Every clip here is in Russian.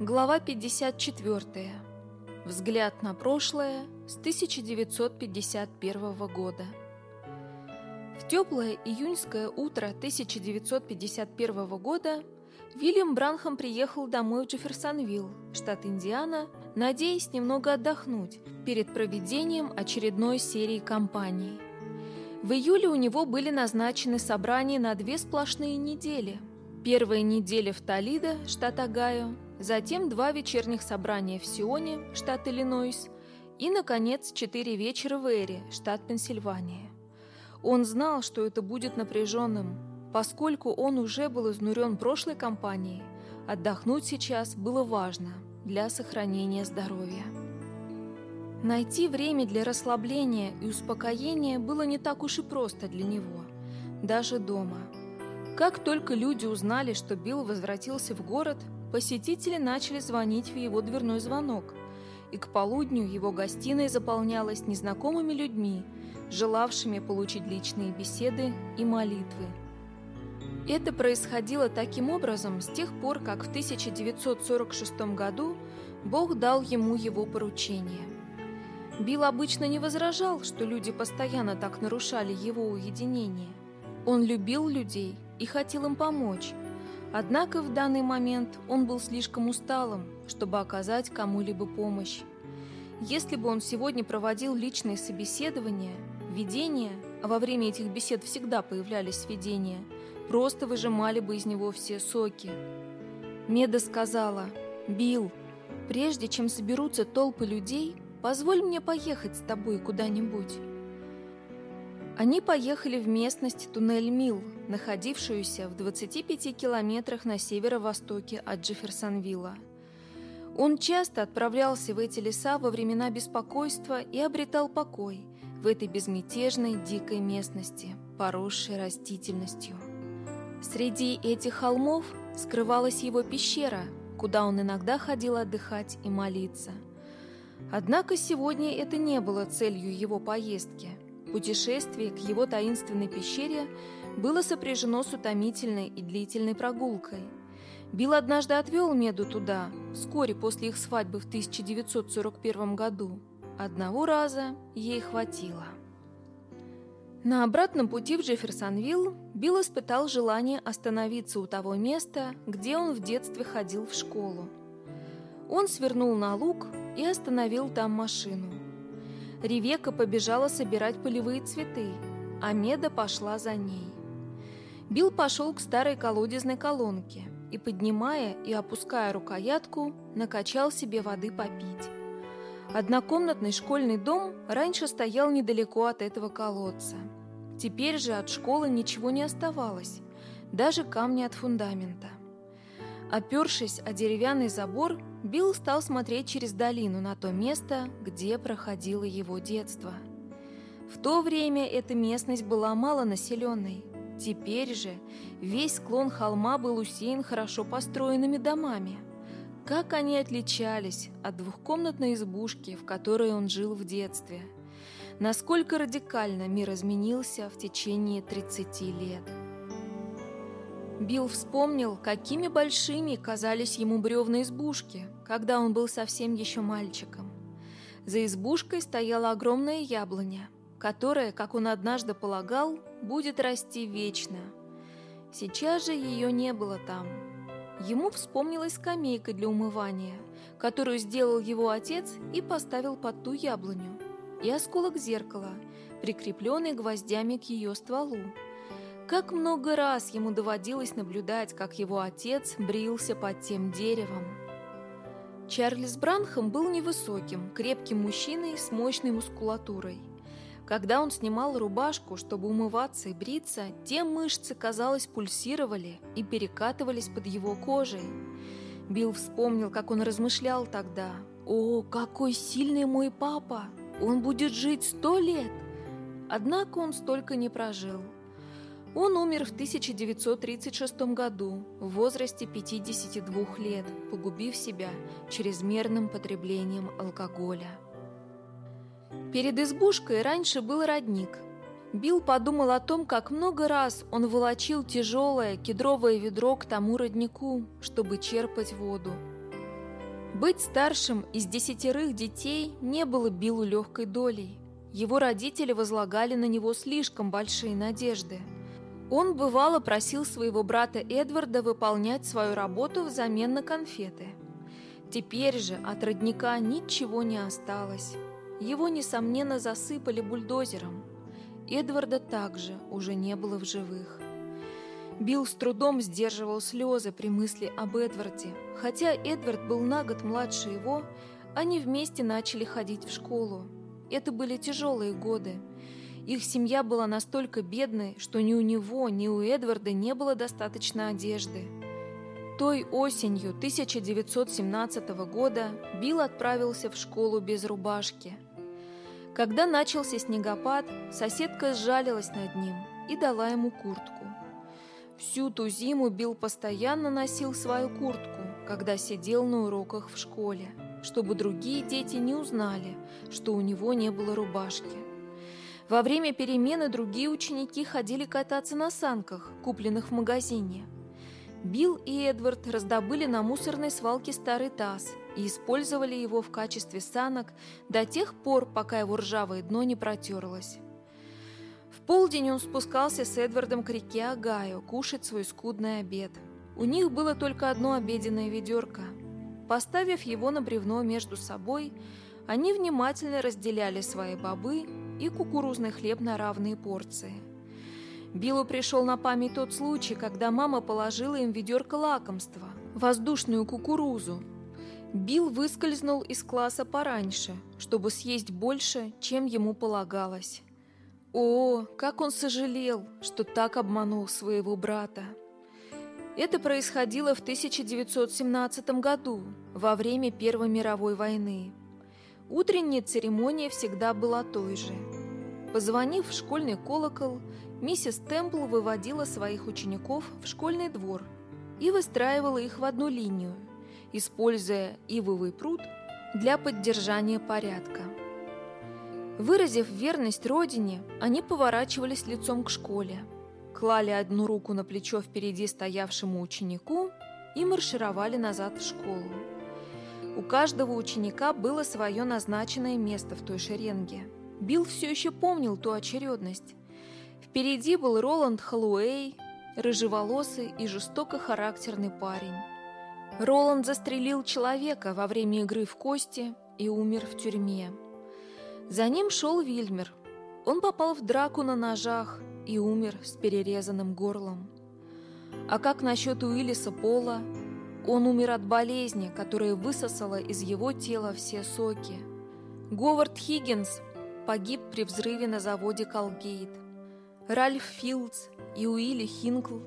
Глава 54. Взгляд на прошлое с 1951 года. В теплое июньское утро 1951 года Вильям Бранхам приехал домой в Джефферсонвилл, штат Индиана, надеясь немного отдохнуть перед проведением очередной серии кампаний. В июле у него были назначены собрания на две сплошные недели. Первая неделя в Толидо, штат Огайо, затем два вечерних собрания в Сионе, штат Иллинойс, и, наконец, четыре вечера в Эре, штат Пенсильвания. Он знал, что это будет напряженным, поскольку он уже был изнурен прошлой кампанией, отдохнуть сейчас было важно для сохранения здоровья. Найти время для расслабления и успокоения было не так уж и просто для него, даже дома. Как только люди узнали, что Билл возвратился в город, посетители начали звонить в его дверной звонок, и к полудню его гостиная заполнялась незнакомыми людьми, желавшими получить личные беседы и молитвы. Это происходило таким образом с тех пор, как в 1946 году Бог дал ему его поручение. Билл обычно не возражал, что люди постоянно так нарушали его уединение. Он любил людей и хотел им помочь, Однако в данный момент он был слишком усталым, чтобы оказать кому-либо помощь. Если бы он сегодня проводил личные собеседования, видения, а во время этих бесед всегда появлялись видения, просто выжимали бы из него все соки. Меда сказала, «Билл, прежде чем соберутся толпы людей, позволь мне поехать с тобой куда-нибудь». Они поехали в местность Туннель-Милл, находившуюся в 25 километрах на северо-востоке от Джефферсонвилла. Он часто отправлялся в эти леса во времена беспокойства и обретал покой в этой безмятежной дикой местности, поросшей растительностью. Среди этих холмов скрывалась его пещера, куда он иногда ходил отдыхать и молиться. Однако сегодня это не было целью его поездки – Путешествие к его таинственной пещере было сопряжено с утомительной и длительной прогулкой. Билл однажды отвел Меду туда, вскоре после их свадьбы в 1941 году. Одного раза ей хватило. На обратном пути в Джефферсонвилл Билл испытал желание остановиться у того места, где он в детстве ходил в школу. Он свернул на луг и остановил там машину. Ревека побежала собирать полевые цветы, а Меда пошла за ней. Билл пошел к старой колодезной колонке и, поднимая и опуская рукоятку, накачал себе воды попить. Однокомнатный школьный дом раньше стоял недалеко от этого колодца. Теперь же от школы ничего не оставалось, даже камни от фундамента. Опершись о деревянный забор, Билл стал смотреть через долину на то место, где проходило его детство. В то время эта местность была малонаселенной. Теперь же весь склон холма был усеян хорошо построенными домами. Как они отличались от двухкомнатной избушки, в которой он жил в детстве. Насколько радикально мир изменился в течение 30 лет. Билл вспомнил, какими большими казались ему бревна избушки, когда он был совсем еще мальчиком. За избушкой стояла огромная яблоня, которая, как он однажды полагал, будет расти вечно. Сейчас же ее не было там. Ему вспомнилась скамейка для умывания, которую сделал его отец и поставил под ту яблоню, и осколок зеркала, прикрепленный гвоздями к ее стволу. Как много раз ему доводилось наблюдать, как его отец брился под тем деревом. Чарльз Бранхам был невысоким, крепким мужчиной с мощной мускулатурой. Когда он снимал рубашку, чтобы умываться и бриться, те мышцы, казалось, пульсировали и перекатывались под его кожей. Билл вспомнил, как он размышлял тогда. «О, какой сильный мой папа! Он будет жить сто лет!» Однако он столько не прожил. Он умер в 1936 году в возрасте 52 лет, погубив себя чрезмерным потреблением алкоголя. Перед избушкой раньше был родник. Билл подумал о том, как много раз он волочил тяжелое кедровое ведро к тому роднику, чтобы черпать воду. Быть старшим из десятерых детей не было Биллу легкой долей. Его родители возлагали на него слишком большие надежды. Он бывало просил своего брата Эдварда выполнять свою работу взамен на конфеты. Теперь же от родника ничего не осталось. Его, несомненно, засыпали бульдозером. Эдварда также уже не было в живых. Билл с трудом сдерживал слезы при мысли об Эдварде. Хотя Эдвард был на год младше его, они вместе начали ходить в школу. Это были тяжелые годы. Их семья была настолько бедной, что ни у него, ни у Эдварда не было достаточно одежды. Той осенью 1917 года Билл отправился в школу без рубашки. Когда начался снегопад, соседка сжалилась над ним и дала ему куртку. Всю ту зиму Билл постоянно носил свою куртку, когда сидел на уроках в школе, чтобы другие дети не узнали, что у него не было рубашки. Во время перемены другие ученики ходили кататься на санках, купленных в магазине. Билл и Эдвард раздобыли на мусорной свалке старый таз и использовали его в качестве санок до тех пор, пока его ржавое дно не протерлось. В полдень он спускался с Эдвардом к реке Агаю кушать свой скудный обед. У них было только одно обеденное ведерко. Поставив его на бревно между собой, они внимательно разделяли свои бобы и кукурузный хлеб на равные порции. Биллу пришел на память тот случай, когда мама положила им ведерко лакомства, воздушную кукурузу. Билл выскользнул из класса пораньше, чтобы съесть больше, чем ему полагалось. О, как он сожалел, что так обманул своего брата. Это происходило в 1917 году, во время Первой мировой войны. Утренняя церемония всегда была той же. Позвонив в школьный колокол, миссис Темпл выводила своих учеников в школьный двор и выстраивала их в одну линию, используя ивовый пруд для поддержания порядка. Выразив верность родине, они поворачивались лицом к школе, клали одну руку на плечо впереди стоявшему ученику и маршировали назад в школу. У каждого ученика было свое назначенное место в той шеренге. Билл все еще помнил ту очередность. Впереди был Роланд Халуэй, рыжеволосый и жестоко характерный парень. Роланд застрелил человека во время игры в кости и умер в тюрьме. За ним шел Вильмер. Он попал в драку на ножах и умер с перерезанным горлом. А как насчет Уиллиса Пола, он умер от болезни, которая высосала из его тела все соки. Говард Хиггинс погиб при взрыве на заводе Колгейт. Ральф Филдс и Уилли Хинкл,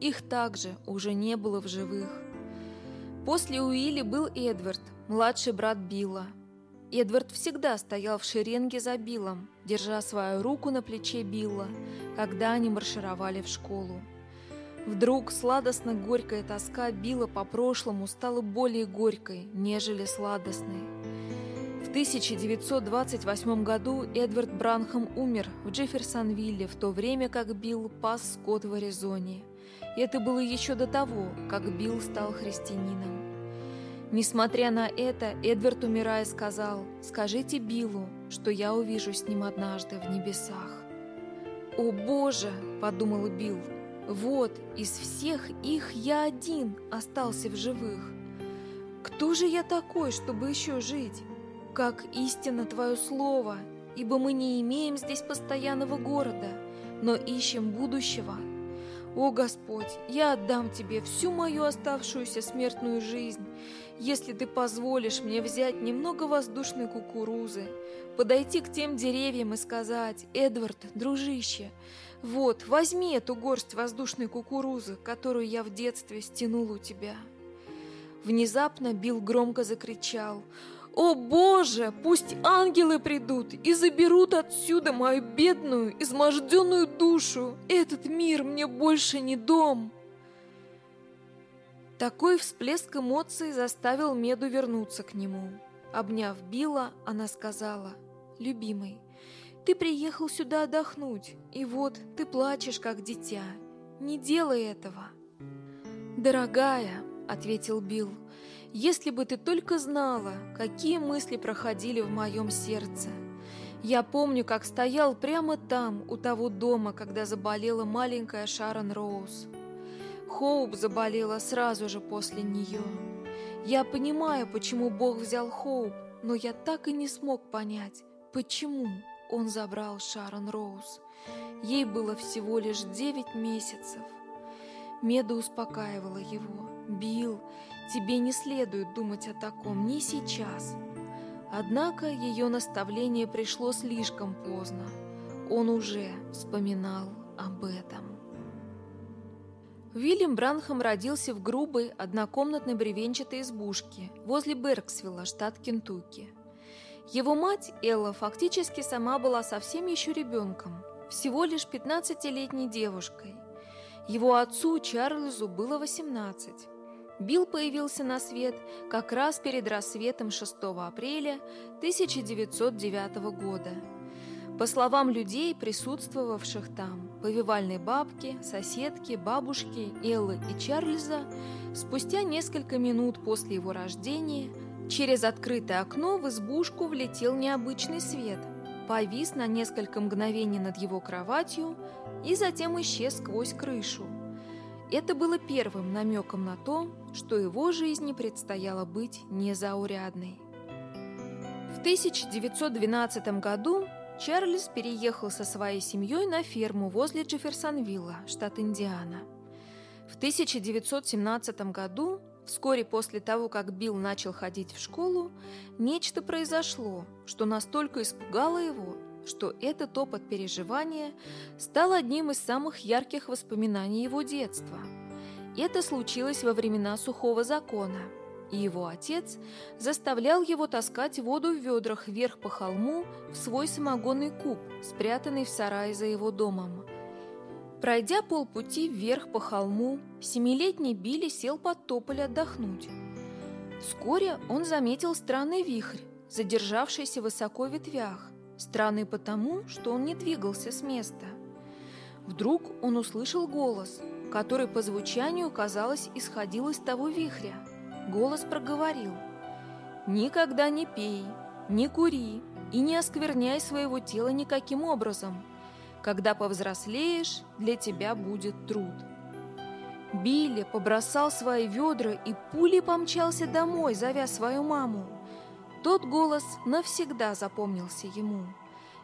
их также уже не было в живых. После Уилли был Эдвард, младший брат Билла. Эдвард всегда стоял в шеренге за Биллом, держа свою руку на плече Билла, когда они маршировали в школу. Вдруг сладостно-горькая тоска Билла по прошлому стала более горькой, нежели сладостной. В 1928 году Эдвард Бранхам умер в Джефферсонвилле, в то время как Билл пас скот в Аризоне. И это было еще до того, как Билл стал христианином. Несмотря на это, Эдвард, умирая, сказал, «Скажите Биллу, что я увижу с ним однажды в небесах». «О, Боже!» – подумал Билл. Вот, из всех их я один остался в живых. Кто же я такой, чтобы еще жить? Как истинно Твое Слово, ибо мы не имеем здесь постоянного города, но ищем будущего. О Господь, я отдам Тебе всю мою оставшуюся смертную жизнь, если Ты позволишь мне взять немного воздушной кукурузы, подойти к тем деревьям и сказать, «Эдвард, дружище, вот, возьми эту горсть воздушной кукурузы, которую я в детстве стянул у тебя». Внезапно Билл громко закричал, «О Боже, пусть ангелы придут и заберут отсюда мою бедную, изможденную душу! Этот мир мне больше не дом!» Такой всплеск эмоций заставил Меду вернуться к нему. Обняв Билла, она сказала, «Любимый, ты приехал сюда отдохнуть, и вот ты плачешь, как дитя. Не делай этого. Дорогая, — ответил Билл. «Если бы ты только знала, какие мысли проходили в моем сердце. Я помню, как стоял прямо там, у того дома, когда заболела маленькая Шарон Роуз. Хоуп заболела сразу же после нее. Я понимаю, почему Бог взял Хоуп, но я так и не смог понять, почему он забрал Шарон Роуз. Ей было всего лишь девять месяцев. Меда успокаивала его. «Билл, тебе не следует думать о таком, не сейчас». Однако ее наставление пришло слишком поздно. Он уже вспоминал об этом. Уильям Бранхам родился в грубой, однокомнатной бревенчатой избушке возле Берксвилла, штат Кентукки. Его мать, Элла, фактически сама была совсем еще ребенком, всего лишь 15-летней девушкой. Его отцу Чарльзу было 18. Билл появился на свет как раз перед рассветом 6 апреля 1909 года. По словам людей, присутствовавших там, повивальной бабки, соседки, бабушки Эллы и Чарльза, спустя несколько минут после его рождения через открытое окно в избушку влетел необычный свет, повис на несколько мгновений над его кроватью и затем исчез сквозь крышу. Это было первым намеком на то, что его жизни предстояло быть незаурядной. В 1912 году Чарльз переехал со своей семьей на ферму возле Джефферсонвилла, штат Индиана. В 1917 году, вскоре после того, как Билл начал ходить в школу, нечто произошло, что настолько испугало его, что этот опыт переживания стал одним из самых ярких воспоминаний его детства. Это случилось во времена сухого закона, и его отец заставлял его таскать воду в ведрах вверх по холму в свой самогонный куб, спрятанный в сарае за его домом. Пройдя полпути вверх по холму, семилетний Билли сел под тополь отдохнуть. Вскоре он заметил странный вихрь, задержавшийся высоко в ветвях, Странный потому, что он не двигался с места. Вдруг он услышал голос, который по звучанию, казалось, исходил из того вихря. Голос проговорил «Никогда не пей, не кури и не оскверняй своего тела никаким образом. Когда повзрослеешь, для тебя будет труд». Билли побросал свои ведра и пулей помчался домой, зовя свою маму. Тот голос навсегда запомнился ему,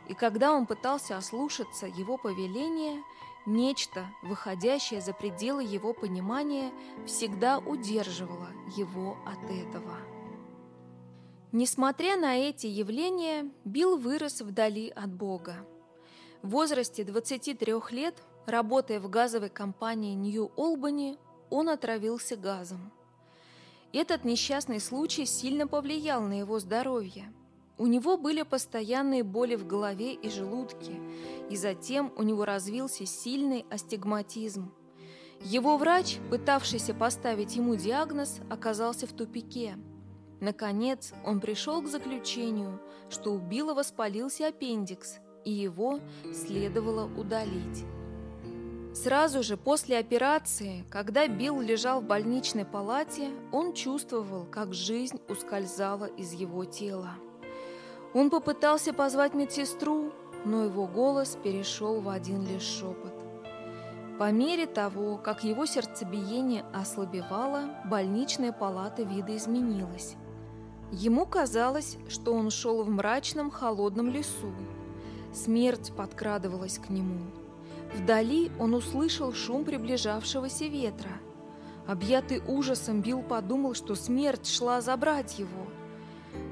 и когда он пытался ослушаться его повеления, нечто, выходящее за пределы его понимания, всегда удерживало его от этого. Несмотря на эти явления, Билл вырос вдали от Бога. В возрасте 23 лет, работая в газовой компании Нью-Олбани, он отравился газом. Этот несчастный случай сильно повлиял на его здоровье. У него были постоянные боли в голове и желудке, и затем у него развился сильный астигматизм. Его врач, пытавшийся поставить ему диагноз, оказался в тупике. Наконец, он пришел к заключению, что у Билла воспалился аппендикс, и его следовало удалить. Сразу же после операции, когда Билл лежал в больничной палате, он чувствовал, как жизнь ускользала из его тела. Он попытался позвать медсестру, но его голос перешел в один лишь шепот. По мере того, как его сердцебиение ослабевало, больничная палата видоизменилась. Ему казалось, что он шел в мрачном холодном лесу. Смерть подкрадывалась к нему – Вдали он услышал шум приближавшегося ветра. Объятый ужасом, Билл подумал, что смерть шла забрать его.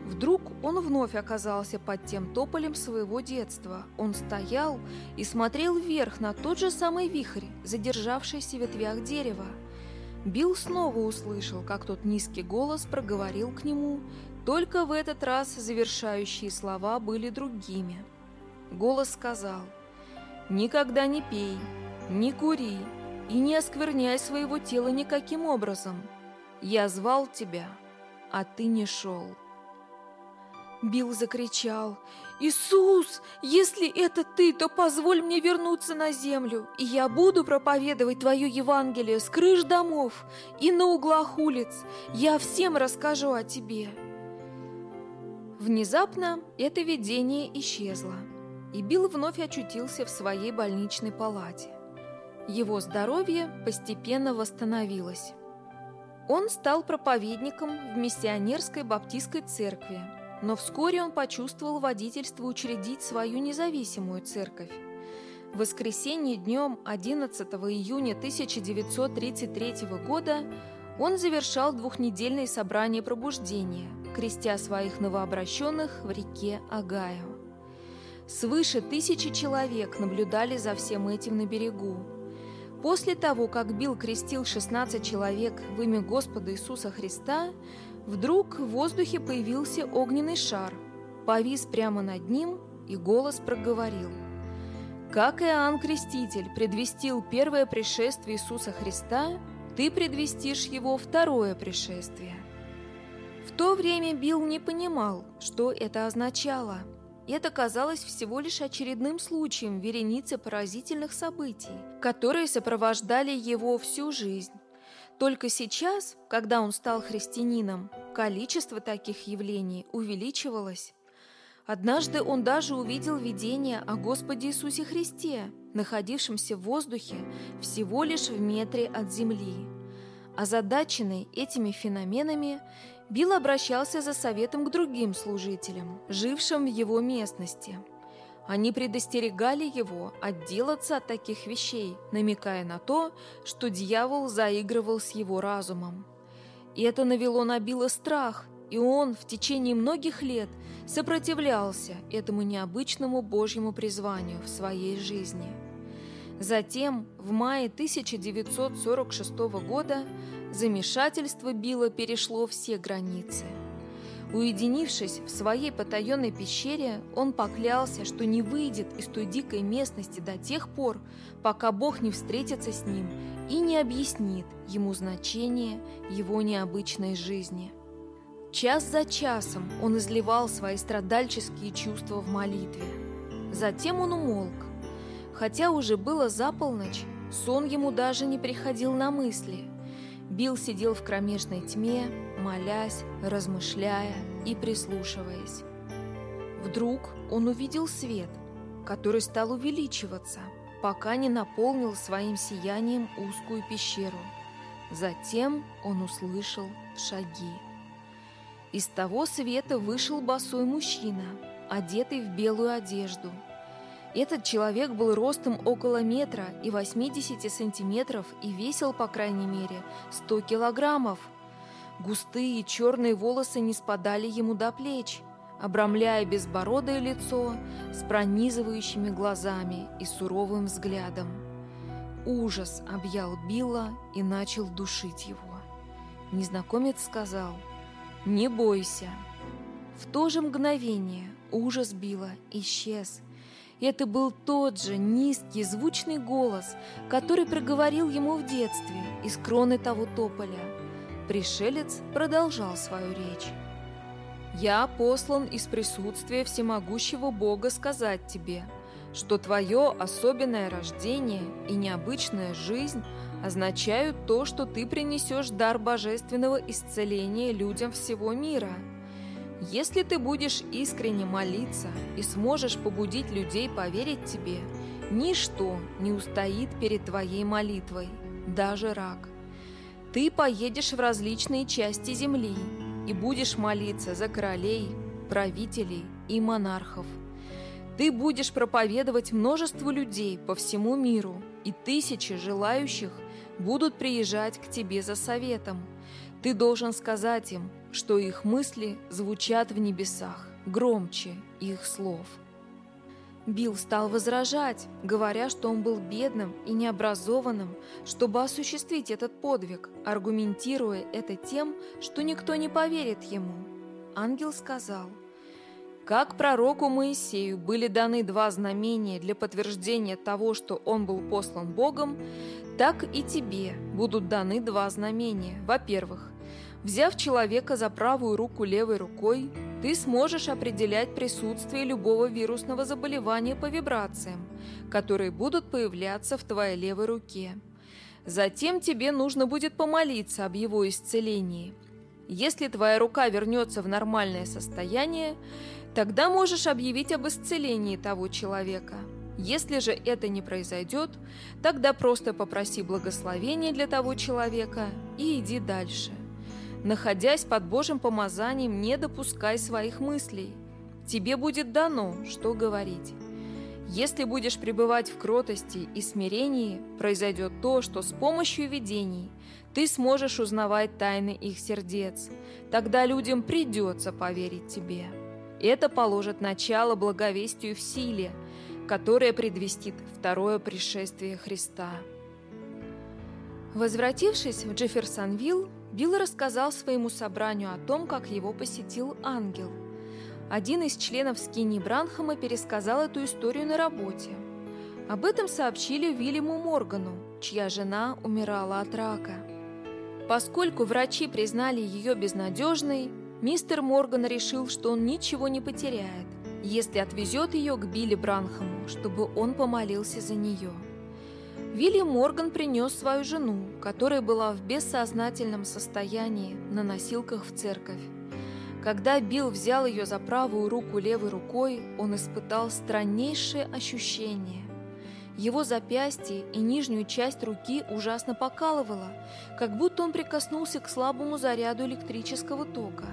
Вдруг он вновь оказался под тем тополем своего детства. Он стоял и смотрел вверх на тот же самый вихрь, задержавшийся в ветвях дерева. Билл снова услышал, как тот низкий голос проговорил к нему, только в этот раз завершающие слова были другими. Голос сказал – Никогда не пей, не кури и не оскверняй своего тела никаким образом. Я звал тебя, а ты не шел. Билл закричал. «Иисус, если это ты, то позволь мне вернуться на землю, и я буду проповедовать твое Евангелие с крыш домов и на углах улиц. Я всем расскажу о тебе». Внезапно это видение исчезло, и Билл вновь очутился в своей больничной палате. Его здоровье постепенно восстановилось. Он стал проповедником в миссионерской баптистской церкви, но вскоре он почувствовал водительство учредить свою независимую церковь. В воскресенье днем 11 июня 1933 года он завершал двухнедельное собрание пробуждения, крестя своих новообращенных в реке Агаю. Свыше тысячи человек наблюдали за всем этим на берегу. После того, как Билл крестил 16 человек в имя Господа Иисуса Христа, Вдруг в воздухе появился огненный шар, повис прямо над ним, и голос проговорил. «Как Иоанн Креститель предвестил первое пришествие Иисуса Христа, ты предвестишь его второе пришествие». В то время Билл не понимал, что это означало. Это казалось всего лишь очередным случаем вереницы поразительных событий, которые сопровождали его всю жизнь. Только сейчас, когда он стал христианином, количество таких явлений увеличивалось. Однажды он даже увидел видение о Господе Иисусе Христе, находившемся в воздухе всего лишь в метре от земли. Озадаченный этими феноменами, Билл обращался за советом к другим служителям, жившим в его местности – они предостерегали его отделаться от таких вещей, намекая на то, что дьявол заигрывал с его разумом. И это навело на Билла страх, и он в течение многих лет сопротивлялся этому необычному Божьему призванию в своей жизни. Затем, в мае 1946 года, замешательство Билла перешло все границы – Уединившись в своей потаенной пещере, он поклялся, что не выйдет из той дикой местности до тех пор, пока Бог не встретится с ним и не объяснит ему значение его необычной жизни. Час за часом он изливал свои страдальческие чувства в молитве. Затем он умолк. Хотя уже было за полночь, сон ему даже не приходил на мысли. Билл сидел в кромешной тьме, молясь, размышляя и прислушиваясь. Вдруг он увидел свет, который стал увеличиваться, пока не наполнил своим сиянием узкую пещеру. Затем он услышал шаги. Из того света вышел босой мужчина, одетый в белую одежду. Этот человек был ростом около метра и 80 сантиметров и весил, по крайней мере, 100 килограммов – Густые черные волосы не спадали ему до плеч, обрамляя безбородое лицо с пронизывающими глазами и суровым взглядом. Ужас объял Билла и начал душить его. Незнакомец сказал «Не бойся». В то же мгновение ужас Билла исчез. Это был тот же низкий звучный голос, который проговорил ему в детстве из кроны того тополя – Пришелец продолжал свою речь. «Я послан из присутствия всемогущего Бога сказать тебе, что твое особенное рождение и необычная жизнь означают то, что ты принесешь дар божественного исцеления людям всего мира. Если ты будешь искренне молиться и сможешь побудить людей поверить тебе, ничто не устоит перед твоей молитвой, даже рак. Ты поедешь в различные части земли и будешь молиться за королей, правителей и монархов. Ты будешь проповедовать множеству людей по всему миру, и тысячи желающих будут приезжать к тебе за советом. Ты должен сказать им, что их мысли звучат в небесах громче их слов. Билл стал возражать, говоря, что он был бедным и необразованным, чтобы осуществить этот подвиг, аргументируя это тем, что никто не поверит ему. Ангел сказал, Как пророку Моисею были даны два знамения для подтверждения того, что он был послан Богом, так и тебе будут даны два знамения. Во-первых, взяв человека за правую руку левой рукой, ты сможешь определять присутствие любого вирусного заболевания по вибрациям, которые будут появляться в твоей левой руке. Затем тебе нужно будет помолиться об его исцелении. Если твоя рука вернется в нормальное состояние, тогда можешь объявить об исцелении того человека. Если же это не произойдет, тогда просто попроси благословения для того человека и иди дальше. Находясь под Божьим помазанием, не допускай своих мыслей. Тебе будет дано, что говорить. Если будешь пребывать в кротости и смирении, произойдет то, что с помощью видений ты сможешь узнавать тайны их сердец. Тогда людям придется поверить тебе. Это положит начало благовестию в силе, которое предвестит второе пришествие Христа. Возвратившись в Джефферсонвилл, Билл рассказал своему собранию о том, как его посетил ангел – один из членов Скинни Бранхама пересказал эту историю на работе. Об этом сообщили Вильяму Моргану, чья жена умирала от рака. Поскольку врачи признали ее безнадежной, мистер Морган решил, что он ничего не потеряет, если отвезет ее к Билли Бранхаму, чтобы он помолился за нее. Вильям Морган принес свою жену, которая была в бессознательном состоянии на носилках в церковь. Когда Билл взял ее за правую руку левой рукой, он испытал страннейшее ощущение. Его запястье и нижнюю часть руки ужасно покалывало, как будто он прикоснулся к слабому заряду электрического тока.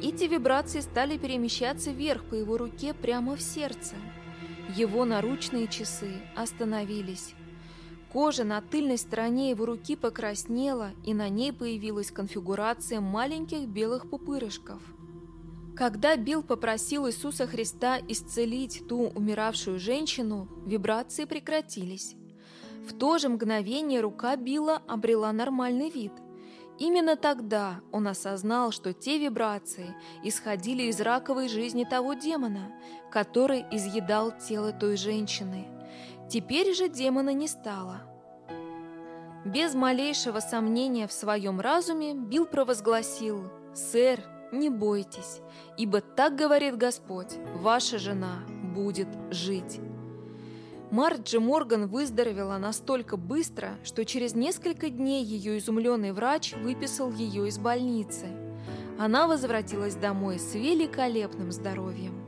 Эти вибрации стали перемещаться вверх по его руке прямо в сердце. Его наручные часы остановились. Кожа на тыльной стороне его руки покраснела, и на ней появилась конфигурация маленьких белых пупырышков. Когда Билл попросил Иисуса Христа исцелить ту умиравшую женщину, вибрации прекратились. В то же мгновение рука Билла обрела нормальный вид. Именно тогда он осознал, что те вибрации исходили из раковой жизни того демона, который изъедал тело той женщины – Теперь же демона не стало. Без малейшего сомнения в своем разуме Билл провозгласил «Сэр, не бойтесь, ибо так говорит Господь, ваша жена будет жить». Марджи Морган выздоровела настолько быстро, что через несколько дней ее изумленный врач выписал ее из больницы. Она возвратилась домой с великолепным здоровьем.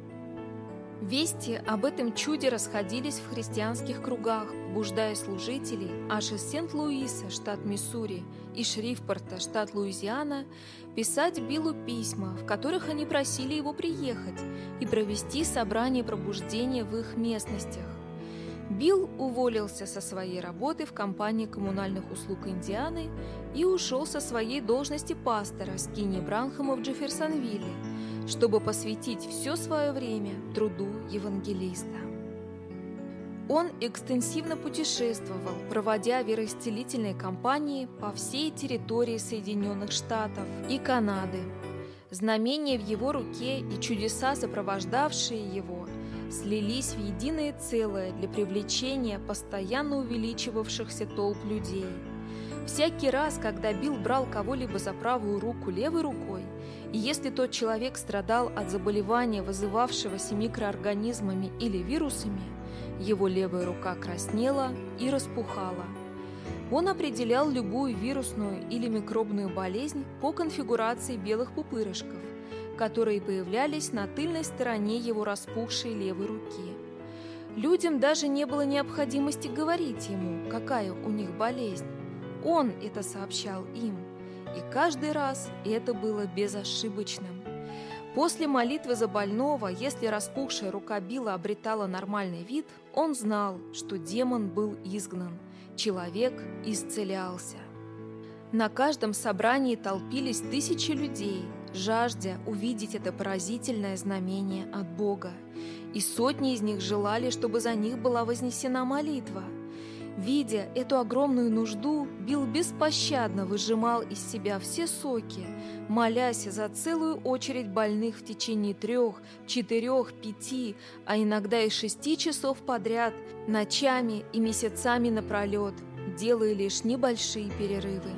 Вести об этом чуде расходились в христианских кругах, буждая служителей аж из Сент-Луиса, штат Миссури, и Шрифпорта, штат Луизиана, писать Биллу письма, в которых они просили его приехать и провести собрание пробуждения в их местностях. Билл уволился со своей работы в компании коммунальных услуг Индианы и ушел со своей должности пастора Скинни Бранхама в Джефферсонвилле – чтобы посвятить все свое время труду евангелиста. Он экстенсивно путешествовал, проводя вероисцелительные кампании по всей территории Соединенных Штатов и Канады. Знамения в его руке и чудеса, сопровождавшие его, слились в единое целое для привлечения постоянно увеличивавшихся толп людей. Всякий раз, когда Билл брал кого-либо за правую руку левой рукой, и если тот человек страдал от заболевания, вызывавшегося микроорганизмами или вирусами, его левая рука краснела и распухала. Он определял любую вирусную или микробную болезнь по конфигурации белых пупырышков, которые появлялись на тыльной стороне его распухшей левой руки. Людям даже не было необходимости говорить ему, какая у них болезнь. Он это сообщал им – и каждый раз это было безошибочным. После молитвы за больного, если распухшая рука Билла обретала нормальный вид, он знал, что демон был изгнан, человек исцелялся. На каждом собрании толпились тысячи людей, жаждя увидеть это поразительное знамение от Бога. И сотни из них желали, чтобы за них была вознесена молитва – Видя эту огромную нужду, Билл беспощадно выжимал из себя все соки, молясь за целую очередь больных в течение трех, четырех, пяти, а иногда и шести часов подряд, ночами и месяцами напролет, делая лишь небольшие перерывы.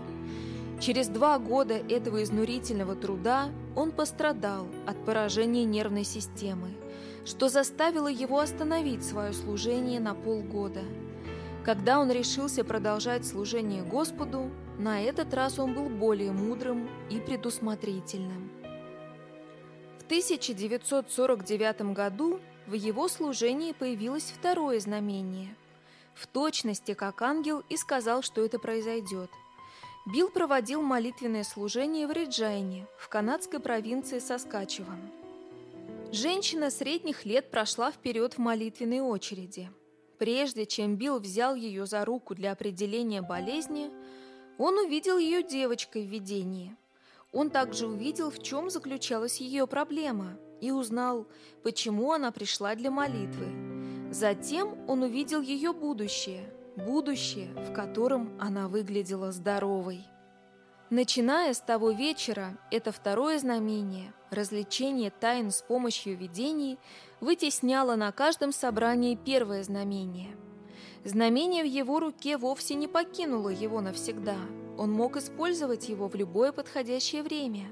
Через два года этого изнурительного труда он пострадал от поражения нервной системы, что заставило его остановить свое служение на полгода – когда он решился продолжать служение Господу, на этот раз он был более мудрым и предусмотрительным. В 1949 году в его служении появилось второе знамение. В точности, как ангел и сказал, что это произойдет. Билл проводил молитвенное служение в Риджайне, в канадской провинции Соскачеван. Женщина средних лет прошла вперед в молитвенной очереди – Прежде чем Билл взял ее за руку для определения болезни, он увидел ее девочкой в видении. Он также увидел, в чем заключалась ее проблема, и узнал, почему она пришла для молитвы. Затем он увидел ее будущее, будущее, в котором она выглядела здоровой. Начиная с того вечера, это второе знамение, развлечение тайн с помощью видений, вытесняло на каждом собрании первое знамение. Знамение в его руке вовсе не покинуло его навсегда. Он мог использовать его в любое подходящее время.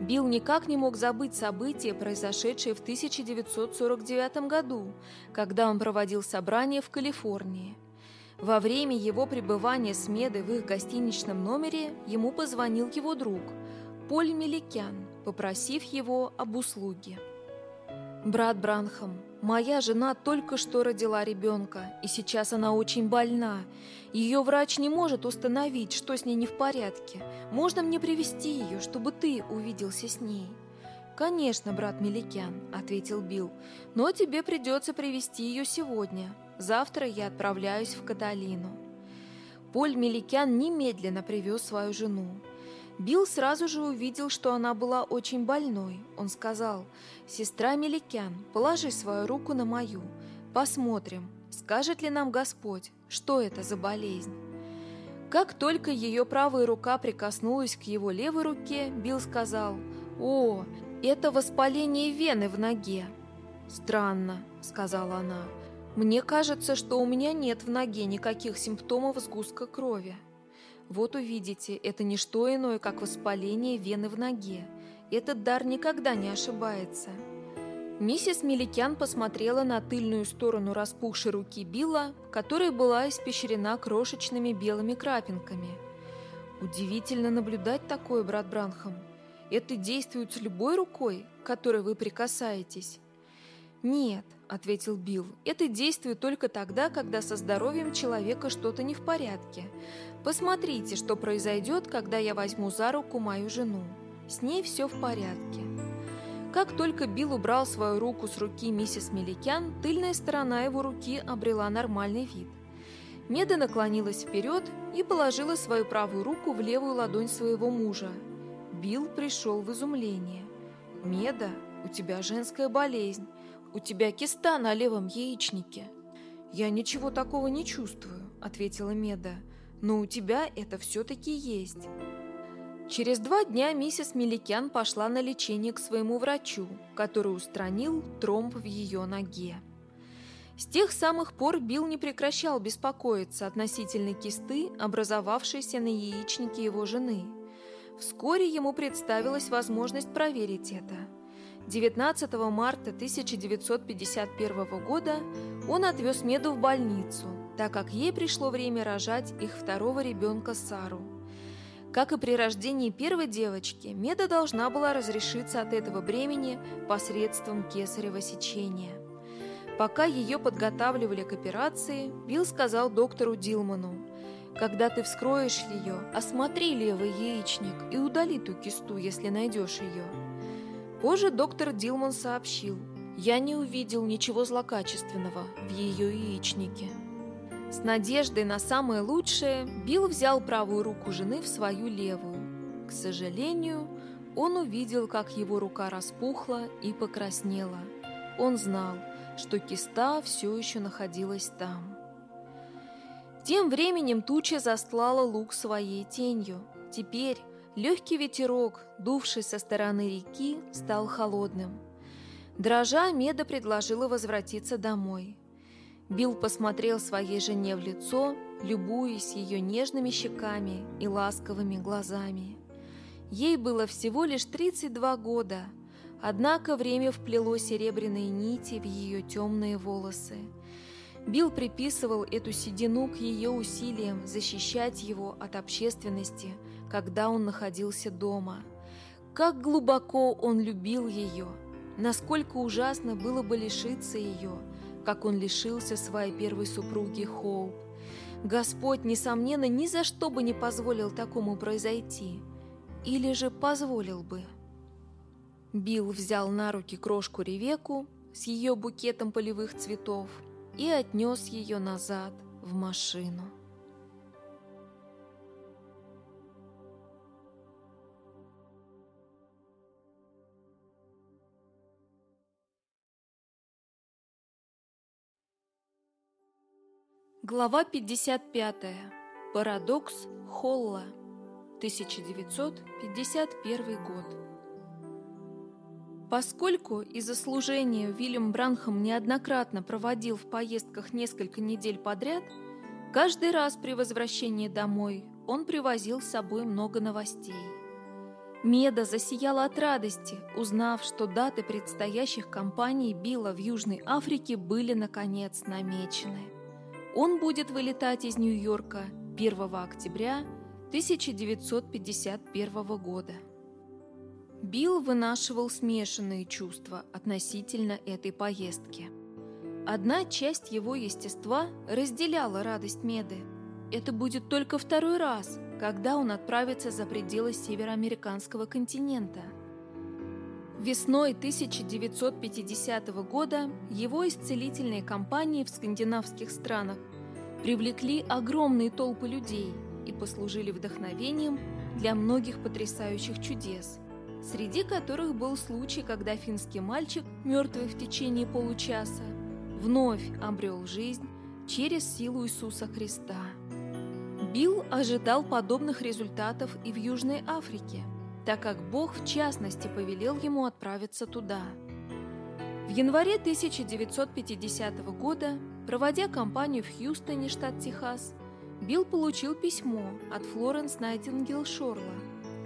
Билл никак не мог забыть события, произошедшие в 1949 году, когда он проводил собрание в Калифорнии. Во время его пребывания с Медой в их гостиничном номере ему позвонил его друг, Поль Меликян, попросив его об услуге. «Брат Бранхам, моя жена только что родила ребенка, и сейчас она очень больна. Ее врач не может установить, что с ней не в порядке. Можно мне привести ее, чтобы ты увиделся с ней?» «Конечно, брат Меликян», — ответил Билл, — «но тебе придется привести ее сегодня. Завтра я отправляюсь в Каталину». Поль Меликян немедленно привез свою жену. Билл сразу же увидел, что она была очень больной. Он сказал, «Сестра Меликян, положи свою руку на мою. Посмотрим, скажет ли нам Господь, что это за болезнь». Как только ее правая рука прикоснулась к его левой руке, Билл сказал, «О, это воспаление вены в ноге». «Странно», — сказала она, — мне кажется, что у меня нет в ноге никаких симптомов сгустка крови. Вот увидите, это не что иное, как воспаление вены в ноге. Этот дар никогда не ошибается. Миссис Меликян посмотрела на тыльную сторону распухшей руки Билла, которая была испещрена крошечными белыми крапинками. Удивительно наблюдать такое, брат Бранхам. Это действует с любой рукой, к которой вы прикасаетесь. «Нет», — ответил Билл, — «это действует только тогда, когда со здоровьем человека что-то не в порядке. Посмотрите, что произойдет, когда я возьму за руку мою жену. С ней все в порядке». Как только Билл убрал свою руку с руки миссис Меликян, тыльная сторона его руки обрела нормальный вид. Меда наклонилась вперед и положила свою правую руку в левую ладонь своего мужа. Билл пришел в изумление. «Меда, у тебя женская болезнь. «У тебя киста на левом яичнике». «Я ничего такого не чувствую», — ответила Меда. «Но у тебя это все-таки есть». Через два дня миссис Меликян пошла на лечение к своему врачу, который устранил тромб в ее ноге. С тех самых пор Билл не прекращал беспокоиться относительно кисты, образовавшейся на яичнике его жены. Вскоре ему представилась возможность проверить это – 19 марта 1951 года он отвез Меду в больницу, так как ей пришло время рожать их второго ребенка Сару. Как и при рождении первой девочки, Меда должна была разрешиться от этого бремени посредством кесарево сечения. Пока ее подготавливали к операции, Билл сказал доктору Дилману, «Когда ты вскроешь ее, осмотри левый яичник и удали ту кисту, если найдешь ее». Позже доктор Дилман сообщил, «Я не увидел ничего злокачественного в ее яичнике». С надеждой на самое лучшее Билл взял правую руку жены в свою левую. К сожалению, он увидел, как его рука распухла и покраснела. Он знал, что киста все еще находилась там. Тем временем туча застлала луг своей тенью. Теперь легкий ветерок, дувший со стороны реки, стал холодным. Дрожа, Меда предложила возвратиться домой. Билл посмотрел своей жене в лицо, любуясь ее нежными щеками и ласковыми глазами. Ей было всего лишь 32 года, однако время вплело серебряные нити в ее темные волосы. Билл приписывал эту седину к ее усилиям защищать его от общественности, когда он находился дома. Как глубоко он любил ее, насколько ужасно было бы лишиться ее, как он лишился своей первой супруги Хоуп. Господь, несомненно, ни за что бы не позволил такому произойти. Или же позволил бы. Билл взял на руки крошку Ревеку с ее букетом полевых цветов и отнес ее назад в машину. Глава 55. Парадокс Холла. 1951 год. Поскольку из-за служения Вильям Бранхам неоднократно проводил в поездках несколько недель подряд, каждый раз при возвращении домой он привозил с собой много новостей. Меда засияла от радости, узнав, что даты предстоящих кампаний Билла в Южной Африке были наконец намечены. Он будет вылетать из Нью-Йорка 1 октября 1951 года. Билл вынашивал смешанные чувства относительно этой поездки. Одна часть его естества разделяла радость Меды. Это будет только второй раз, когда он отправится за пределы североамериканского континента – Весной 1950 года его исцелительные кампании в скандинавских странах привлекли огромные толпы людей и послужили вдохновением для многих потрясающих чудес, среди которых был случай, когда финский мальчик, мертвый в течение получаса, вновь обрел жизнь через силу Иисуса Христа. Билл ожидал подобных результатов и в Южной Африке – так как Бог в частности повелел ему отправиться туда. В январе 1950 года, проводя кампанию в Хьюстоне, штат Техас, Билл получил письмо от Флоренс Найтингел Шорла,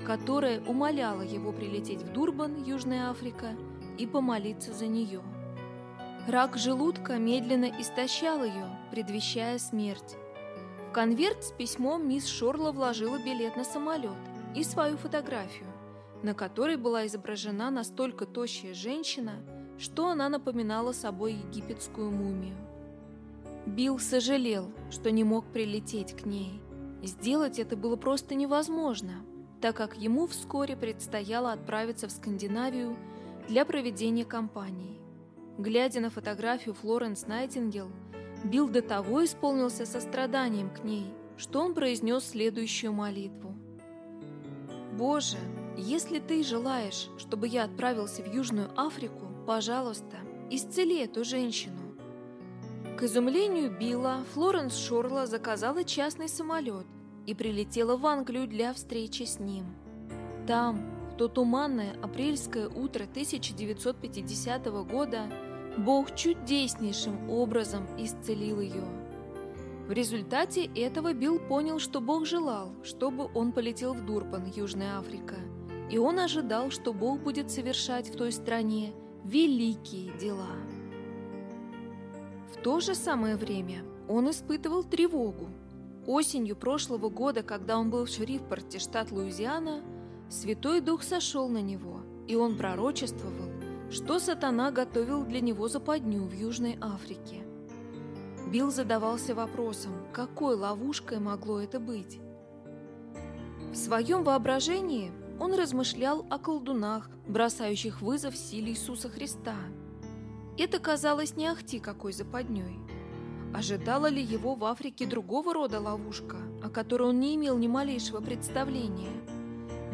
которая умоляла его прилететь в Дурбан, Южная Африка, и помолиться за нее. Рак желудка медленно истощал ее, предвещая смерть. В конверт с письмом мисс Шорла вложила билет на самолет – и свою фотографию, на которой была изображена настолько тощая женщина, что она напоминала собой египетскую мумию. Билл сожалел, что не мог прилететь к ней. Сделать это было просто невозможно, так как ему вскоре предстояло отправиться в Скандинавию для проведения кампании. Глядя на фотографию Флоренс Найтингел, Билл до того исполнился состраданием к ней, что он произнес следующую молитву. Боже, если ты желаешь, чтобы я отправился в Южную Африку, пожалуйста, исцели эту женщину. К изумлению Билла, Флоренс Шорла заказала частный самолет и прилетела в Англию для встречи с ним. Там, в то туманное апрельское утро 1950 года, Бог чудеснейшим образом исцелил ее. В результате этого Билл понял, что Бог желал, чтобы он полетел в Дурбан, Южная Африка, и он ожидал, что Бог будет совершать в той стране великие дела. В то же самое время он испытывал тревогу. Осенью прошлого года, когда он был в Шрифпорте, штат Луизиана, Святой Дух сошел на него, и он пророчествовал, что сатана готовил для него западню в Южной Африке. Билл задавался вопросом, какой ловушкой могло это быть. В своем воображении он размышлял о колдунах, бросающих вызов силе Иисуса Христа. Это казалось не ахти какой западней. Ожидала ли его в Африке другого рода ловушка, о которой он не имел ни малейшего представления?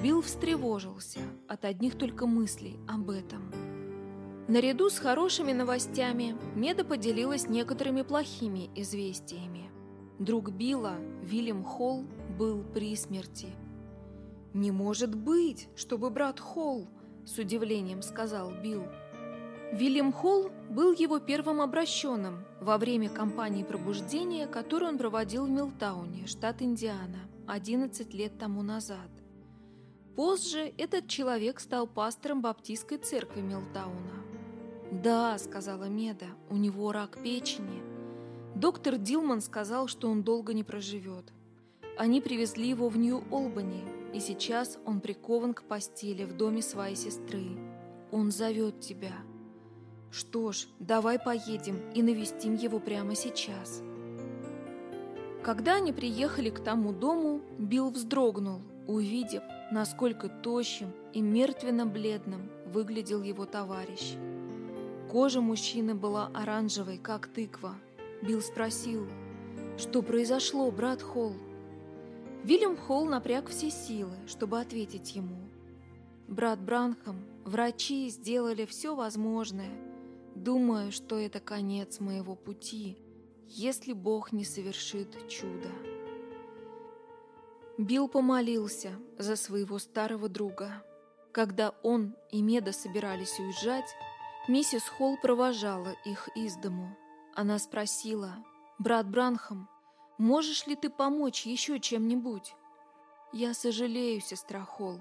Билл встревожился от одних только мыслей об этом. Наряду с хорошими новостями Меда поделилась некоторыми плохими известиями. Друг Билла, Вильям Холл, был при смерти. «Не может быть, чтобы брат Холл!» – с удивлением сказал Билл. Вильям Холл был его первым обращенным во время кампании пробуждения, которую он проводил в Милтауне, штат Индиана, 11 лет тому назад. Позже этот человек стал пастором баптистской церкви Милтауна. «Да», — сказала Меда, — «у него рак печени». Доктор Дилман сказал, что он долго не проживет. Они привезли его в Нью-Олбани, и сейчас он прикован к постели в доме своей сестры. Он зовет тебя. Что ж, давай поедем и навестим его прямо сейчас. Когда они приехали к тому дому, Билл вздрогнул, увидев, насколько тощим и мертвенно-бледным выглядел его товарищ. Кожа мужчины была оранжевой, как тыква. Билл спросил, «Что произошло, брат Холл?» Вильям Холл напряг все силы, чтобы ответить ему. «Брат Бранхам, врачи сделали все возможное. Думаю, что это конец моего пути, если Бог не совершит чудо». Билл помолился за своего старого друга. Когда он и Меда собирались уезжать, миссис Холл провожала их из дому. Она спросила, «Брат Бранхам, можешь ли ты помочь еще чем-нибудь?» «Я сожалею, сестра Холл,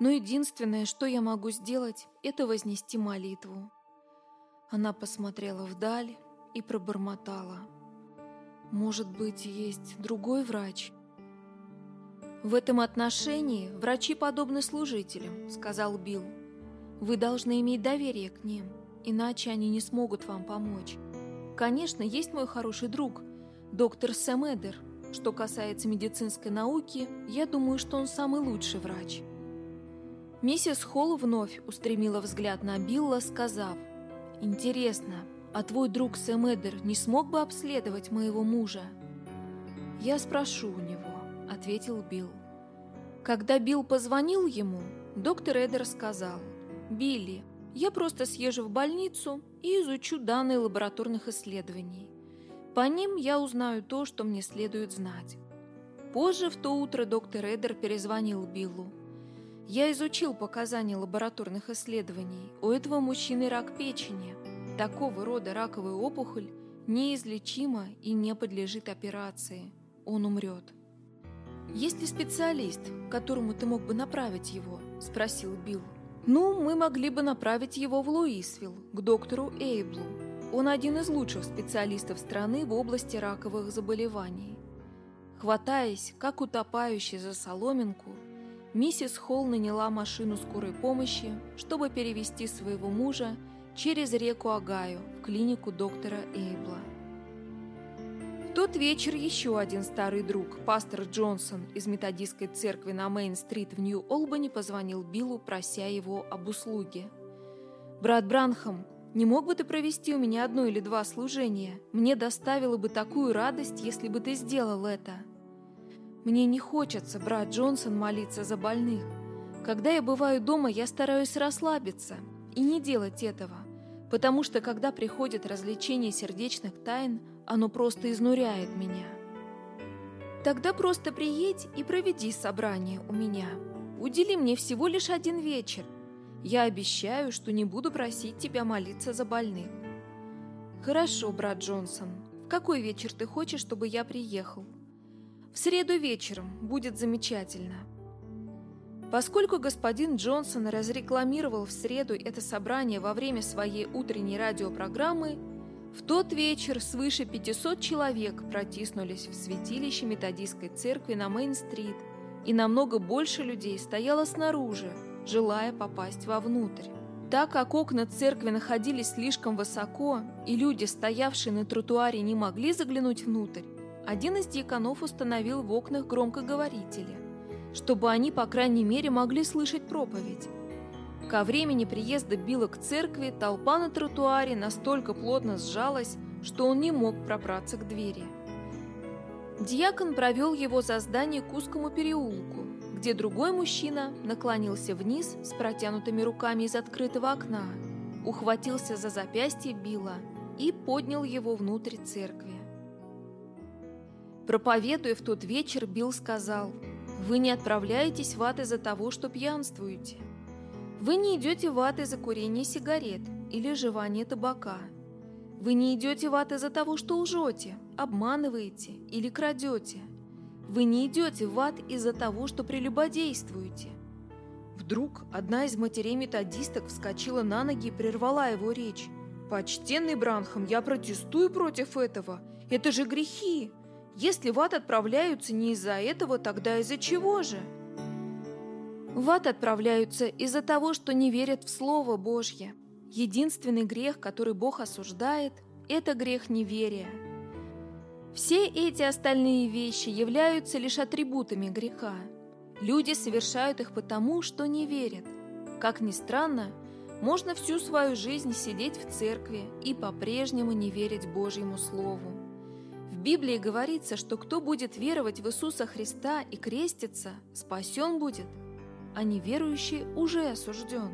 но единственное, что я могу сделать, это вознести молитву». Она посмотрела вдаль и пробормотала. «Может быть, есть другой врач?» «В этом отношении врачи подобны служителям», — сказал Билл. «Вы должны иметь доверие к ним, иначе они не смогут вам помочь. Конечно, есть мой хороший друг, доктор Сэм Эдер. Что касается медицинской науки, я думаю, что он самый лучший врач». Миссис Холл вновь устремила взгляд на Билла, сказав, «Интересно, а твой друг Сэм Эдер не смог бы обследовать моего мужа?» «Я спрошу у него», — ответил Билл. Когда Билл позвонил ему, доктор Эдер сказал, «Билли, я просто съезжу в больницу и изучу данные лабораторных исследований. По ним я узнаю то, что мне следует знать». Позже в то утро доктор Эдер перезвонил Биллу. «Я изучил показания лабораторных исследований. У этого мужчины рак печени. Такого рода раковая опухоль неизлечима и не подлежит операции. Он умрет». «Есть ли специалист, к которому ты мог бы направить его?» – спросил Билл. «Ну, мы могли бы направить его в Луисвилл, к доктору Эйблу. Он один из лучших специалистов страны в области раковых заболеваний». Хватаясь, как утопающий за соломинку, миссис Холл наняла машину скорой помощи, чтобы перевести своего мужа через реку Агаю в клинику доктора Эйбла. Тот вечер еще один старый друг, пастор Джонсон из методистской церкви на Мейн-стрит в Нью-Олбани, позвонил Биллу, прося его об услуге. «Брат Бранхам, не мог бы ты провести у меня одно или два служения? Мне доставило бы такую радость, если бы ты сделал это». «Мне не хочется, брат Джонсон, молиться за больных. Когда я бываю дома, я стараюсь расслабиться и не делать этого, потому что когда приходит развлечение сердечных тайн, оно просто изнуряет меня. Тогда просто приедь и проведи собрание у меня. Удели мне всего лишь один вечер. Я обещаю, что не буду просить тебя молиться за больных. Хорошо, брат Джонсон. В какой вечер ты хочешь, чтобы я приехал? В среду вечером. Будет замечательно. Поскольку господин Джонсон разрекламировал в среду это собрание во время своей утренней радиопрограммы, в тот вечер свыше 500 человек протиснулись в святилище методистской церкви на Мейн-стрит, и намного больше людей стояло снаружи, желая попасть вовнутрь. Так как окна церкви находились слишком высоко, и люди, стоявшие на тротуаре, не могли заглянуть внутрь, один из диаконов установил в окнах громкоговорители, чтобы они, по крайней мере, могли слышать проповедь. Ко времени приезда Билла к церкви толпа на тротуаре настолько плотно сжалась, что он не мог пробраться к двери. Диакон провел его за здание к узкому переулку, где другой мужчина наклонился вниз с протянутыми руками из открытого окна, ухватился за запястье Билла и поднял его внутрь церкви. Проповедуя в тот вечер, Билл сказал, «Вы не отправляетесь в ад из-за того, что пьянствуете. Вы не идете в ад из-за курения сигарет или жевания табака. Вы не идете в ад из-за того, что лжете, обманываете или крадете. Вы не идете в ад из-за того, что прелюбодействуете. Вдруг одна из матерей-методисток вскочила на ноги и прервала его речь. «Почтенный Бранхам, я протестую против этого. Это же грехи. Если в ад отправляются не из-за этого, тогда из-за чего же?» В ад отправляются из-за того, что не верят в Слово Божье. Единственный грех, который Бог осуждает, это грех неверия. Все эти остальные вещи являются лишь атрибутами греха. Люди совершают их потому, что не верят. Как ни странно, можно всю свою жизнь сидеть в церкви и по-прежнему не верить Божьему Слову. В Библии говорится, что кто будет веровать в Иисуса Христа и креститься, спасен будет, а неверующий уже осужден.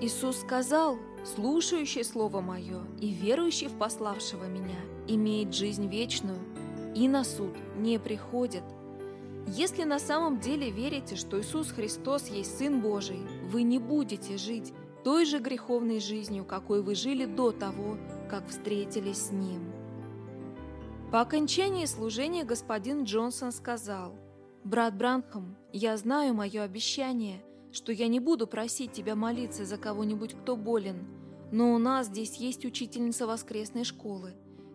Иисус сказал, слушающий Слово Мое и верующий в пославшего Меня имеет жизнь вечную и на суд не приходит. Если на самом деле верите, что Иисус Христос есть Сын Божий, вы не будете жить той же греховной жизнью, какой вы жили до того, как встретились с Ним. По окончании служения господин Джонсон сказал, «Брат Бранхам, я знаю мое обещание – что я не буду просить тебя молиться за кого-нибудь, кто болен, но у нас здесь есть учительница воскресной школы,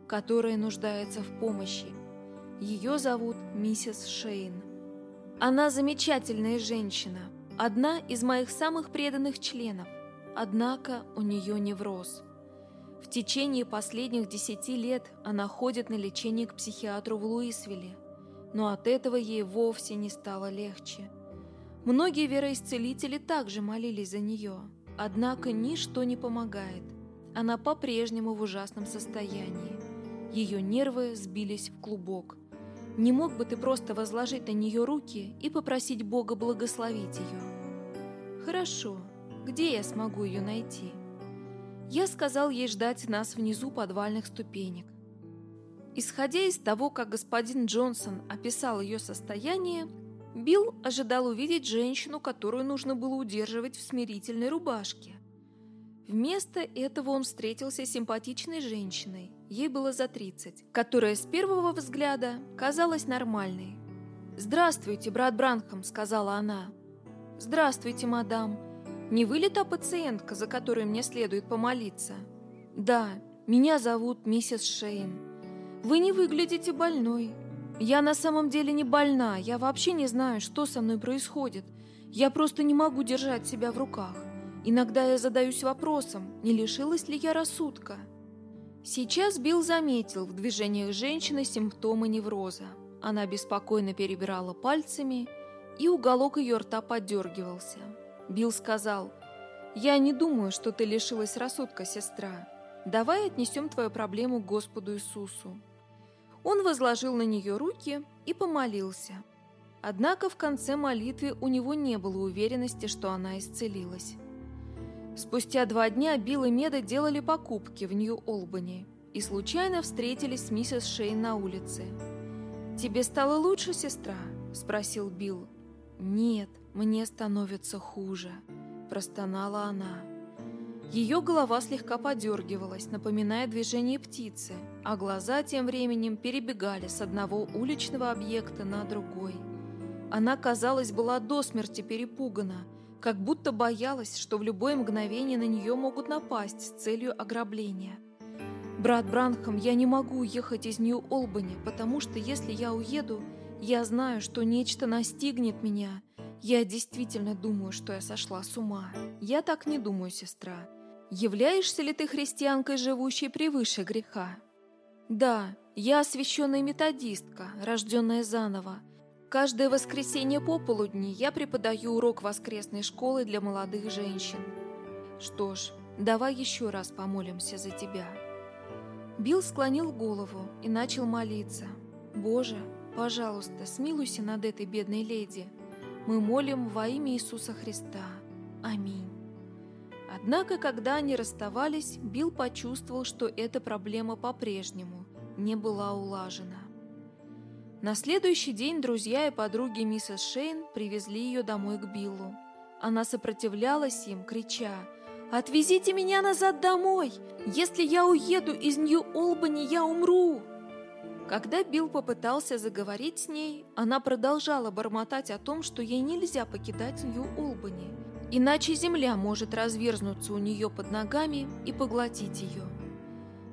которая нуждается в помощи. Ее зовут миссис Шейн. Она замечательная женщина, одна из моих самых преданных членов, однако у нее невроз. В течение последних десяти лет она ходит на лечение к психиатру в Луисвилле, но от этого ей вовсе не стало легче. Многие вероисцелители также молились за нее, однако ничто не помогает. Она по-прежнему в ужасном состоянии. Ее нервы сбились в клубок. Не мог бы ты просто возложить на нее руки и попросить Бога благословить ее? Хорошо. Где я смогу ее найти? Я сказал ей ждать нас внизу подвальных ступенек. Исходя из того, как господин Джонсон описал ее состояние, Билл ожидал увидеть женщину, которую нужно было удерживать в смирительной рубашке. Вместо этого он встретился с симпатичной женщиной, ей было за 30, которая с первого взгляда казалась нормальной. «Здравствуйте, брат Бранхам», — сказала она. «Здравствуйте, мадам. Не вы ли та пациентка, за которой мне следует помолиться?» «Да, меня зовут миссис Шейн. Вы не выглядите больной. Я на самом деле не больна, я вообще не знаю, что со мной происходит. Я просто не могу держать себя в руках. Иногда я задаюсь вопросом, не лишилась ли я рассудка. Сейчас Билл заметил в движениях женщины симптомы невроза. Она беспокойно перебирала пальцами, и уголок ее рта подергивался. Билл сказал, «Я не думаю, что ты лишилась рассудка, сестра. Давай отнесем твою проблему к Господу Иисусу. Он возложил на нее руки и помолился. Однако в конце молитвы у него не было уверенности, что она исцелилась. Спустя два дня Билл и Меда делали покупки в Нью-Олбани и случайно встретились с миссис Шейн на улице. «Тебе стало лучше, сестра?» – спросил Билл. «Нет, мне становится хуже», – простонала она. Ее голова слегка подергивалась, напоминая движение птицы, а глаза тем временем перебегали с одного уличного объекта на другой. Она, казалось, была до смерти перепугана, как будто боялась, что в любое мгновение на нее могут напасть с целью ограбления. «Брат Бранхам, я не могу уехать из Нью-Олбани, потому что если я уеду, я знаю, что нечто настигнет меня. Я действительно думаю, что я сошла с ума. Я так не думаю, сестра. Являешься ли ты христианкой, живущей превыше греха? Да, я освященная методистка, рожденная заново. Каждое воскресенье по полудни я преподаю урок воскресной школы для молодых женщин. Что ж, давай еще раз помолимся за тебя. Билл склонил голову и начал молиться. «Боже, пожалуйста, смилуйся над этой бедной леди. Мы молим во имя Иисуса Христа. Аминь». Однако, когда они расставались, Билл почувствовал, что эта проблема по-прежнему не была улажена. На следующий день друзья и подруги миссис Шейн привезли ее домой к Биллу. Она сопротивлялась им, крича «Отвезите меня назад домой! Если я уеду из Нью-Олбани, я умру!» Когда Билл попытался заговорить с ней, она продолжала бормотать о том, что ей нельзя покидать Нью-Олбани, иначе земля может разверзнуться у нее под ногами и поглотить ее.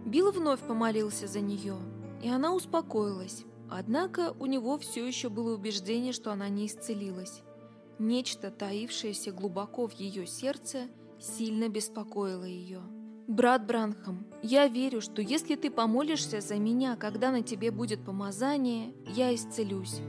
Билл вновь помолился за нее, и она успокоилась, однако у него все еще было убеждение, что она не исцелилась. Нечто, таившееся глубоко в ее сердце, сильно беспокоило ее. «Брат Бранхам, я верю, что если ты помолишься за меня, когда на тебе будет помазание, я исцелюсь».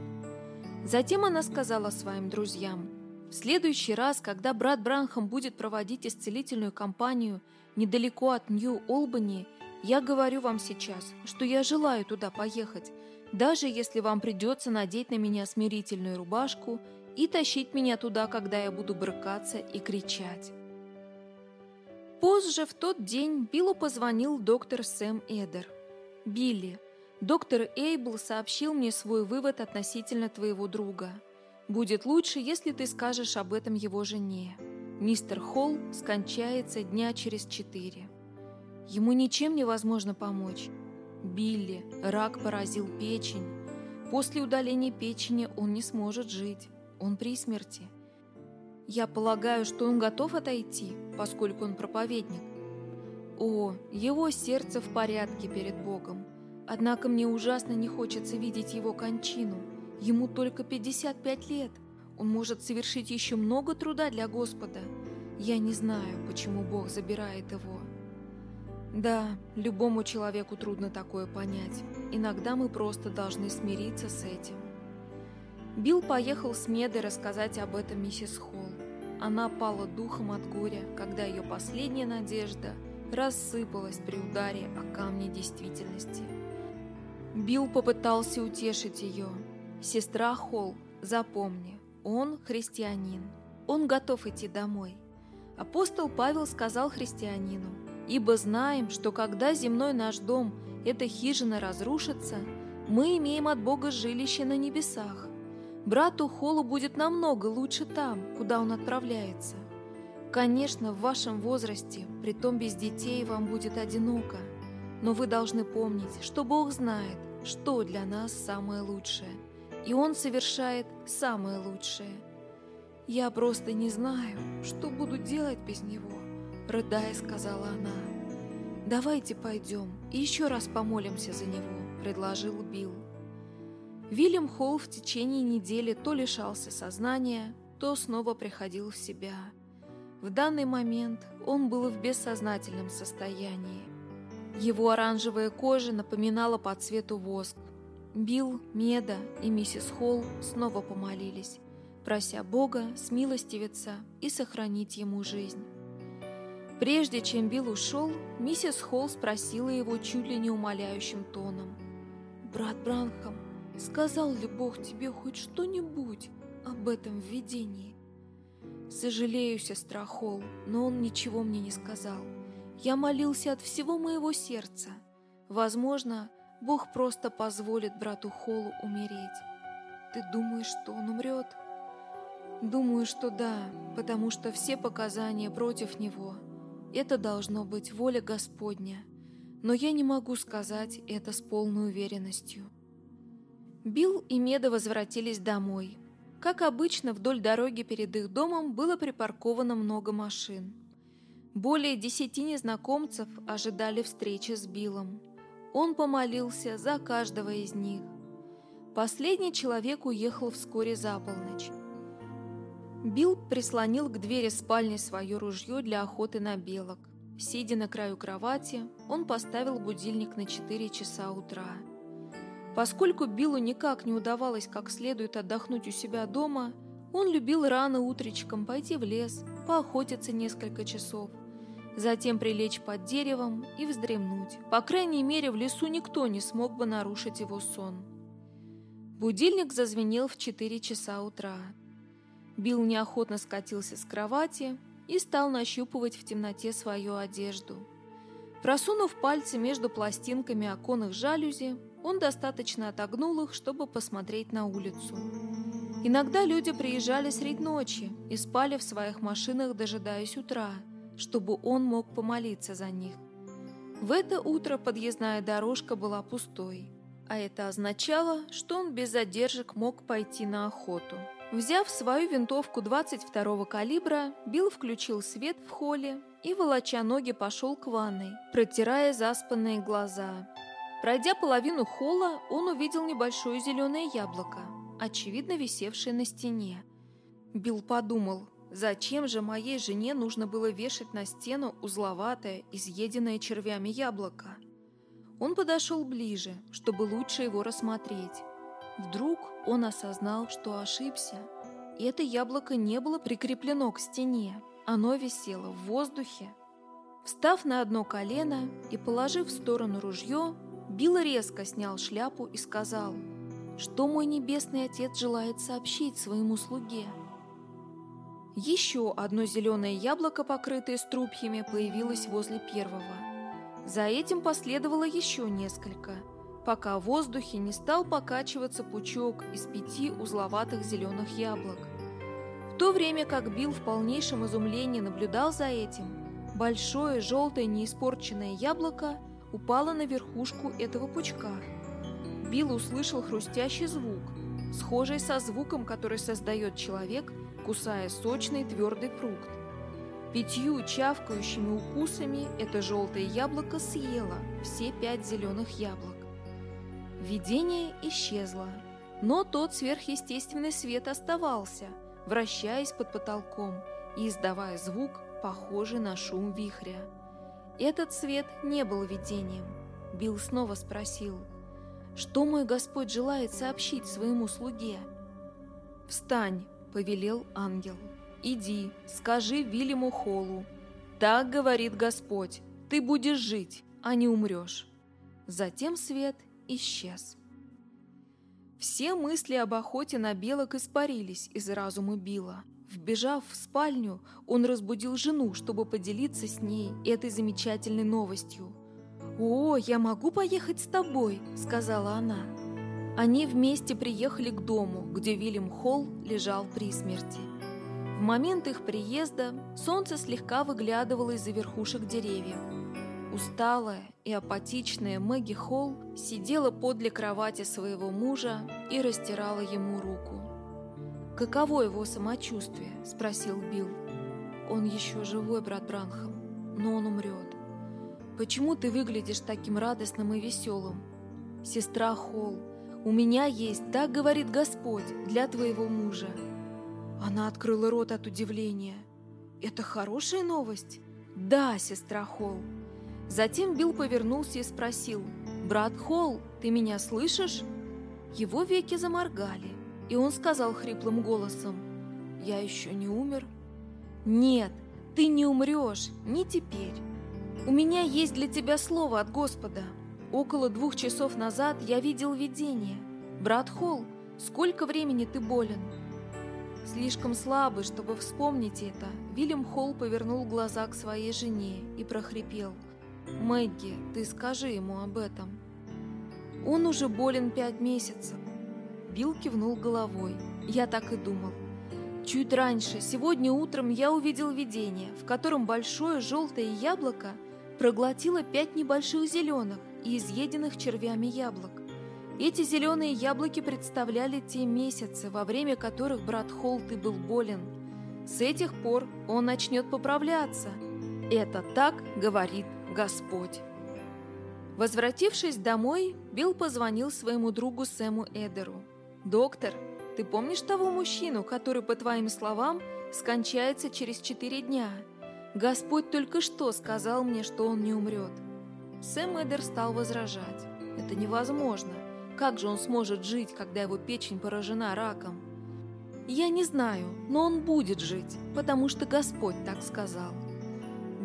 Затем она сказала своим друзьям, «В следующий раз, когда брат Бранхам будет проводить исцелительную кампанию недалеко от Нью-Олбани, я говорю вам сейчас, что я желаю туда поехать, даже если вам придется надеть на меня смирительную рубашку и тащить меня туда, когда я буду брыкаться и кричать». Позже в тот день Биллу позвонил доктор Сэм Эдер. «Билли, доктор Эйбл сообщил мне свой вывод относительно твоего друга. Будет лучше, если ты скажешь об этом его жене. Мистер Холл скончается дня через четыре. Ему ничем невозможно помочь. Билли, рак поразил печень. После удаления печени он не сможет жить. Он при смерти. Я полагаю, что он готов отойти, поскольку он проповедник. О, его сердце в порядке перед Богом. Однако мне ужасно не хочется видеть его кончину. Ему только 55 лет. Он может совершить еще много труда для Господа. Я не знаю, почему Бог забирает его. Да, любому человеку трудно такое понять. Иногда мы просто должны смириться с этим. Билл поехал с Медой рассказать об этом миссис Холл. Она пала духом от горя, когда ее последняя надежда рассыпалась при ударе о камне действительности. Билл попытался утешить ее. «Сестра Холл, запомни, он христианин. Он готов идти домой». Апостол Павел сказал христианину, «Ибо знаем, что когда земной наш дом, эта хижина разрушится, мы имеем от Бога жилище на небесах, Брату Холу будет намного лучше там, куда он отправляется. Конечно, в вашем возрасте, притом без детей, вам будет одиноко. Но вы должны помнить, что Бог знает, что для нас самое лучшее. И Он совершает самое лучшее. «Я просто не знаю, что буду делать без Него», — рыдая сказала она. «Давайте пойдем и еще раз помолимся за Него», — предложил Билл. Вильям Холл в течение недели то лишался сознания, то снова приходил в себя. В данный момент он был в бессознательном состоянии. Его оранжевая кожа напоминала по цвету воск. Билл, Меда и миссис Холл снова помолились, прося Бога смилостивиться и сохранить ему жизнь. Прежде чем Билл ушел, миссис Холл спросила его чуть ли не умоляющим тоном. «Брат Бранхам, Сказал ли Бог тебе хоть что-нибудь об этом видении? Сожалею, сестра Холл, но он ничего мне не сказал. Я молился от всего моего сердца. Возможно, Бог просто позволит брату Холлу умереть. Ты думаешь, что он умрет? Думаю, что да, потому что все показания против него. Это должно быть воля Господня. Но я не могу сказать это с полной уверенностью. Билл и Меда возвратились домой. Как обычно, вдоль дороги перед их домом было припарковано много машин. Более десяти незнакомцев ожидали встречи с Биллом. Он помолился за каждого из них. Последний человек уехал вскоре за полночь. Билл прислонил к двери спальни свое ружье для охоты на белок. Сидя на краю кровати, он поставил будильник на 4 часа утра. Поскольку Биллу никак не удавалось как следует отдохнуть у себя дома, он любил рано утречком пойти в лес, поохотиться несколько часов, затем прилечь под деревом и вздремнуть. По крайней мере, в лесу никто не смог бы нарушить его сон. Будильник зазвенел в 4 часа утра. Билл неохотно скатился с кровати и стал нащупывать в темноте свою одежду. Просунув пальцы между пластинками оконных жалюзи, он достаточно отогнул их, чтобы посмотреть на улицу. Иногда люди приезжали средь ночи и спали в своих машинах, дожидаясь утра, чтобы он мог помолиться за них. В это утро подъездная дорожка была пустой, а это означало, что он без задержек мог пойти на охоту. Взяв свою винтовку 22-го калибра, Билл включил свет в холле и, волоча ноги, пошел к ванной, протирая заспанные глаза. Пройдя половину холла, он увидел небольшое зеленое яблоко, очевидно висевшее на стене. Билл подумал, зачем же моей жене нужно было вешать на стену узловатое, изъеденное червями яблоко? Он подошел ближе, чтобы лучше его рассмотреть. Вдруг он осознал, что ошибся. И это яблоко не было прикреплено к стене. Оно висело в воздухе. Встав на одно колено и положив в сторону ружье, Билл резко снял шляпу и сказал, что мой небесный отец желает сообщить своему слуге. Еще одно зеленое яблоко, покрытое струпьями, появилось возле первого. За этим последовало еще несколько, пока в воздухе не стал покачиваться пучок из пяти узловатых зеленых яблок. В то время как Билл в полнейшем изумлении наблюдал за этим, большое желтое неиспорченное яблоко упало на верхушку этого пучка. Билл услышал хрустящий звук, схожий со звуком, который создает человек, кусая сочный твердый фрукт. Пятью чавкающими укусами это желтое яблоко съело все пять зеленых яблок. Видение исчезло, но тот сверхъестественный свет оставался, вращаясь под потолком и издавая звук, похожий на шум вихря. Этот свет не был видением. Билл снова спросил, «Что мой Господь желает сообщить своему слуге?» «Встань!» — повелел ангел. «Иди, скажи Вильяму Холлу. Так говорит Господь, ты будешь жить, а не умрешь». Затем свет исчез. Все мысли об охоте на белок испарились из разума Билла. Вбежав в спальню, он разбудил жену, чтобы поделиться с ней этой замечательной новостью. «О, я могу поехать с тобой», — сказала она. Они вместе приехали к дому, где Вильям Холл лежал при смерти. В момент их приезда солнце слегка выглядывало из-за верхушек деревьев. Усталая и апатичная Мэгги Холл сидела подле кровати своего мужа и растирала ему руку. «Каково его самочувствие?» – спросил Билл. «Он еще живой, брат Бранхам, но он умрет. Почему ты выглядишь таким радостным и веселым? Сестра Холл, у меня есть, так говорит Господь, для твоего мужа». Она открыла рот от удивления. «Это хорошая новость?» «Да, сестра Холл. Затем Билл повернулся и спросил, «Брат Холл, ты меня слышишь?» Его веки заморгали, и он сказал хриплым голосом, «Я еще не умер?» «Нет, ты не умрешь, не теперь. У меня есть для тебя слово от Господа. Около двух часов назад я видел видение. Брат Холл, сколько времени ты болен?» Слишком слабый, чтобы вспомнить это, Вильям Холл повернул глаза к своей жене и прохрипел – Мэгги, ты скажи ему об этом. Он уже болен пять месяцев. Билл кивнул головой. Я так и думал. Чуть раньше, сегодня утром, я увидел видение, в котором большое желтое яблоко проглотило пять небольших зеленых и изъеденных червями яблок. Эти зеленые яблоки представляли те месяцы, во время которых брат Холт и был болен. С этих пор он начнет поправляться. Это так говорит Господь. Возвратившись домой, Билл позвонил своему другу Сэму Эдеру. «Доктор, ты помнишь того мужчину, который, по твоим словам, скончается через четыре дня? Господь только что сказал мне, что он не умрет». Сэм Эдер стал возражать. «Это невозможно. Как же он сможет жить, когда его печень поражена раком?» «Я не знаю, но он будет жить, потому что Господь так сказал».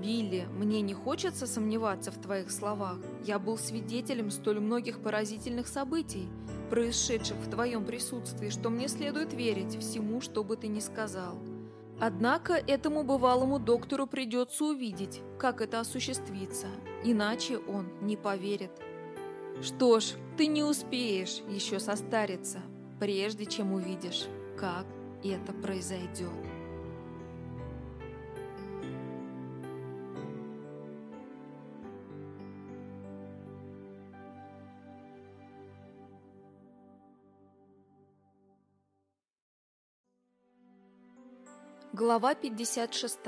Билли, мне не хочется сомневаться в твоих словах. Я был свидетелем столь многих поразительных событий, происшедших в твоем присутствии, что мне следует верить всему, что бы ты ни сказал. Однако этому бывалому доктору придется увидеть, как это осуществится, иначе он не поверит. Что ж, ты не успеешь еще состариться, прежде чем увидишь, как это произойдет. Глава 56.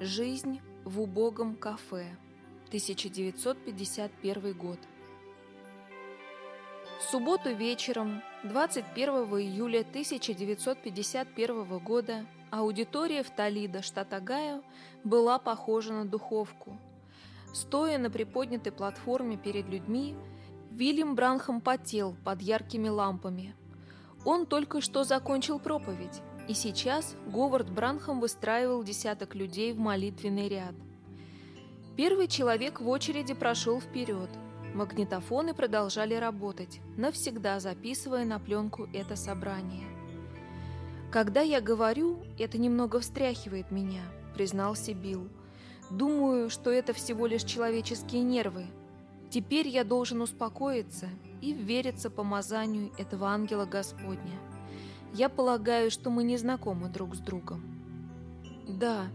Жизнь в убогом кафе. 1951 год. В субботу вечером, 21 июля 1951 года, аудитория в Толидо, штат Огайо, была похожа на духовку. Стоя на приподнятой платформе перед людьми, Вильям Бранхам потел под яркими лампами. Он только что закончил проповедь, и сейчас Говард Бранхам выстраивал десяток людей в молитвенный ряд. Первый человек в очереди прошел вперед – Магнитофоны продолжали работать, навсегда записывая на пленку это собрание. «Когда я говорю, это немного встряхивает меня», — признался Билл. «Думаю, что это всего лишь человеческие нервы. Теперь я должен успокоиться и вериться помазанию этого ангела Господня. Я полагаю, что мы не знакомы друг с другом». «Да»,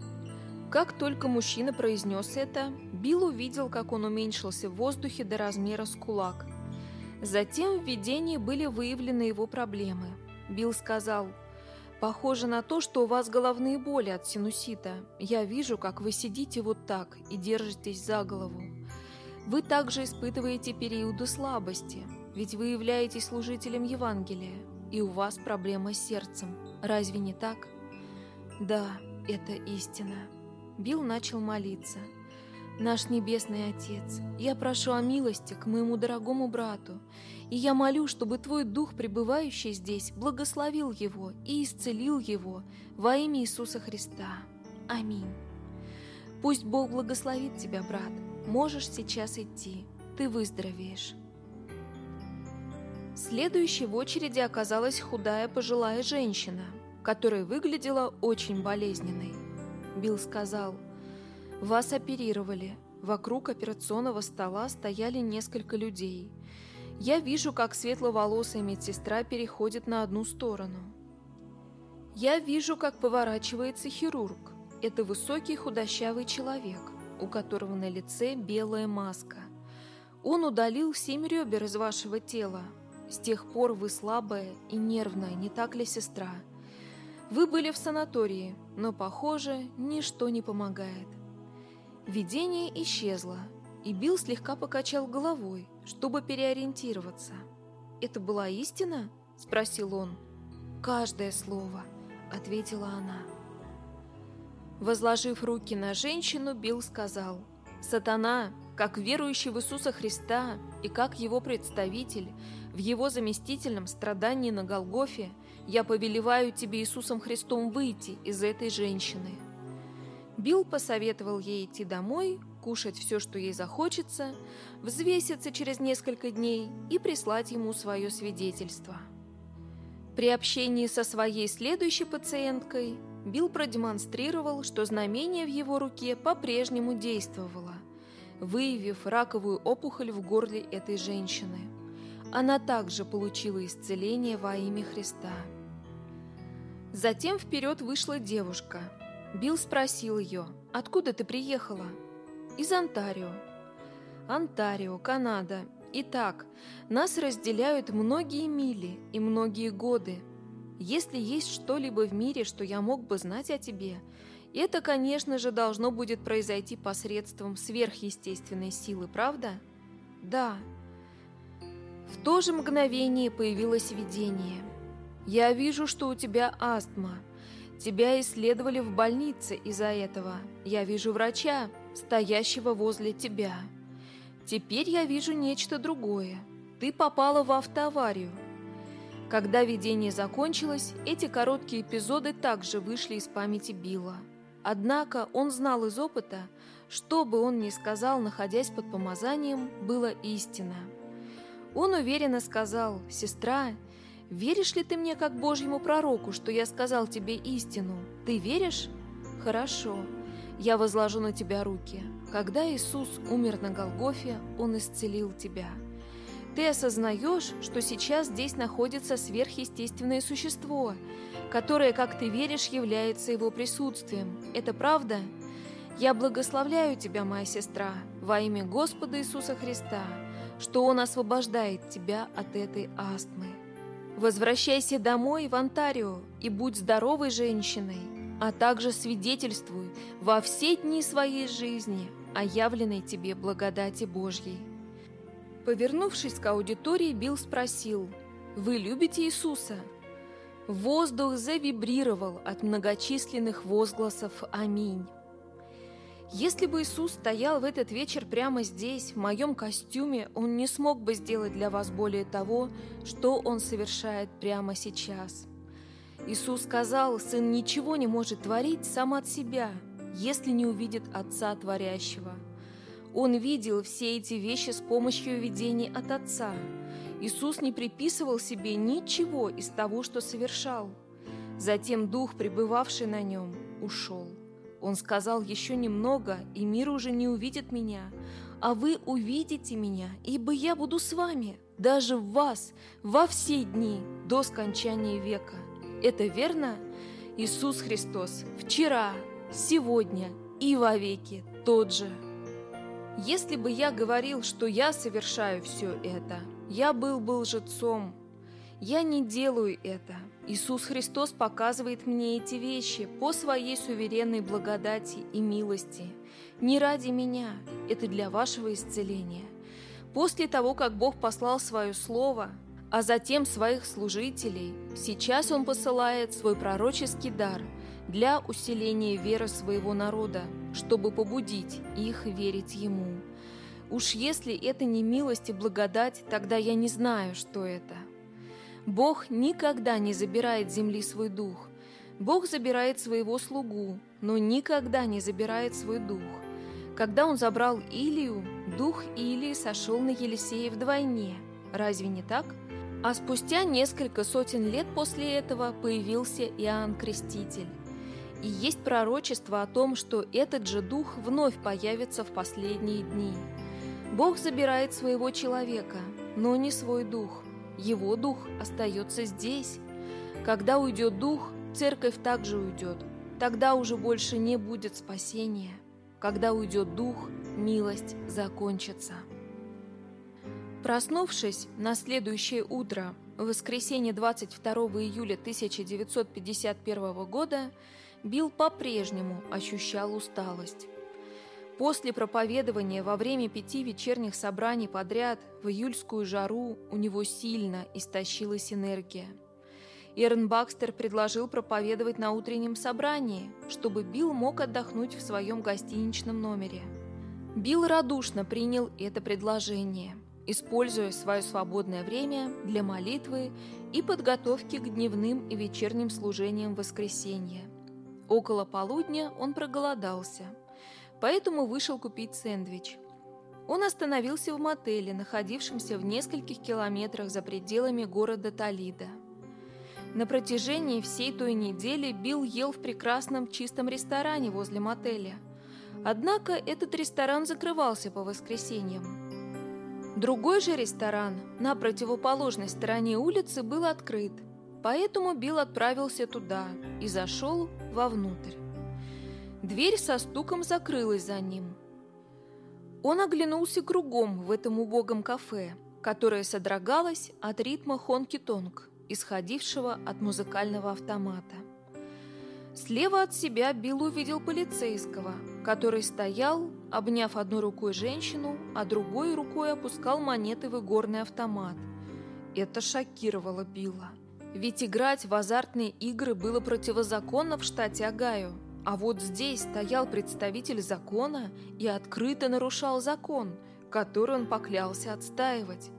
как только мужчина произнес это, Билл увидел, как он уменьшился в воздухе до размера с кулак. Затем в видении были выявлены его проблемы. Билл сказал, «Похоже на то, что у вас головные боли от синусита. Я вижу, как вы сидите вот так и держитесь за голову. Вы также испытываете периоды слабости, ведь вы являетесь служителем Евангелия, и у вас проблема с сердцем. Разве не так?» «Да, это истина». Билл начал молиться. «Наш Небесный Отец, я прошу о милости к моему дорогому брату, и я молю, чтобы Твой Дух, пребывающий здесь, благословил его и исцелил его во имя Иисуса Христа. Аминь. Пусть Бог благословит тебя, брат. Можешь сейчас идти. Ты выздоровеешь». Следующей в очереди оказалась худая пожилая женщина, которая выглядела очень болезненной. Билл сказал, «Вас оперировали. Вокруг операционного стола стояли несколько людей. Я вижу, как светловолосая медсестра переходит на одну сторону. Я вижу, как поворачивается хирург. Это высокий худощавый человек, у которого на лице белая маска. Он удалил семь ребер из вашего тела. С тех пор вы слабая и нервная, не так ли, сестра?» Вы были в санатории, но, похоже, ничто не помогает. Видение исчезло, и Билл слегка покачал головой, чтобы переориентироваться. «Это была истина?» – спросил он. «Каждое слово», – ответила она. Возложив руки на женщину, Билл сказал, «Сатана, как верующий в Иисуса Христа и как его представитель, в его заместительном страдании на Голгофе – я повелеваю тебе Иисусом Христом выйти из этой женщины». Билл посоветовал ей идти домой, кушать все, что ей захочется, взвеситься через несколько дней и прислать ему свое свидетельство. При общении со своей следующей пациенткой Билл продемонстрировал, что знамение в его руке по-прежнему действовало, выявив раковую опухоль в горле этой женщины. Она также получила исцеление во имя Христа. Затем вперед вышла девушка. Билл спросил ее, «Откуда ты приехала?» «Из Онтарио». «Онтарио, Канада. Итак, нас разделяют многие мили и многие годы. Если есть что-либо в мире, что я мог бы знать о тебе, это, конечно же, должно будет произойти посредством сверхъестественной силы, правда?» «Да». В то же мгновение появилось видение – я вижу, что у тебя астма. Тебя исследовали в больнице из-за этого. Я вижу врача, стоящего возле тебя. Теперь я вижу нечто другое. Ты попала в автоаварию. Когда видение закончилось, эти короткие эпизоды также вышли из памяти Билла. Однако он знал из опыта, что бы он ни сказал, находясь под помазанием, было истина. Он уверенно сказал, «Сестра, Веришь ли ты мне как Божьему пророку, что я сказал тебе истину? Ты веришь? Хорошо. Я возложу на тебя руки. Когда Иисус умер на Голгофе, Он исцелил тебя. Ты осознаешь, что сейчас здесь находится сверхъестественное существо, которое, как ты веришь, является его присутствием. Это правда? Я благословляю тебя, моя сестра, во имя Господа Иисуса Христа, что Он освобождает тебя от этой астмы. Возвращайся домой в Онтарио и будь здоровой женщиной, а также свидетельствуй во все дни своей жизни о явленной тебе благодати Божьей. Повернувшись к аудитории, Билл спросил, «Вы любите Иисуса?» Воздух завибрировал от многочисленных возгласов «Аминь». Если бы Иисус стоял в этот вечер прямо здесь, в моем костюме, Он не смог бы сделать для вас более того, что Он совершает прямо сейчас. Иисус сказал, Сын ничего не может творить сам от себя, если не увидит Отца Творящего – он видел все эти вещи с помощью видений от Отца. Иисус не приписывал себе ничего из того, что совершал. Затем Дух, пребывавший на нем, ушел. Он сказал еще немного, и мир уже не увидит меня, а вы увидите меня, ибо я буду с вами, даже в вас, во все дни, до скончания века. Это верно? Иисус Христос вчера, сегодня и вовеки тот же. Если бы я говорил, что я совершаю все это, я был бы лжецом. Я не делаю это. Иисус Христос показывает мне эти вещи по своей суверенной благодати и милости. Не ради меня, это для вашего исцеления. После того, как Бог послал свое слово, а затем своих служителей, сейчас Он посылает свой пророческий дар – для усиления веры своего народа, чтобы побудить их верить Ему. Уж если это не милость и благодать, тогда я не знаю, что это. Бог никогда не забирает земли свой дух. Бог забирает своего слугу, но никогда не забирает свой дух. Когда он забрал Илию, дух Илии сошел на Елисея вдвойне. Разве не так? А спустя несколько сотен лет после этого появился Иоанн Креститель. И есть пророчество о том, что этот же дух вновь появится в последние дни. Бог забирает своего человека, но не свой дух. Его дух остается здесь. Когда уйдет дух, церковь также уйдет. Тогда уже больше не будет спасения. Когда уйдет дух, милость закончится. Проснувшись на следующее утро, в воскресенье 22 июля 1951 года, Билл по-прежнему ощущал усталость. После проповедования во время пяти вечерних собраний подряд в июльскую жару у него сильно истощилась энергия. Эрн Бакстер предложил проповедовать на утреннем собрании, чтобы Билл мог отдохнуть в своем гостиничном номере. Билл радушно принял это предложение, используя свое свободное время для молитвы и подготовки к дневным и вечерним служениям воскресенья – Около полудня он проголодался, поэтому вышел купить сэндвич. Он остановился в мотеле, находившемся в нескольких километрах за пределами города Толида. На протяжении всей той недели Билл ел в прекрасном чистом ресторане возле мотеля. Однако этот ресторан закрывался по воскресеньям. Другой же ресторан на противоположной стороне улицы был открыт, поэтому Билл отправился туда и зашел вовнутрь. Дверь со стуком закрылась за ним. Он оглянулся кругом в этом убогом кафе, которое содрогалось от ритма хонки-тонг, исходившего от музыкального автомата. Слева от себя Билл увидел полицейского, который стоял, обняв одной рукой женщину, а другой рукой опускал монеты в игорный автомат. Это шокировало Билла. Ведь играть в азартные игры было противозаконно в штате Огайо. А вот здесь стоял представитель закона и открыто нарушал закон, который он поклялся отстаивать.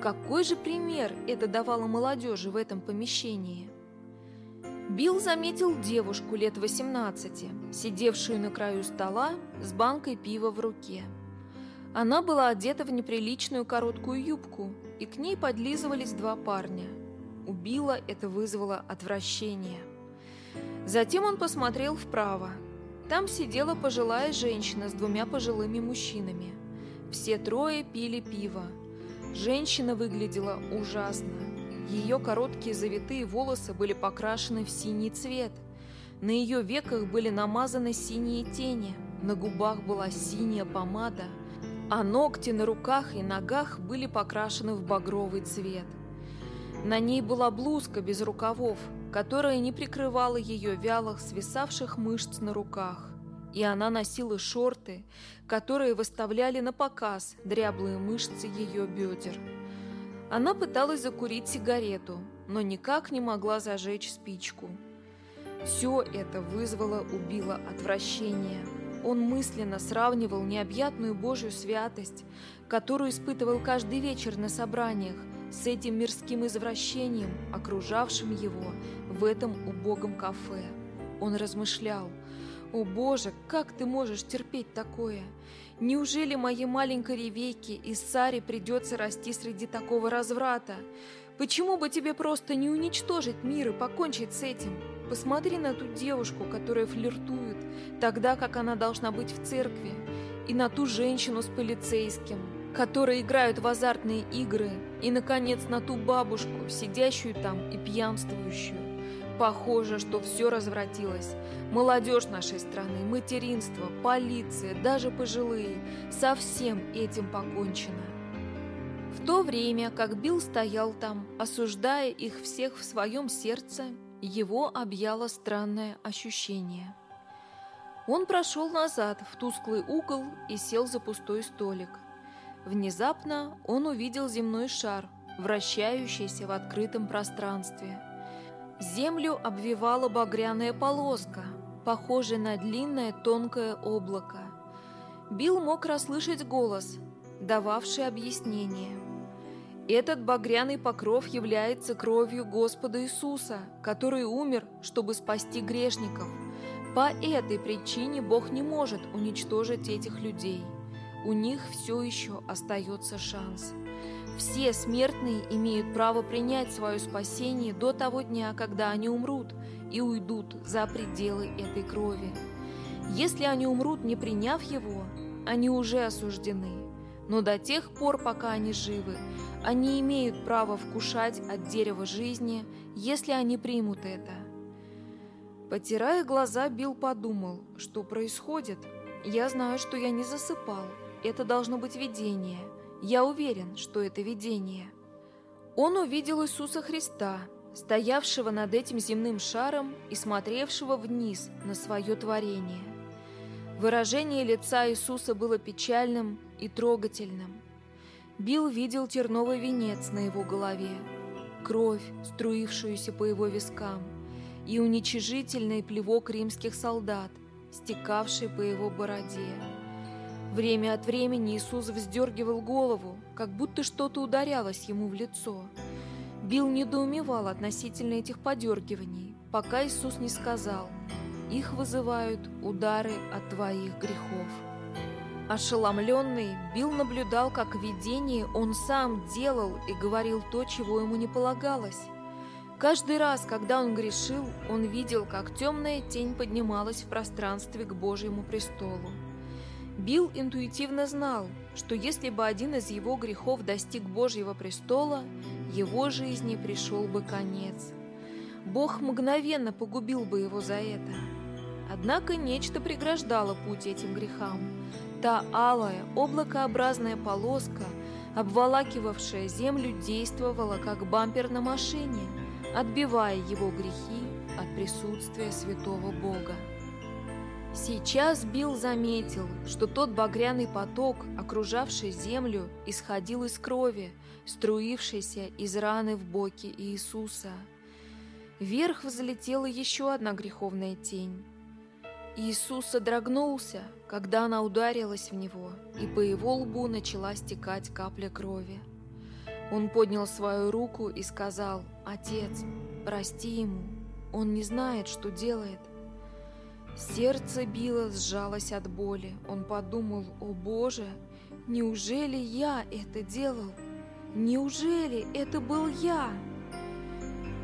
Какой же пример это давало молодежи в этом помещении? Билл заметил девушку лет 18, сидевшую на краю стола с банкой пива в руке. Она была одета в неприличную короткую юбку, и к ней подлизывались два парня – убило, это вызвало отвращение. Затем он посмотрел вправо. Там сидела пожилая женщина с двумя пожилыми мужчинами. Все трое пили пиво. Женщина выглядела ужасно. Ее короткие завитые волосы были покрашены в синий цвет. На ее веках были намазаны синие тени, на губах была синяя помада, а ногти на руках и ногах были покрашены в багровый цвет. На ней была блузка без рукавов, которая не прикрывала ее вялых, свисавших мышц на руках. И она носила шорты, которые выставляли на показ дряблые мышцы ее бедер. Она пыталась закурить сигарету, но никак не могла зажечь спичку. Все это вызвало у Билла отвращение. Он мысленно сравнивал необъятную Божью святость, которую испытывал каждый вечер на собраниях, с этим мирским извращением, окружавшим его в этом убогом кафе. Он размышлял, «О Боже, как ты можешь терпеть такое? Неужели моей маленькой Ревейке и Саре придется расти среди такого разврата? Почему бы тебе просто не уничтожить мир и покончить с этим? Посмотри на ту девушку, которая флиртует, тогда как она должна быть в церкви, и на ту женщину с полицейским, которые играют в азартные игры, и, наконец, на ту бабушку, сидящую там и пьянствующую. Похоже, что все развратилось. Молодежь нашей страны, материнство, полиция, даже пожилые. Со всем этим покончено. В то время, как Билл стоял там, осуждая их всех в своем сердце, его объяло странное ощущение. Он прошел назад в тусклый угол и сел за пустой столик. Внезапно он увидел земной шар, вращающийся в открытом пространстве. Землю обвивала багряная полоска, похожая на длинное тонкое облако. Билл мог расслышать голос, дававший объяснение. Этот багряный покров является кровью Господа Иисуса, который умер, чтобы спасти грешников. По этой причине Бог не может уничтожить этих людей у них все еще остается шанс. Все смертные имеют право принять свое спасение до того дня, когда они умрут и уйдут за пределы этой крови. Если они умрут, не приняв его, они уже осуждены. Но до тех пор, пока они живы, они имеют право вкушать от дерева жизни, если они примут это. Потирая глаза, Билл подумал, что происходит. Я знаю, что я не засыпал. Это должно быть видение. Я уверен, что это видение. Он увидел Иисуса Христа, стоявшего над этим земным шаром и смотревшего вниз на свое творение. Выражение лица Иисуса было печальным и трогательным. Билл видел терновый венец на его голове, кровь, струившуюся по его вискам, и уничижительный плевок римских солдат, стекавший по его бороде. Время от времени Иисус вздергивал голову, как будто что-то ударялось ему в лицо. Билл недоумевал относительно этих подергиваний, пока Иисус не сказал «Их вызывают удары от твоих грехов». Ошеломленный, Билл наблюдал, как видение он сам делал и говорил то, чего ему не полагалось. Каждый раз, когда он грешил, он видел, как темная тень поднималась в пространстве к Божьему престолу. Билл интуитивно знал, что если бы один из его грехов достиг Божьего престола, его жизни пришел бы конец. Бог мгновенно погубил бы его за это. Однако нечто преграждало путь этим грехам. Та алая, облакообразная полоска, обволакивавшая землю, действовала как бампер на машине, отбивая его грехи от присутствия святого Бога. Сейчас Билл заметил, что тот багряный поток, окружавший землю, исходил из крови, струившейся из раны в боке Иисуса. Вверх взлетела еще одна греховная тень. Иисус содрогнулся, когда она ударилась в него, и по его лбу начала стекать капля крови. Он поднял свою руку и сказал, «Отец, прости ему, он не знает, что делает». Сердце било, сжалось от боли. Он подумал, о боже, неужели я это делал? Неужели это был я?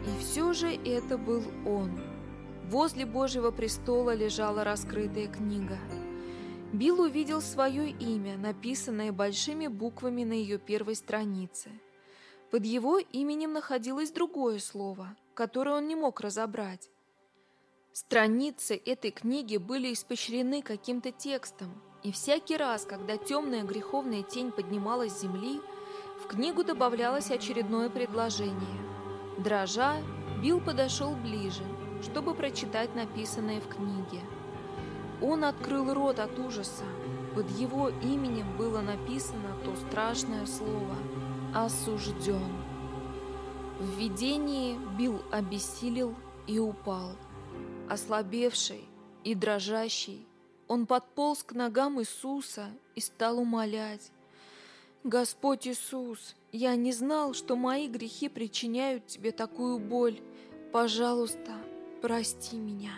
И все же это был он. Возле Божьего престола лежала раскрытая книга. Билл увидел свое имя, написанное большими буквами на ее первой странице. Под его именем находилось другое слово, которое он не мог разобрать. Страницы этой книги были испещрены каким-то текстом, и всякий раз, когда темная греховная тень поднималась с земли, в книгу добавлялось очередное предложение. Дрожа, Билл подошел ближе, чтобы прочитать написанное в книге. Он открыл рот от ужаса. Под его именем было написано то страшное слово «осужден». В видении Билл обессилел и упал. Ослабевший и дрожащий, он подполз к ногам Иисуса и стал умолять. «Господь Иисус, я не знал, что мои грехи причиняют тебе такую боль. Пожалуйста, прости меня».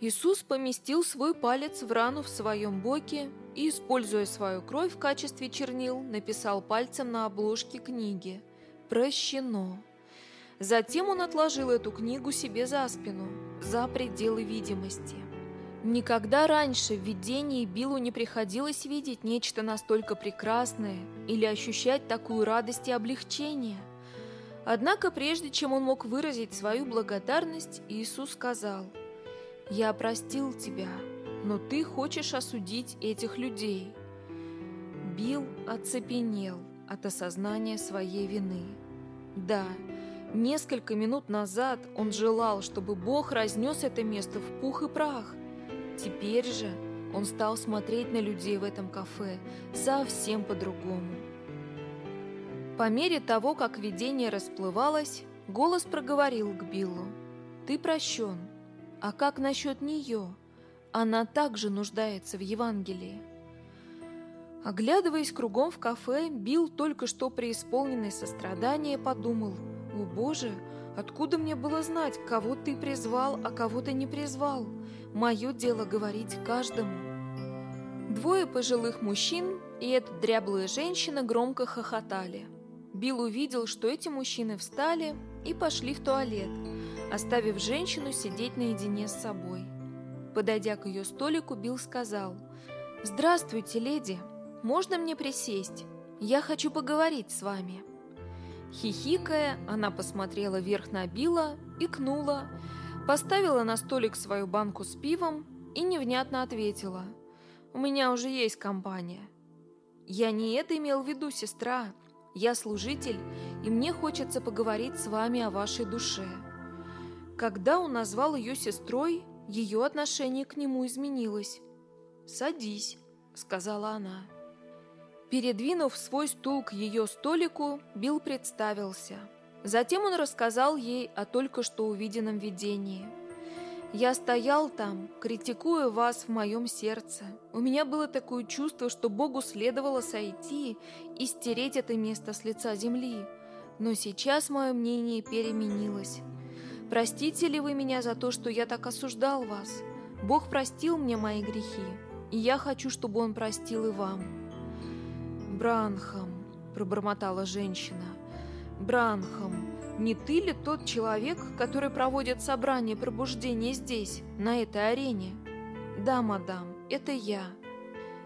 Иисус поместил свой палец в рану в своем боке и, используя свою кровь в качестве чернил, написал пальцем на обложке книги «Прощено». Затем он отложил эту книгу себе за спину, за пределы видимости. Никогда раньше в видении Биллу не приходилось видеть нечто настолько прекрасное или ощущать такую радость и облегчение. Однако прежде чем он мог выразить свою благодарность, Иисус сказал – я простил тебя, но ты хочешь осудить этих людей. Билл оцепенел от осознания своей вины. Да, несколько минут назад он желал, чтобы Бог разнес это место в пух и прах. Теперь же он стал смотреть на людей в этом кафе совсем по-другому. По мере того, как видение расплывалось, голос проговорил к Биллу. «Ты прощен, а как насчет нее? Она также нуждается в Евангелии. Оглядываясь кругом в кафе, Билл, только что преисполненный сострадания, подумал, «О Боже, откуда мне было знать, кого ты призвал, а кого ты не призвал? Мое дело говорить каждому». Двое пожилых мужчин и эта дряблая женщина громко хохотали. Билл увидел, что эти мужчины встали и пошли в туалет – оставив женщину сидеть наедине с собой. Подойдя к ее столику, Билл сказал, «Здравствуйте, леди. Можно мне присесть? Я хочу поговорить с вами». Хихикая, она посмотрела вверх на Билла, икнула, поставила на столик свою банку с пивом и невнятно ответила, «У меня уже есть компания». «Я не это имел в виду, сестра. Я служитель, и мне хочется поговорить с вами о вашей душе». Когда он назвал ее сестрой, ее отношение к нему изменилось. «Садись», — сказала она. Передвинув свой стул к ее столику, Билл представился. Затем он рассказал ей о только что увиденном видении. «Я стоял там, критикуя вас в моем сердце. У меня было такое чувство, что Богу следовало сойти и стереть это место с лица земли. Но сейчас мое мнение переменилось. Простите ли вы меня за то, что я так осуждал вас? Бог простил мне мои грехи, и я хочу, чтобы Он простил и вам». «Бранхам», — пробормотала женщина, — «Бранхам, не ты ли тот человек, который проводит собрание пробуждения здесь, на этой арене?» «Да, мадам, это я.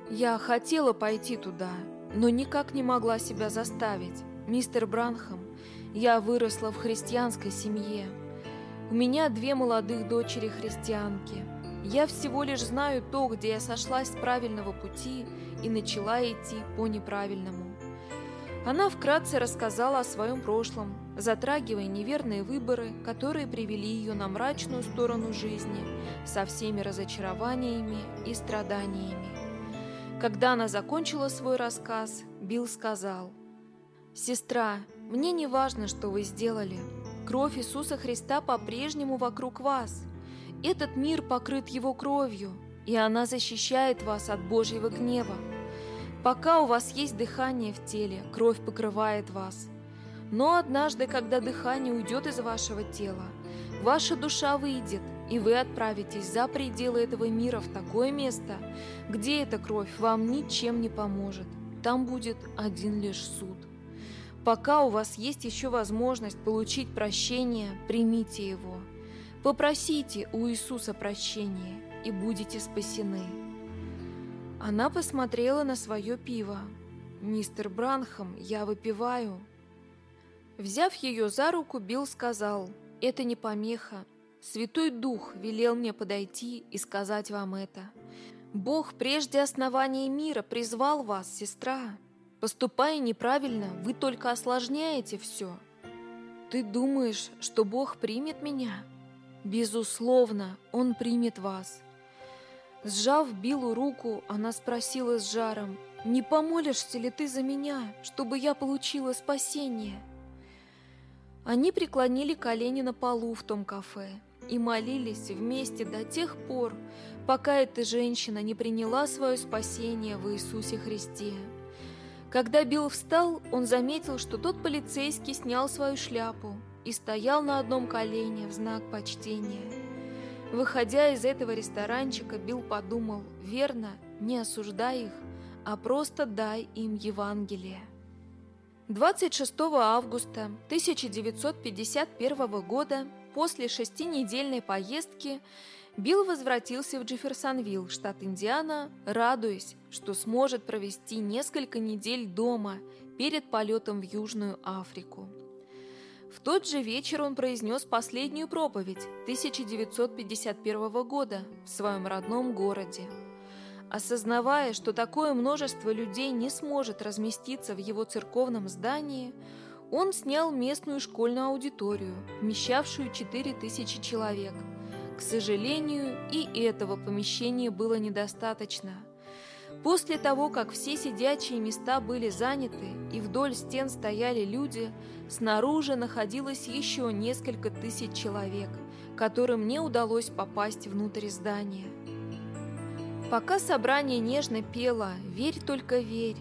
Я хотела пойти туда, но никак не могла себя заставить. Мистер Бранхам, я выросла в христианской семье». У меня две молодых дочери-христианки. Я всего лишь знаю то, где я сошлась с правильного пути и начала идти по неправильному. Она вкратце рассказала о своем прошлом, затрагивая неверные выборы, которые привели ее на мрачную сторону жизни, со всеми разочарованиями и страданиями. Когда она закончила свой рассказ, Билл сказал, «Сестра, мне не важно, что вы сделали. Кровь Иисуса Христа по-прежнему вокруг вас. Этот мир покрыт Его кровью, и она защищает вас от Божьего гнева. Пока у вас есть дыхание в теле, кровь покрывает вас. Но однажды, когда дыхание уйдет из вашего тела, ваша душа выйдет, и вы отправитесь за пределы этого мира в такое место, где эта кровь вам ничем не поможет. Там будет один лишь суд. Пока у вас есть еще возможность получить прощение, примите его. Попросите у Иисуса прощения и будете спасены. Она посмотрела на свое пиво. «Мистер Бранхам, я выпиваю». Взяв ее за руку, Билл сказал, «Это не помеха. Святой Дух велел мне подойти и сказать вам это. Бог прежде основания мира призвал вас, сестра. Поступая неправильно, вы только осложняете все. Ты думаешь, что Бог примет меня? Безусловно, Он примет вас. Сжав Биллу руку, она спросила с жаром, «Не помолишься ли ты за меня, чтобы я получила спасение?» Они преклонили колени на полу в том кафе и молились вместе до тех пор, пока эта женщина не приняла свое спасение в Иисусе Христе. Когда Билл встал, он заметил, что тот полицейский снял свою шляпу и стоял на одном колене в знак почтения. Выходя из этого ресторанчика, Билл подумал, верно, не осуждай их, а просто дай им Евангелие. 26 августа 1951 года, после шестинедельной поездки, Билл возвратился в Джефферсонвилл, штат Индиана, радуясь, что сможет провести несколько недель дома перед полетом в Южную Африку. В тот же вечер он произнес последнюю проповедь 1951 года в своем родном городе. Осознавая, что такое множество людей не сможет разместиться в его церковном здании, он снял местную школьную аудиторию, вмещавшую 4000 человек. К сожалению, и этого помещения было недостаточно. После того, как все сидячие места были заняты и вдоль стен стояли люди, снаружи находилось еще несколько тысяч человек, которым не удалось попасть внутрь здания. Пока собрание нежно пело «Верь только верь»,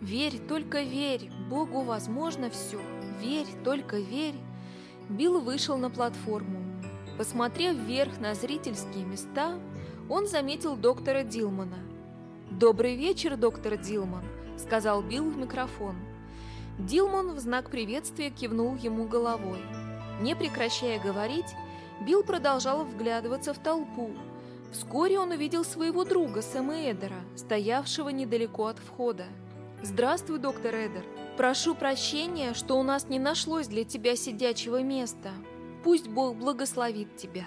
«Верь только верь, Богу возможно все, верь только верь», Билл вышел на платформу. Посмотрев вверх на зрительские места, он заметил доктора Дилмана. «Добрый вечер, доктор Дилман», — сказал Билл в микрофон. Дилман в знак приветствия кивнул ему головой. Не прекращая говорить, Билл продолжал вглядываться в толпу, Вскоре он увидел своего друга Сэма Эдера, стоявшего недалеко от входа. «Здравствуй, доктор Эдер. Прошу прощения, что у нас не нашлось для тебя сидячего места. Пусть Бог благословит тебя».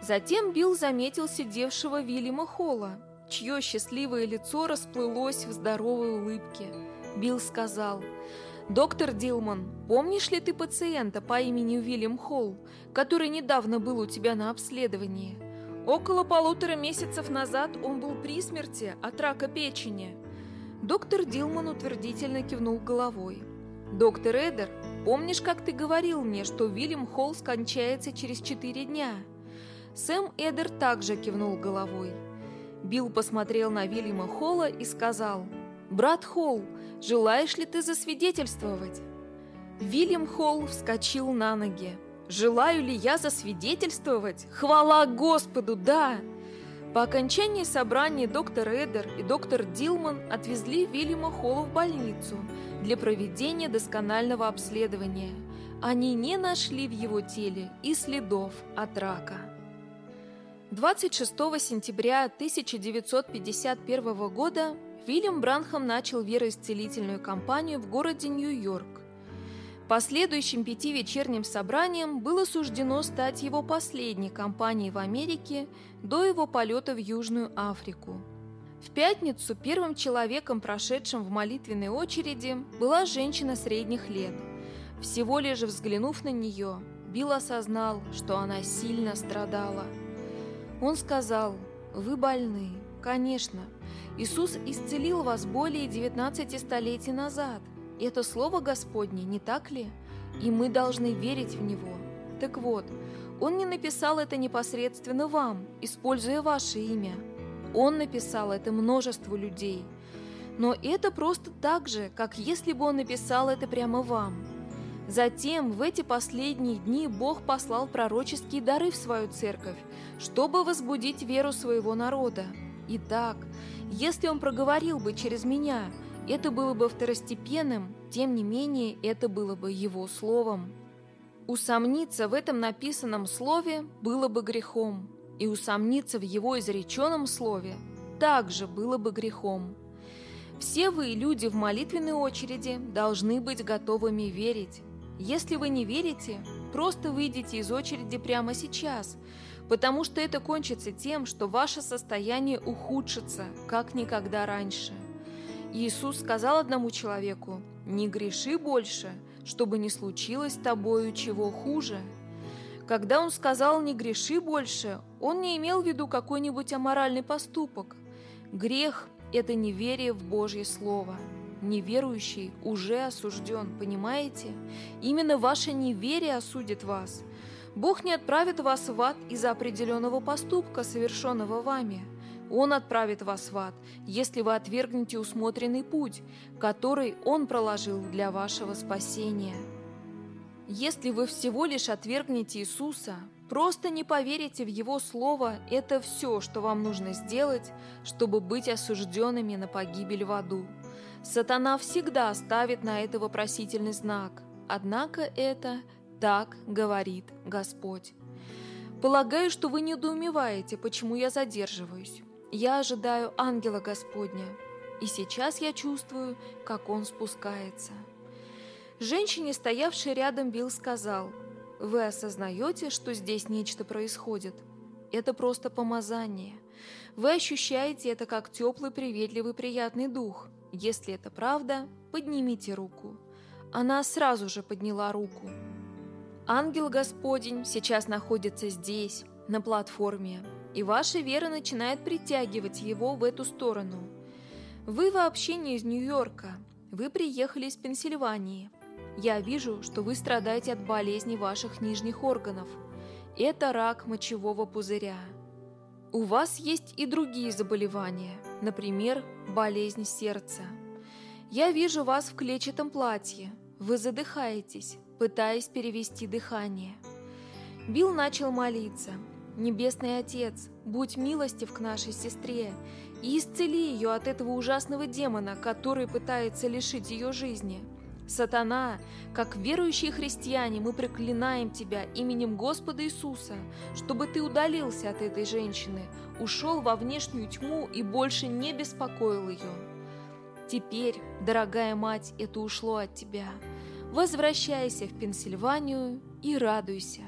Затем Билл заметил сидевшего Вильяма Холла, чье счастливое лицо расплылось в здоровой улыбке. Билл сказал, «Доктор Дилман, помнишь ли ты пациента по имени Уильям Холл, который недавно был у тебя на обследовании?» Около полутора месяцев назад он был при смерти от рака печени. Доктор Дилман утвердительно кивнул головой. «Доктор Эдер, помнишь, как ты говорил мне, что Уильям Холл скончается через четыре дня?» Сэм Эдер также кивнул головой. Билл посмотрел на Вильяма Холла и сказал, «Брат Холл, желаешь ли ты засвидетельствовать?» Вильям Холл вскочил на ноги. Желаю ли я засвидетельствовать? Хвала Господу, да! По окончании собрания доктор Эдер и доктор Дилман отвезли Вильяма Холла в больницу для проведения досконального обследования. Они не нашли в его теле и следов от рака. 26 сентября 1951 года Вильям Бранхам начал вероисцелительную кампанию в городе Нью-Йорк. Последующим пяти вечерним собранием было суждено стать его последней кампанией в Америке до его полета в Южную Африку. В пятницу первым человеком, прошедшим в молитвенной очереди, была женщина средних лет. Всего лишь взглянув на нее, Билл осознал, что она сильно страдала. Он сказал, «Вы больны, конечно. Иисус исцелил вас более 19 столетий назад – это слово Господне, не так ли? И мы должны верить в него. Так вот, он не написал это непосредственно вам, используя ваше имя. Он написал это множеству людей. Но это просто так же, как если бы он написал это прямо вам. Затем, в эти последние дни, Бог послал пророческие дары в свою церковь, чтобы возбудить веру своего народа. Итак, если он проговорил бы через меня – это было бы второстепенным, тем не менее это было бы его словом. Усомниться в этом написанном слове было бы грехом, и усомниться в его изреченном слове также было бы грехом. Все вы, люди в молитвенной очереди, должны быть готовыми верить. Если вы не верите, просто выйдите из очереди прямо сейчас, потому что это кончится тем, что ваше состояние ухудшится, как никогда раньше. Иисус сказал одному человеку, «Не греши больше, чтобы не случилось с тобою чего хуже». Когда он сказал «не греши больше», он не имел в виду какой-нибудь аморальный поступок. Грех – это неверие в Божье Слово. Неверующий уже осужден, понимаете? Именно ваше неверие осудит вас. Бог не отправит вас в ад из-за определенного поступка, совершенного вами. Он отправит вас в ад, если вы отвергнете усмотренный путь, который Он проложил для вашего спасения. Если вы всего лишь отвергнете Иисуса, просто не поверите в Его Слово, это все, что вам нужно сделать, чтобы быть осужденными на погибель в аду. Сатана всегда ставит на это вопросительный знак, однако это «так говорит Господь». Полагаю, что вы недоумеваете, почему я задерживаюсь. Я ожидаю ангела Господня, и сейчас я чувствую, как он спускается. Женщине, стоявшей рядом, Билл сказал, «Вы осознаете, что здесь нечто происходит? Это просто помазание. Вы ощущаете это как теплый, приветливый, приятный дух. Если это правда, поднимите руку». Она сразу же подняла руку. Ангел Господень сейчас находится здесь, на платформе, и ваша вера начинает притягивать его в эту сторону. Вы вообще не из Нью-Йорка, вы приехали из Пенсильвании. Я вижу, что вы страдаете от болезни ваших нижних органов. Это рак мочевого пузыря. У вас есть и другие заболевания, например, болезнь сердца. Я вижу вас в клетчатом платье. Вы задыхаетесь, пытаясь перевести дыхание. Билл начал молиться. «Небесный Отец, будь милостив к нашей сестре и исцели ее от этого ужасного демона, который пытается лишить ее жизни». Сатана, как верующие христиане, мы проклинаем тебя именем Господа Иисуса, чтобы ты удалился от этой женщины, ушел во внешнюю тьму и больше не беспокоил ее. Теперь, дорогая мать, это ушло от тебя. Возвращайся в Пенсильванию и радуйся.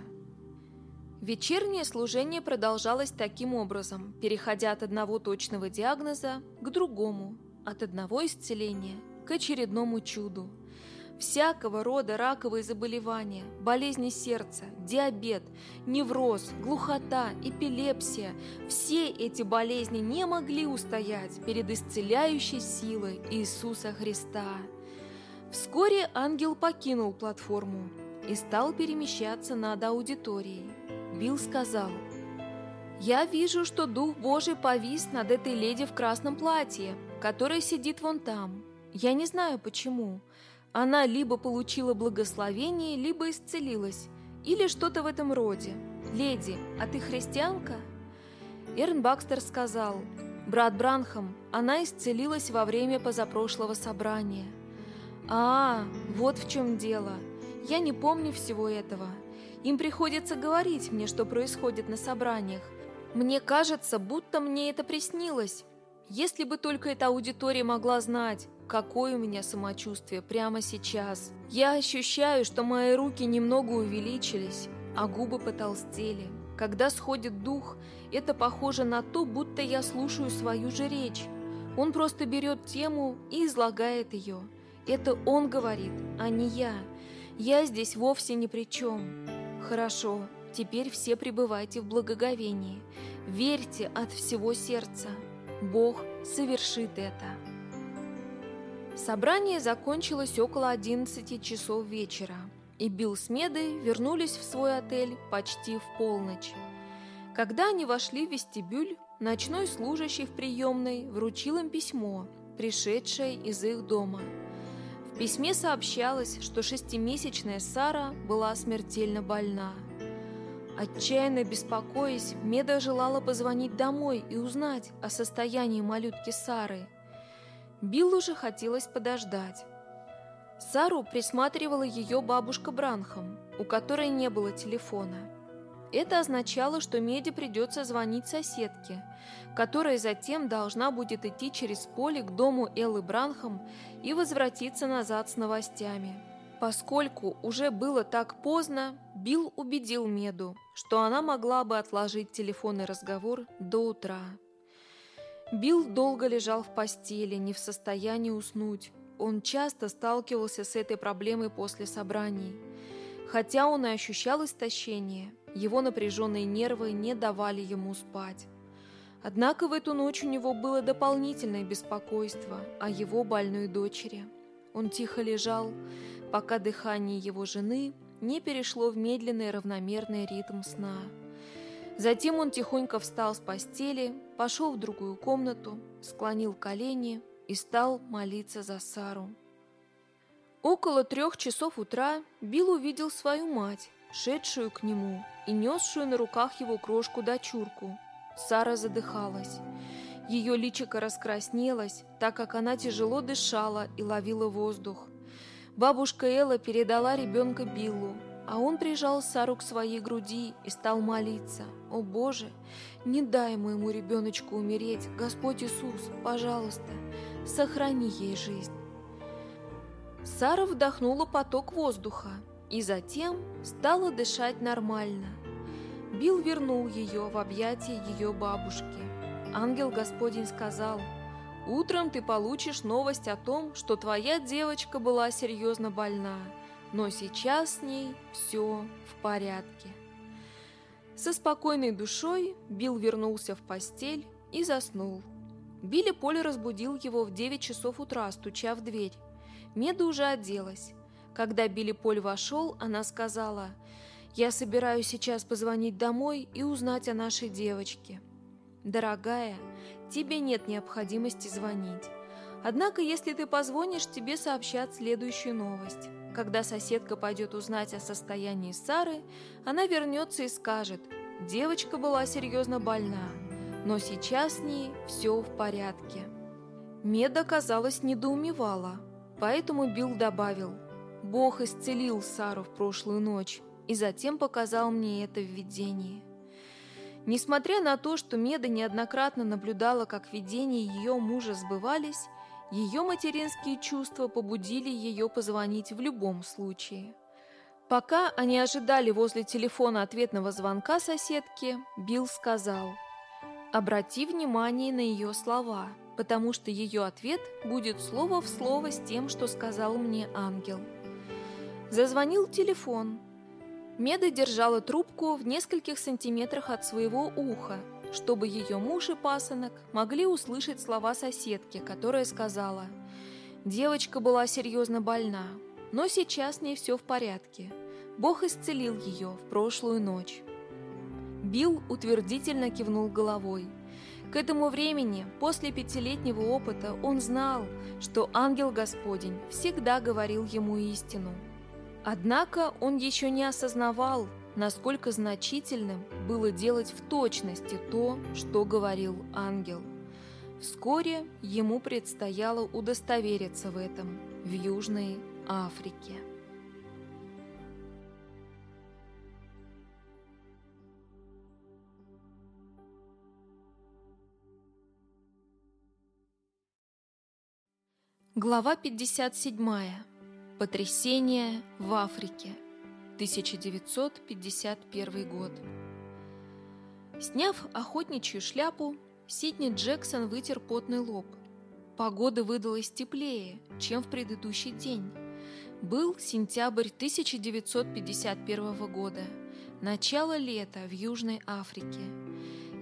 Вечернее служение продолжалось таким образом, переходя от одного точного диагноза к другому, от одного исцеления к очередному чуду – всякого рода раковые заболевания, болезни сердца, диабет, невроз, глухота, эпилепсия – все эти болезни не могли устоять перед исцеляющей силой Иисуса Христа. Вскоре ангел покинул платформу и стал перемещаться над аудиторией. Билл сказал, «Я вижу, что Дух Божий повис над этой леди в красном платье, которая сидит вон там. Я не знаю почему, она либо получила благословение, либо исцелилась, или что-то в этом роде. «Леди, а ты христианка?» Эрн Бакстер сказал, «Брат Бранхам, она исцелилась во время позапрошлого собрания». «А, вот в чем дело. Я не помню всего этого. Им приходится говорить мне, что происходит на собраниях. Мне кажется, будто мне это приснилось. Если бы только эта аудитория могла знать, какое у меня самочувствие прямо сейчас. Я ощущаю, что мои руки немного увеличились, а губы потолстели. Когда сходит дух, это похоже на то, будто я слушаю свою же речь. Он просто берет тему и излагает ее. Это он говорит, а не я. Я здесь вовсе ни при чем. Хорошо, теперь все пребывайте в благоговении. Верьте от всего сердца. Бог совершит это. Собрание закончилось около 11 часов вечера, и Билл с Медой вернулись в свой отель почти в полночь. Когда они вошли в вестибюль, ночной служащий в приемной вручил им письмо, пришедшее из их дома. В письме сообщалось, что шестимесячная Сара была смертельно больна. Отчаянно беспокоясь, Меда желала позвонить домой и узнать о состоянии малютки Сары – Биллу же хотелось подождать. Сару присматривала ее бабушка Бранхам, у которой не было телефона. Это означало, что Меди придется звонить соседке, которая затем должна будет идти через поле к дому Эллы Бранхам и возвратиться назад с новостями. Поскольку уже было так поздно, Билл убедил Меду, что она могла бы отложить телефонный разговор до утра. Билл долго лежал в постели, не в состоянии уснуть. Он часто сталкивался с этой проблемой после собраний. Хотя он и ощущал истощение, его напряженные нервы не давали ему спать. Однако в эту ночь у него было дополнительное беспокойство о его больной дочери. Он тихо лежал, пока дыхание его жены не перешло в медленный равномерный ритм сна. Затем он тихонько встал с постели, пошел в другую комнату, склонил колени и стал молиться за Сару. Около трех часов утра Билл увидел свою мать, шедшую к нему и несшую на руках его крошку-дочурку. Сара задыхалась. Ее личико раскраснелось, так как она тяжело дышала и ловила воздух. Бабушка Элла передала ребенка Биллу, а он прижал Сару к своей груди и стал молиться. «О Боже, не дай моему ребеночку умереть, Господь Иисус, пожалуйста, сохрани ей жизнь». Сара вдохнула поток воздуха и затем стала дышать нормально. Билл вернул ее в объятия ее бабушки. Ангел Господень сказал – Утром ты получишь новость о том, что твоя девочка была серьезно больна, но сейчас с ней все в порядке. Со спокойной душой Билл вернулся в постель и заснул. Билли Поль разбудил его в 9 часов утра, стуча в дверь. Меда уже оделась. Когда Билли Поль вошел, она сказала, «Я собираюсь сейчас позвонить домой и узнать о нашей девочке». «Дорогая, тебе нет необходимости звонить. Однако, если ты позвонишь, тебе сообщат следующую новость. Когда соседка пойдет узнать о состоянии Сары, она вернется и скажет, девочка была серьезно больна, но сейчас с ней все в порядке. Меда, казалось, недоумевала, поэтому Билл добавил, Бог исцелил Сару в прошлую ночь и затем показал мне это в видении. Несмотря на то, что Меда неоднократно наблюдала, как видения ее мужа сбывались, ее материнские чувства побудили ее позвонить в любом случае. Пока они ожидали возле телефона ответного звонка соседки, Билл сказал «Обрати внимание на ее слова, потому что ее ответ будет слово в слово с тем, что сказал мне ангел». Зазвонил телефон – Меда держала трубку в нескольких сантиметрах от своего уха, чтобы ее муж и пасынок могли услышать слова соседки, которая сказала «Девочка была серьезно больна, но сейчас с ней все в порядке. Бог исцелил ее в прошлую ночь». Билл утвердительно кивнул головой. К этому времени, после пятилетнего опыта, он знал, что ангел Господень всегда говорил ему истину – Однако он еще не осознавал, насколько значительным было делать в точности то, что говорил ангел. Вскоре ему предстояло удостовериться в этом в Южной Африке. Глава 57. Потрясение в Африке. 1951 год. Сняв охотничью шляпу, Сидни Джексон вытер потный лоб. Погода выдалась теплее, чем в предыдущий день. Был сентябрь 1951 года, начало лета в Южной Африке.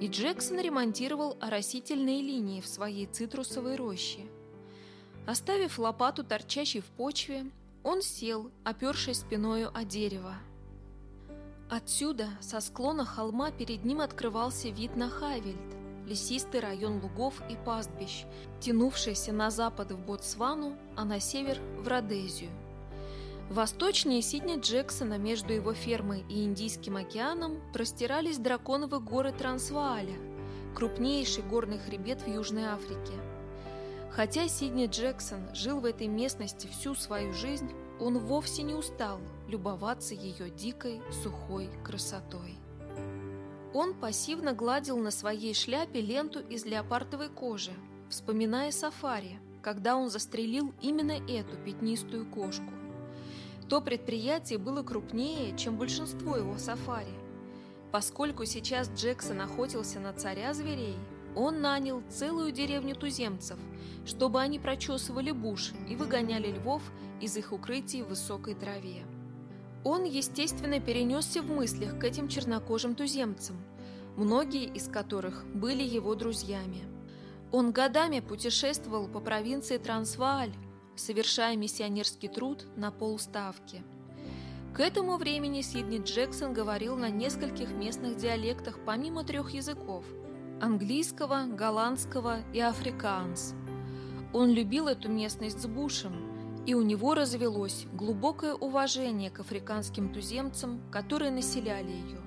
И Джексон ремонтировал оросительные линии в своей цитрусовой роще. Оставив лопату торчащей в почве, он сел, опершись спиною о дерево. Отсюда, со склона холма, перед ним открывался вид на Хавельд, лесистый район лугов и пастбищ, тянувшийся на запад в Ботсвану, а на север в Родезию. Восточнее Сидни Джексона между его фермой и Индийским океаном простирались драконовые горы Трансвааля, крупнейший горный хребет в Южной Африке – Хотя Сидни Джексон жил в этой местности всю свою жизнь, он вовсе не устал любоваться ее дикой, сухой красотой. Он пассивно гладил на своей шляпе ленту из леопардовой кожи, вспоминая сафари, когда он застрелил именно эту пятнистую кошку. То предприятие было крупнее, чем большинство его сафари. Поскольку сейчас Джексон охотился на царя зверей, он нанял целую деревню туземцев, чтобы они прочесывали буш и выгоняли львов из их укрытий в высокой траве. Он, естественно, перенесся в мыслях к этим чернокожим туземцам, многие из которых были его друзьями. Он годами путешествовал по провинции Трансвааль, совершая миссионерский труд на полставки. К этому времени Сидни Джексон говорил на нескольких местных диалектах помимо трех языков – английского, голландского и африкаанс. Он любил эту местность с Бушем – и у него развелось глубокое уважение к африканским туземцам, которые населяли ее.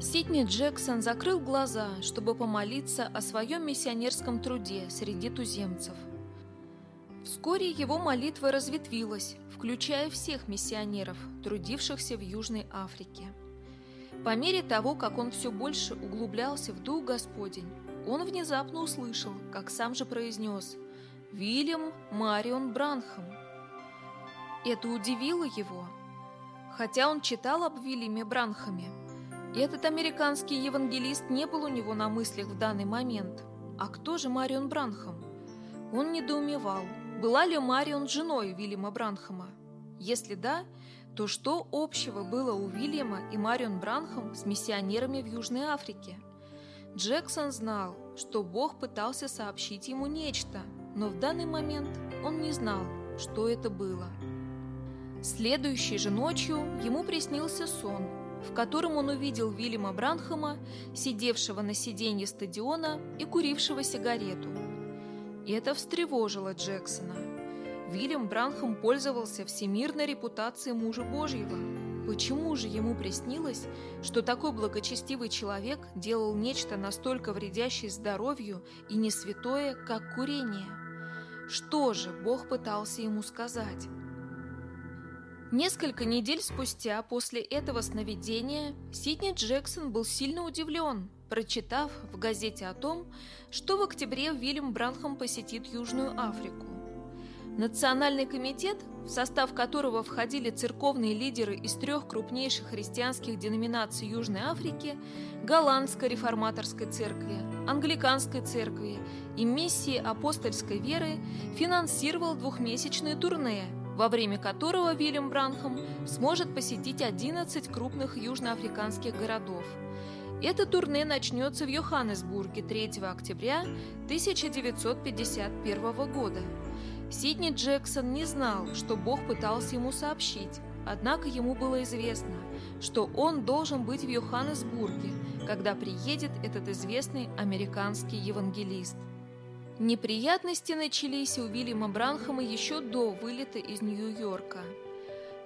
Сидни Джексон закрыл глаза, чтобы помолиться о своем миссионерском труде среди туземцев. Вскоре его молитва разветвилась, включая всех миссионеров, трудившихся в Южной Африке. По мере того, как он все больше углублялся в Дух Господень, он внезапно услышал, как сам же произнес Вильям Марион Бранхам. Это удивило его. Хотя он читал об Вильяме Бранхаме, этот американский евангелист не был у него на мыслях в данный момент. А кто же Марион Бранхам? Он недоумевал, была ли Марион женой Вильяма Бранхама. Если да, то что общего было у Вильяма и Марион Бранхам с миссионерами в Южной Африке? Джексон знал, что Бог пытался сообщить ему нечто – но в данный момент он не знал, что это было. Следующей же ночью ему приснился сон, в котором он увидел Вильяма Бранхама, сидевшего на сиденье стадиона и курившего сигарету. И это встревожило Джексона. Вильям Бранхам пользовался всемирной репутацией мужа Божьего. Почему же ему приснилось, что такой благочестивый человек делал нечто настолько вредящее здоровью и не святое, как курение? Что же Бог пытался ему сказать? Несколько недель спустя после этого сновидения Сидни Джексон был сильно удивлен, прочитав в газете о том, что в октябре Уильям Бранхам посетит Южную Африку. Национальный комитет, в состав которого входили церковные лидеры из трех крупнейших христианских деноминаций Южной Африки – Голландской реформаторской церкви, Англиканской церкви и миссии апостольской веры, финансировал двухмесячное турне, во время которого Вильям Бранхам сможет посетить 11 крупных южноафриканских городов. Это турне начнется в Йоханнесбурге 3 октября 1951 года – Сидни Джексон не знал, что Бог пытался ему сообщить, однако ему было известно, что он должен быть в Йоханнесбурге, когда приедет этот известный американский евангелист. Неприятности начались у Уильяма Бранхама еще до вылета из Нью-Йорка.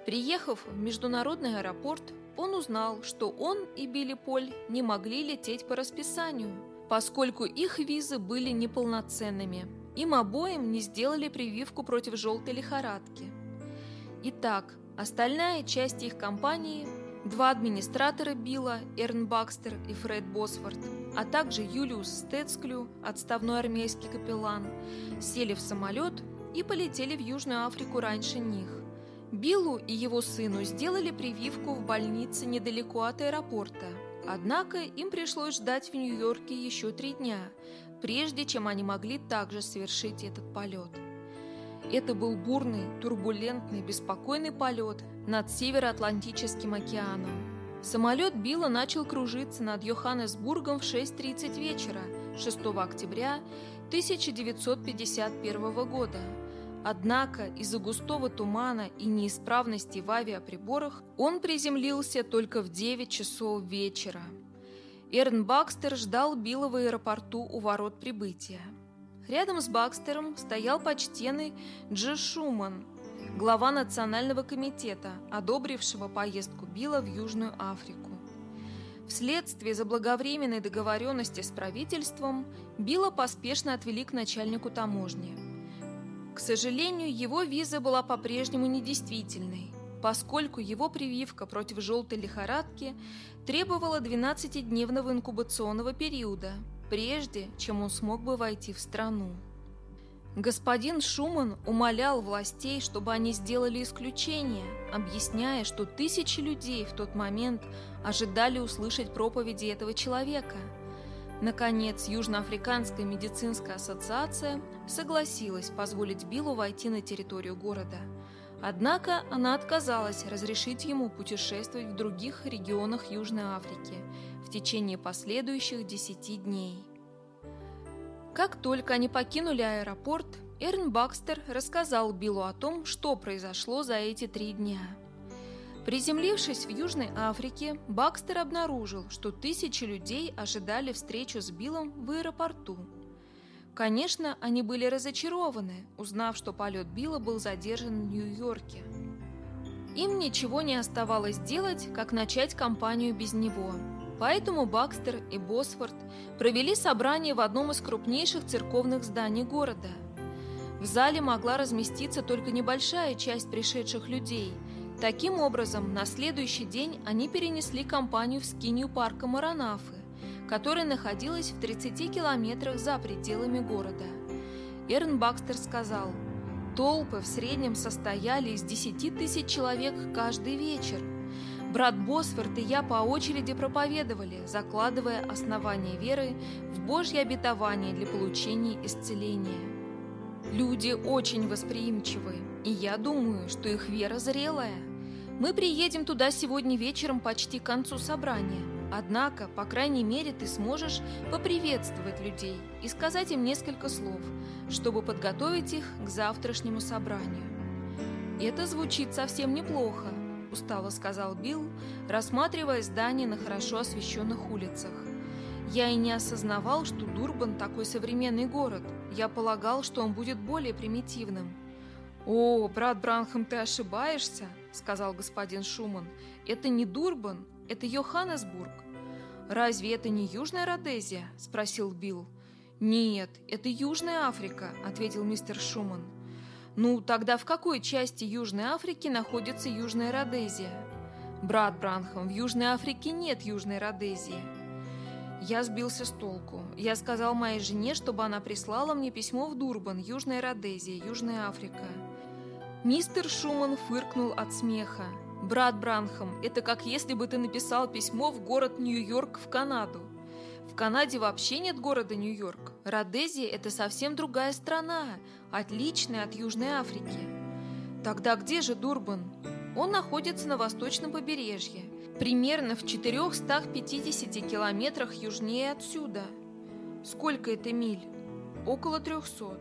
Приехав в международный аэропорт, он узнал, что он и Билли Поль не могли лететь по расписанию, поскольку их визы были неполноценными – им обоим не сделали прививку против желтой лихорадки. Итак, остальная часть их компании, два администратора Билла, Эрн Бакстер и Фред Босфорд, а также Юлиус Стецклю, отставной армейский капеллан, сели в самолет и полетели в Южную Африку раньше них. Биллу и его сыну сделали прививку в больнице недалеко от аэропорта. Однако им пришлось ждать в Нью-Йорке еще три дня, прежде чем они могли также совершить этот полет. Это был бурный, турбулентный, беспокойный полет над Североатлантическим океаном. Самолет Билла начал кружиться над Йоханнесбургом в 6.30 вечера 6 октября 1951 года. Однако из-за густого тумана и неисправности в авиаприборах он приземлился только в 9 часов вечера. Эрн Бакстер ждал Билла в аэропорту у ворот прибытия. Рядом с Бакстером стоял почтенный Джи Шуман, глава Национального комитета, одобрившего поездку Билла в Южную Африку. Вследствие заблаговременной договоренности с правительством Билла поспешно отвели к начальнику таможни. К сожалению, его виза была по-прежнему недействительной, поскольку его прививка против желтой лихорадки требовала 12-дневного инкубационного периода, прежде чем он смог бы войти в страну. Господин Шуман умолял властей, чтобы они сделали исключение, объясняя, что тысячи людей в тот момент ожидали услышать проповеди этого человека. Наконец, Южноафриканская медицинская ассоциация согласилась позволить Биллу войти на территорию города. Однако она отказалась разрешить ему путешествовать в других регионах Южной Африки в течение последующих 10 дней. Как только они покинули аэропорт, Эрн Бакстер рассказал Биллу о том, что произошло за эти три дня. Приземлившись в Южной Африке, Бакстер обнаружил, что тысячи людей ожидали встречу с Биллом в аэропорту. Конечно, они были разочарованы, узнав, что полет Билла был задержан в Нью-Йорке. Им ничего не оставалось делать, как начать кампанию без него – Поэтому Бакстер и Босфорд провели собрание в одном из крупнейших церковных зданий города. В зале могла разместиться только небольшая часть пришедших людей. Таким образом, на следующий день они перенесли компанию в скинию парка Маранафы, которая находилась в 30 километрах за пределами города. Эрн Бакстер сказал, «Толпы в среднем состояли из 10 тысяч человек каждый вечер – Брат Босфорд и я по очереди проповедовали, закладывая основание веры в Божье обетование для получения исцеления. Люди очень восприимчивы, и я думаю, что их вера зрелая. Мы приедем туда сегодня вечером почти к концу собрания. Однако, по крайней мере, ты сможешь поприветствовать людей и сказать им несколько слов, чтобы подготовить их к завтрашнему собранию. Это звучит совсем неплохо, – устало сказал Билл, рассматривая здание на хорошо освещенных улицах. «Я и не осознавал, что Дурбан такой современный город. Я полагал, что он будет более примитивным». «О, брат Бранхам, ты ошибаешься», – сказал господин Шуман. «Это не Дурбан, это Йоханнесбург». «Разве это не Южная Родезия?» – спросил Билл. «Нет, это Южная Африка», – ответил мистер Шуман. Ну, тогда в какой части Южной Африки находится Южная Родезия? Брат Бранхам, в Южной Африке нет Южной Родезии. Я сбился с толку. Я сказал моей жене, чтобы она прислала мне письмо в Дурбан, Южная Родезия, Южная Африка. Мистер Шуман фыркнул от смеха. «Брат Бранхам, это как если бы ты написал письмо в город Нью-Йорк в Канаду. В Канаде вообще нет города Нью-Йорк. Родезия – это совсем другая страна, отличная от Южной Африки. Тогда где же Дурбан? Он находится на восточном побережье, примерно в 450 километрах южнее отсюда. Сколько это миль? Около 300.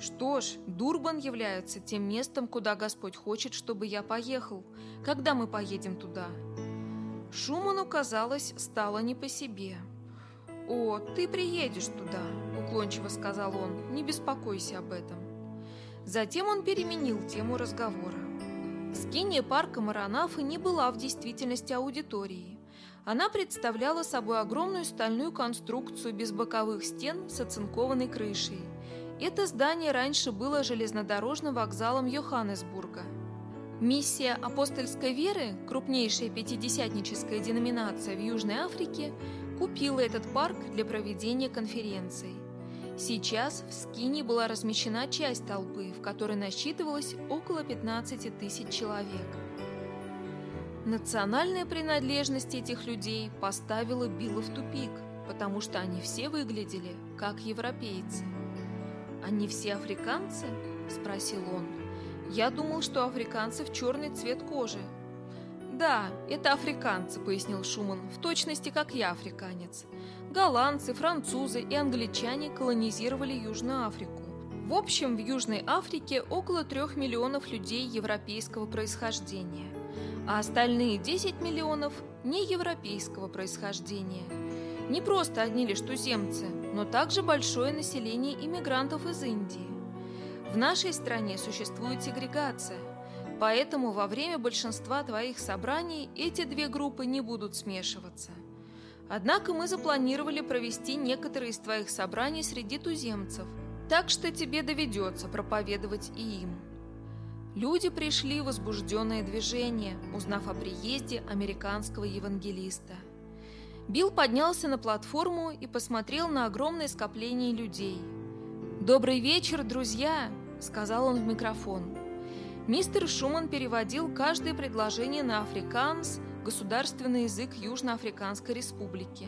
Что ж, Дурбан является тем местом, куда Господь хочет, чтобы я поехал. Когда мы поедем туда? Шуману, казалось, стало не по себе. «О, ты приедешь туда», — уклончиво сказал он, — «не беспокойся об этом». Затем он переменил тему разговора. Скиния парка Маранафы не была в действительности аудиторией. Она представляла собой огромную стальную конструкцию без боковых стен с оцинкованной крышей. Это здание раньше было железнодорожным вокзалом Йоханнесбурга. Миссия апостольской веры, крупнейшая пятидесятническая деноминация в Южной Африке, купила этот парк для проведения конференций. Сейчас в Скине была размещена часть толпы, в которой насчитывалось около 15 тысяч человек. Национальная принадлежность этих людей поставила Билла в тупик, потому что они все выглядели как европейцы. «Они все африканцы?» – спросил он. «Я думал, что африканцев черный цвет кожи, «Да, это африканцы», — пояснил Шуман, — «в точности, как я африканец. Голландцы, французы и англичане колонизировали Южную Африку. В общем, в Южной Африке около трех миллионов людей европейского происхождения, а остальные 10 миллионов – неевропейского происхождения. Не просто одни лишь туземцы, но также большое население иммигрантов из Индии. В нашей стране существует сегрегация – Поэтому во время большинства твоих собраний эти две группы не будут смешиваться. Однако мы запланировали провести некоторые из твоих собраний среди туземцев, так что тебе доведется проповедовать и им. Люди пришли в возбужденное движение, узнав о приезде американского евангелиста. Билл поднялся на платформу и посмотрел на огромное скопление людей. «Добрый вечер, друзья!» — сказал он в микрофон. Мистер Шуман переводил каждое предложение на африканс, государственный язык Южноафриканской республики.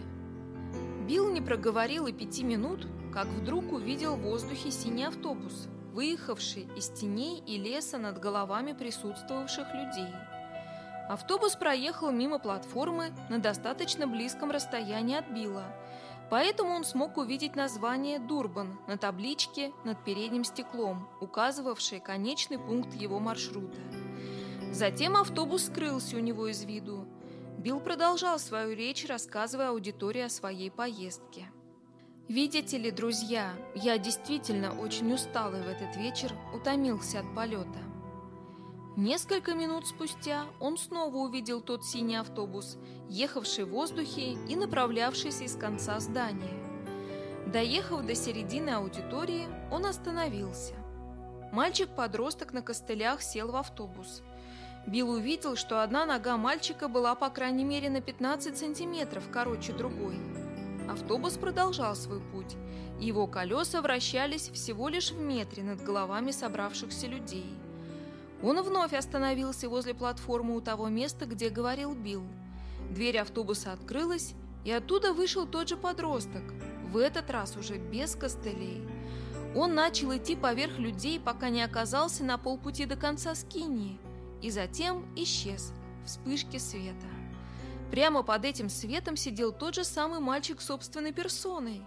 Билл не проговорил и пяти минут, как вдруг увидел в воздухе синий автобус, выехавший из теней и леса над головами присутствовавших людей. Автобус проехал мимо платформы на достаточно близком расстоянии от Билла, поэтому он смог увидеть название «Дурбан» на табличке над передним стеклом, указывавшей конечный пункт его маршрута. Затем автобус скрылся у него из виду, Билл продолжал свою речь, рассказывая аудитории о своей поездке. «Видите ли, друзья, я действительно очень усталый в этот вечер, утомился от полета. Несколько минут спустя он снова увидел тот синий автобус, ехавший в воздухе и направлявшийся из конца здания. Доехав до середины аудитории, он остановился. Мальчик-подросток на костылях сел в автобус – Билл увидел, что одна нога мальчика была по крайней мере на 15 сантиметров короче другой. Автобус продолжал свой путь, его колеса вращались всего лишь в метре над головами собравшихся людей. Он вновь остановился возле платформы у того места, где говорил Билл. Дверь автобуса открылась, и оттуда вышел тот же подросток, в этот раз уже без костылей. Он начал идти поверх людей, пока не оказался на полпути до конца скинии – и затем исчез в вспышке света. Прямо под этим светом сидел тот же самый мальчик собственной персоной.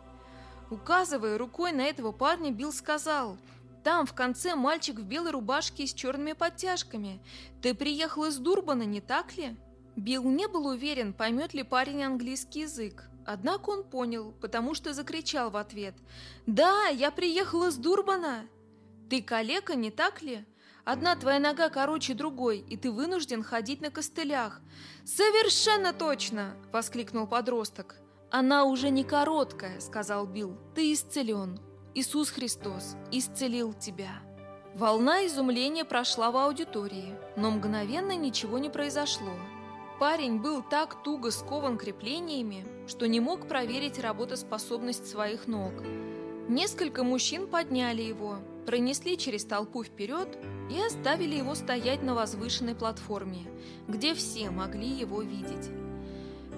Указывая рукой на этого парня, Билл сказал, «Там в конце мальчик в белой рубашке с черными подтяжками. Ты приехал из Дурбана, не так ли?» Билл не был уверен, поймет ли парень английский язык. Однако он понял, потому что закричал в ответ, «Да, я приехал из Дурбана!» «Ты калека, не так ли?» Одна твоя нога короче другой, и ты вынужден ходить на костылях. Совершенно точно, воскликнул подросток. Она уже не короткая, сказал Билл. Ты исцелен. Иисус Христос исцелил тебя. Волна изумления прошла в аудитории, но мгновенно ничего не произошло. Парень был так туго скован креплениями, что не мог проверить работоспособность своих ног. Несколько мужчин подняли его, пронесли через толпу вперед и оставили его стоять на возвышенной платформе, где все могли его видеть.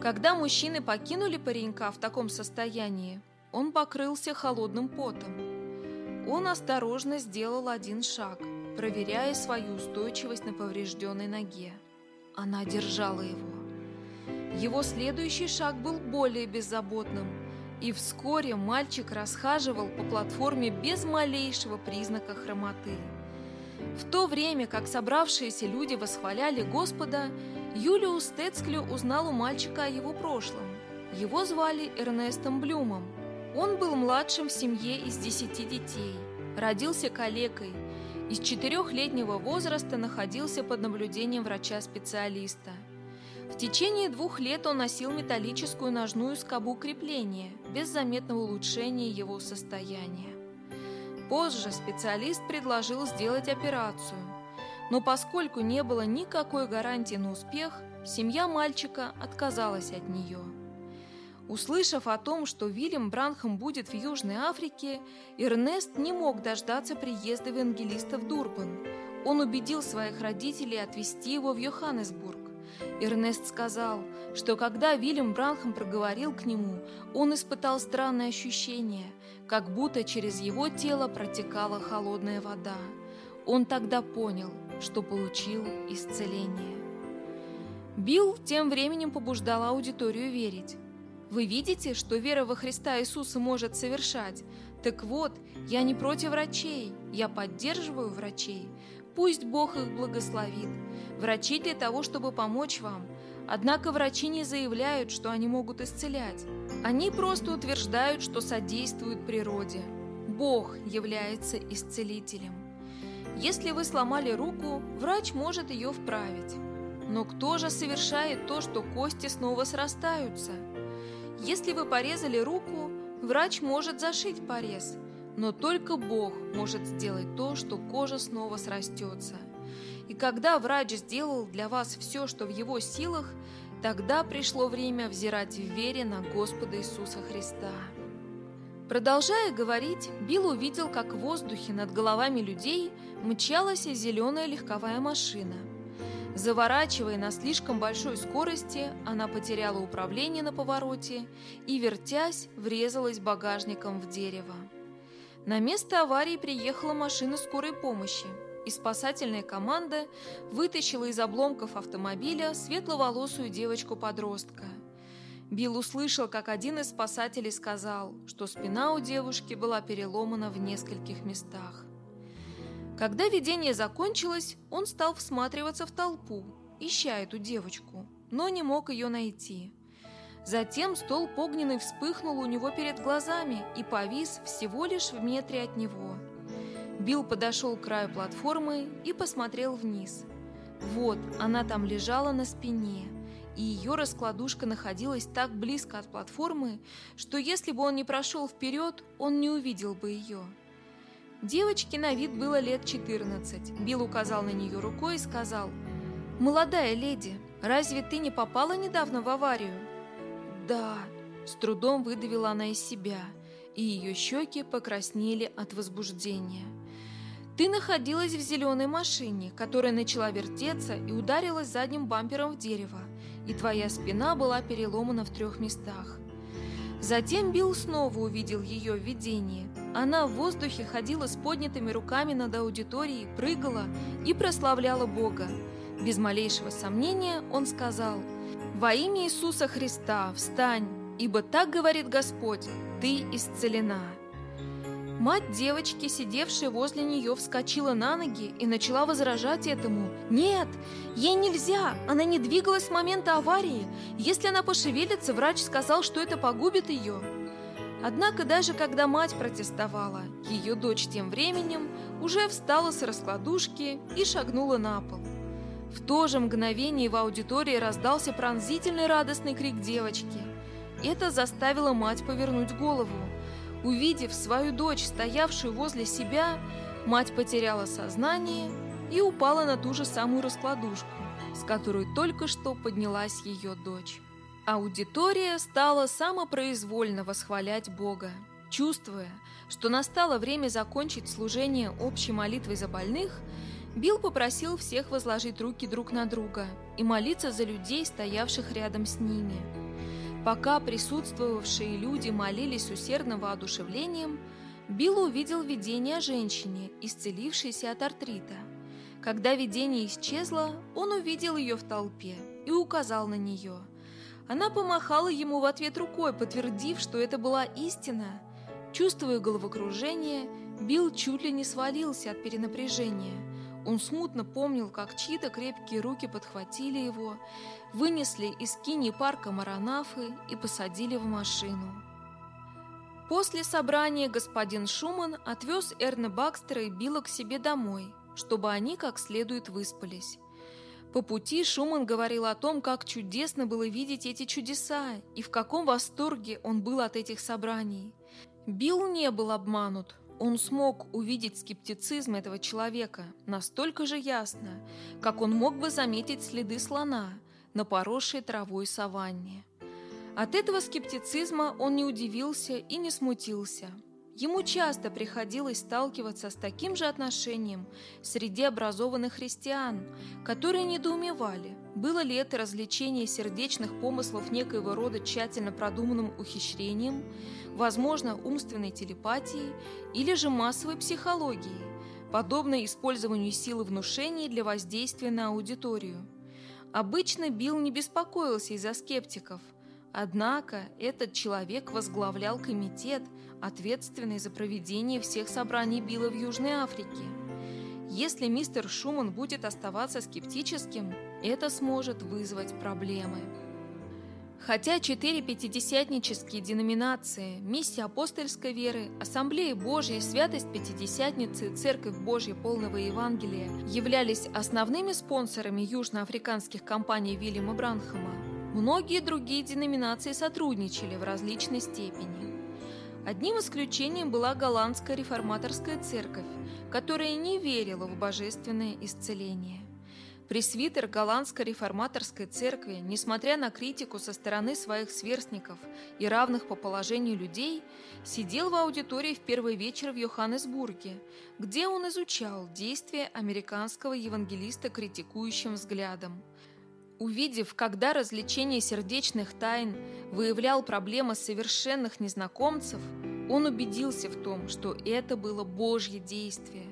Когда мужчины покинули паренька в таком состоянии, он покрылся холодным потом. Он осторожно сделал один шаг, проверяя свою устойчивость на поврежденной ноге. Она держала его. Его следующий шаг был более беззаботным – и вскоре мальчик расхаживал по платформе без малейшего признака хромоты. В то время, как собравшиеся люди восхваляли Господа, Юлиус Тецклю узнал у мальчика о его прошлом. Его звали Эрнестом Блюмом. Он был младшим в семье из десяти детей, родился калекой, из четырехлетнего возраста находился под наблюдением врача-специалиста – в течение двух лет он носил металлическую ножную скобу крепления, без заметного улучшения его состояния. Позже специалист предложил сделать операцию, но поскольку не было никакой гарантии на успех, семья мальчика отказалась от нее. Услышав о том, что Вильям Бранхам будет в Южной Африке, Эрнест не мог дождаться приезда евангелиста в Дурбан. Он убедил своих родителей отвезти его в Йоханнесбург. Эрнест сказал, что когда Вильям Бранхам проговорил к нему, он испытал странное ощущение, как будто через его тело протекала холодная вода. Он тогда понял, что получил исцеление. Билл тем временем побуждал аудиторию верить. Вы видите, что вера во Христа Иисуса может совершать? Так вот, я не против врачей, я поддерживаю врачей. Пусть Бог их благословит. Врачи для того, чтобы помочь вам. Однако врачи не заявляют, что они могут исцелять. Они просто утверждают, что содействуют природе. Бог является исцелителем. Если вы сломали руку, врач может ее вправить. Но кто же совершает то, что кости снова срастаются? Если вы порезали руку, врач может зашить порез – но только Бог может сделать то, что кожа снова срастется. И когда врач сделал для вас все, что в его силах, тогда пришло время взирать в вере на Господа Иисуса Христа. Продолжая говорить, Билл увидел, как в воздухе над головами людей мчалась зеленая легковая машина. Заворачивая на слишком большой скорости, она потеряла управление на повороте и, вертясь, врезалась багажником в дерево. На место аварии приехала машина скорой помощи, и спасательная команда вытащила из обломков автомобиля светловолосую девочку-подростка – Билл услышал, как один из спасателей сказал, что спина у девушки была переломана в нескольких местах. Когда видение закончилось, он стал всматриваться в толпу, ища эту девочку, но не мог ее найти. Затем столб огненный вспыхнул у него перед глазами и повис всего лишь в метре от него. Билл подошел к краю платформы и посмотрел вниз. Вот, она там лежала на спине – и ее раскладушка находилась так близко от платформы, что если бы он не прошел вперед, он не увидел бы ее. Девочке на вид было лет 14. Билл указал на нее рукой и сказал, «Молодая леди, разве ты не попала недавно в аварию?» «Да», — с трудом выдавила она из себя, и ее щеки покраснели от возбуждения. «Ты находилась в зеленой машине, которая начала вертеться и ударилась задним бампером в дерево и твоя спина была переломана в трех местах. Затем Билл снова увидел ее в видении. Она в воздухе ходила с поднятыми руками над аудиторией, прыгала и прославляла Бога. Без малейшего сомнения он сказал «Во имя Иисуса Христа встань, ибо так говорит Господь, ты исцелена». Мать девочки, сидевшая возле нее, вскочила на ноги и начала возражать этому. «Нет, ей нельзя! Она не двигалась с момента аварии. Если она пошевелится, врач сказал, что это погубит ее». Однако даже когда мать протестовала, ее дочь тем временем уже встала с раскладушки и шагнула на пол. В то же мгновение в аудитории раздался пронзительный радостный крик девочки. Это заставило мать повернуть голову. Увидев свою дочь, стоявшую возле себя, мать потеряла сознание и упала на ту же самую раскладушку, с которой только что поднялась ее дочь. Аудитория стала самопроизвольно восхвалять Бога, чувствуя, что настало время закончить служение общей молитвой за больных, Билл попросил всех возложить руки друг на друга и молиться за людей, стоявших рядом с ними – Пока присутствовавшие люди молились усердным воодушевлением, Билл увидел видение женщине, исцелившейся от артрита. Когда видение исчезло, он увидел ее в толпе и указал на нее. Она помахала ему в ответ рукой, подтвердив, что это была истина. Чувствуя головокружение, Билл чуть ли не свалился от перенапряжения – он смутно помнил, как чьи-то крепкие руки подхватили его, вынесли из кини парка Маранафы и посадили в машину. После собрания господин Шуман отвез Эрна Бакстера и Билла к себе домой, чтобы они как следует выспались. По пути Шуман говорил о том, как чудесно было видеть эти чудеса и в каком восторге он был от этих собраний. Билл не был обманут. Он смог увидеть скептицизм этого человека настолько же ясно, как он мог бы заметить следы слона на поросшей травой саванне. От этого скептицизма он не удивился и не смутился. Ему часто приходилось сталкиваться с таким же отношением среди образованных христиан, которые недоумевали, было ли это развлечение сердечных помыслов некоего рода тщательно продуманным ухищрением, возможно, умственной телепатией или же массовой психологией, подобной использованию силы внушения для воздействия на аудиторию. Обычно Билл не беспокоился из-за скептиков, однако этот человек возглавлял комитет, ответственный за проведение всех собраний Билла в Южной Африке. Если мистер Шуман будет оставаться скептическим, это сможет вызвать проблемы. Хотя четыре пятидесятнические деноминации, миссия апостольской веры, Ассамблея Божьей, Святость Пятидесятницы, Церковь Божья полного Евангелия являлись основными спонсорами южноафриканских компаний Вильяма Бранхама, многие другие деноминации сотрудничали в различной степени. Одним исключением была голландская реформаторская церковь, которая не верила в божественное исцеление – Пресвитер Голландской реформаторской церкви, несмотря на критику со стороны своих сверстников и равных по положению людей, сидел в аудитории в первый вечер в Йоханнесбурге, где он изучал действия американского евангелиста критикующим взглядом. Увидев, когда развлечение сердечных тайн выявлял проблемы совершенных незнакомцев, он убедился в том, что это было Божье действие.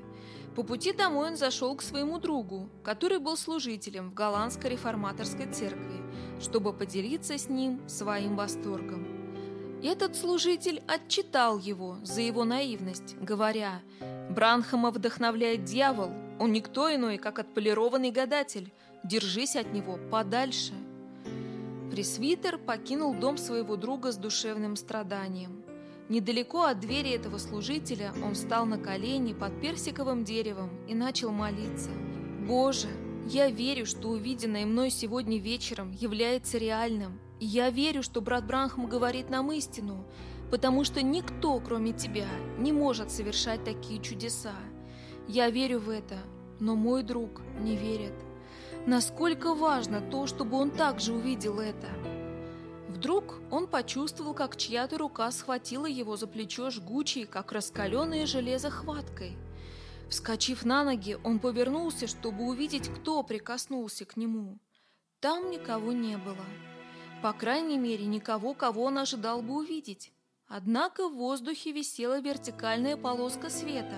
По пути домой он зашел к своему другу, который был служителем в голландской реформаторской церкви, чтобы поделиться с ним своим восторгом. Этот служитель отчитал его за его наивность, говоря, «Бранхама вдохновляет дьявол, он никто иной, как отполированный гадатель, держись от него подальше». Пресвитер покинул дом своего друга с душевным страданием. Недалеко от двери этого служителя он встал на колени под персиковым деревом и начал молиться. «Боже, я верю, что увиденное мной сегодня вечером является реальным, я верю, что брат Бранхам говорит нам истину, потому что никто, кроме тебя, не может совершать такие чудеса. Я верю в это, но мой друг не верит. Насколько важно то, чтобы он также увидел это?» Вдруг он почувствовал, как чья-то рука схватила его за плечо жгучей, как раскаленное железо, хваткой. Вскочив на ноги, он повернулся, чтобы увидеть, кто прикоснулся к нему. Там никого не было. По крайней мере, никого, кого он ожидал бы увидеть. Однако в воздухе висела вертикальная полоска света,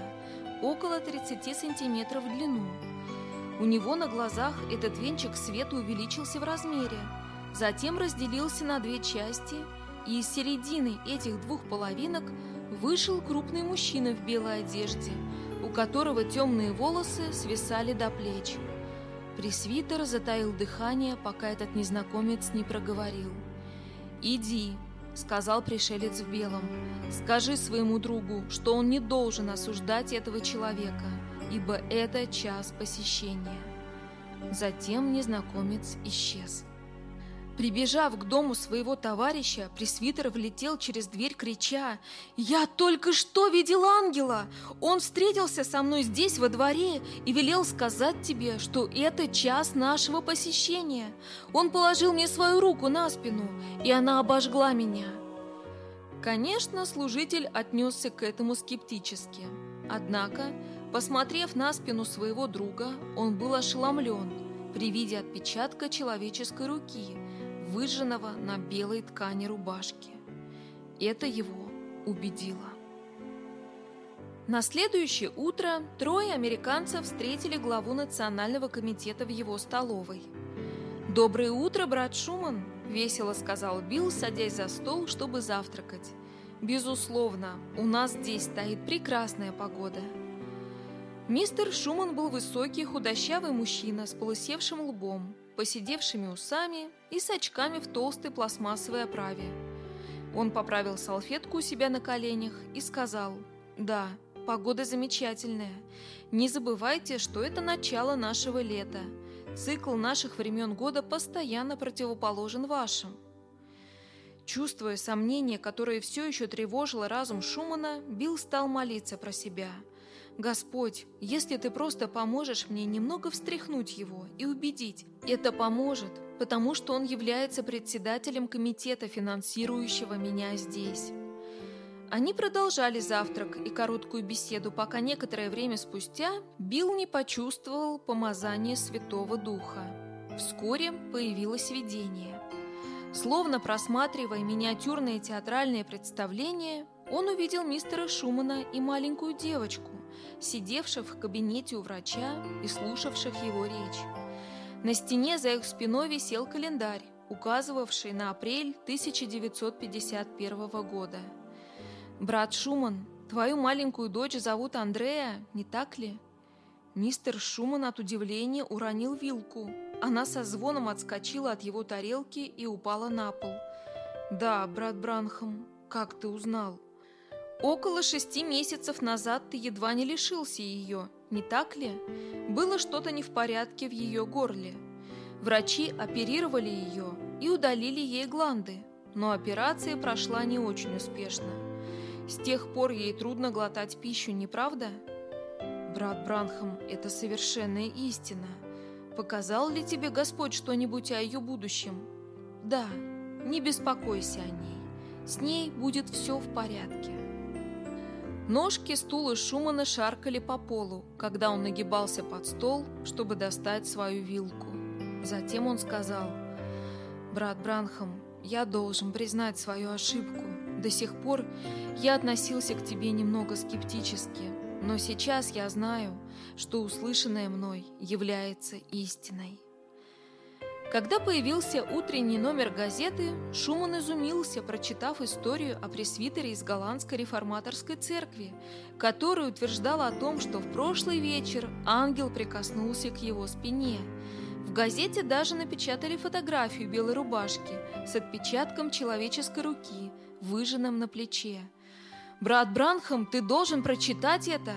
около 30 сантиметров в длину. У него на глазах этот венчик света увеличился в размере – затем разделился на две части, и из середины этих двух половинок вышел крупный мужчина в белой одежде, у которого темные волосы свисали до плеч. Пресвитер затаил дыхание, пока этот незнакомец не проговорил. «Иди», — сказал пришелец в белом, — «скажи своему другу, что он не должен осуждать этого человека, ибо это час посещения». Затем незнакомец исчез. Прибежав к дому своего товарища, пресвитер влетел через дверь, крича «Я только что видел ангела! Он встретился со мной здесь, во дворе, и велел сказать тебе, что это час нашего посещения. Он положил мне свою руку на спину, и она обожгла меня». Конечно, служитель отнесся к этому скептически. Однако, посмотрев на спину своего друга, он был ошеломлен при виде отпечатка человеческой руки – выжженного на белой ткани рубашки. Это его убедило. На следующее утро трое американцев встретили главу Национального комитета в его столовой. «Доброе утро, брат Шуман!» – весело сказал Билл, садясь за стол, чтобы завтракать. «Безусловно, у нас здесь стоит прекрасная погода». Мистер Шуман был высокий, худощавый мужчина с полысевшим лбом, посидевшими усами и с очками в толстой пластмассовой оправе. Он поправил салфетку у себя на коленях и сказал «Да, погода замечательная. Не забывайте, что это начало нашего лета. Цикл наших времен года постоянно противоположен вашим». Чувствуя сомнение, которое все еще тревожило разум Шумана, Билл стал молиться про себя – Господь, если ты просто поможешь мне немного встряхнуть его и убедить, это поможет, потому что он является председателем комитета, финансирующего меня здесь. Они продолжали завтрак и короткую беседу, пока некоторое время спустя Билл не почувствовал помазание Святого Духа. Вскоре появилось видение. Словно просматривая миниатюрные театральные представления, он увидел мистера Шумана и маленькую девочку, сидевших в кабинете у врача и слушавших его речь. На стене за их спиной висел календарь, указывавший на апрель 1951 года. «Брат Шуман, твою маленькую дочь зовут Андрея, не так ли?» Мистер Шуман от удивления уронил вилку. Она со звоном отскочила от его тарелки и упала на пол. «Да, брат Бранхам, как ты узнал?» Около шести месяцев назад ты едва не лишился ее, не так ли? Было что-то не в порядке в ее горле. Врачи оперировали ее и удалили ей гланды, но операция прошла не очень успешно. С тех пор ей трудно глотать пищу, не правда? Брат Бранхам, это совершенная истина. Показал ли тебе Господь что-нибудь о ее будущем? Да, не беспокойся о ней. С ней будет все в порядке. Ножки стула Шумана шаркали по полу, когда он нагибался под стол, чтобы достать свою вилку. Затем он сказал, «Брат Бранхам, я должен признать свою ошибку. До сих пор я относился к тебе немного скептически, но сейчас я знаю, что услышанное мной является истиной. Когда появился утренний номер газеты, Шуман изумился, прочитав историю о пресвитере из голландской реформаторской церкви, которая утверждала о том, что в прошлый вечер ангел прикоснулся к его спине. В газете даже напечатали фотографию белой рубашки с отпечатком человеческой руки, выжженным на плече. «Брат Бранхам, ты должен прочитать это!»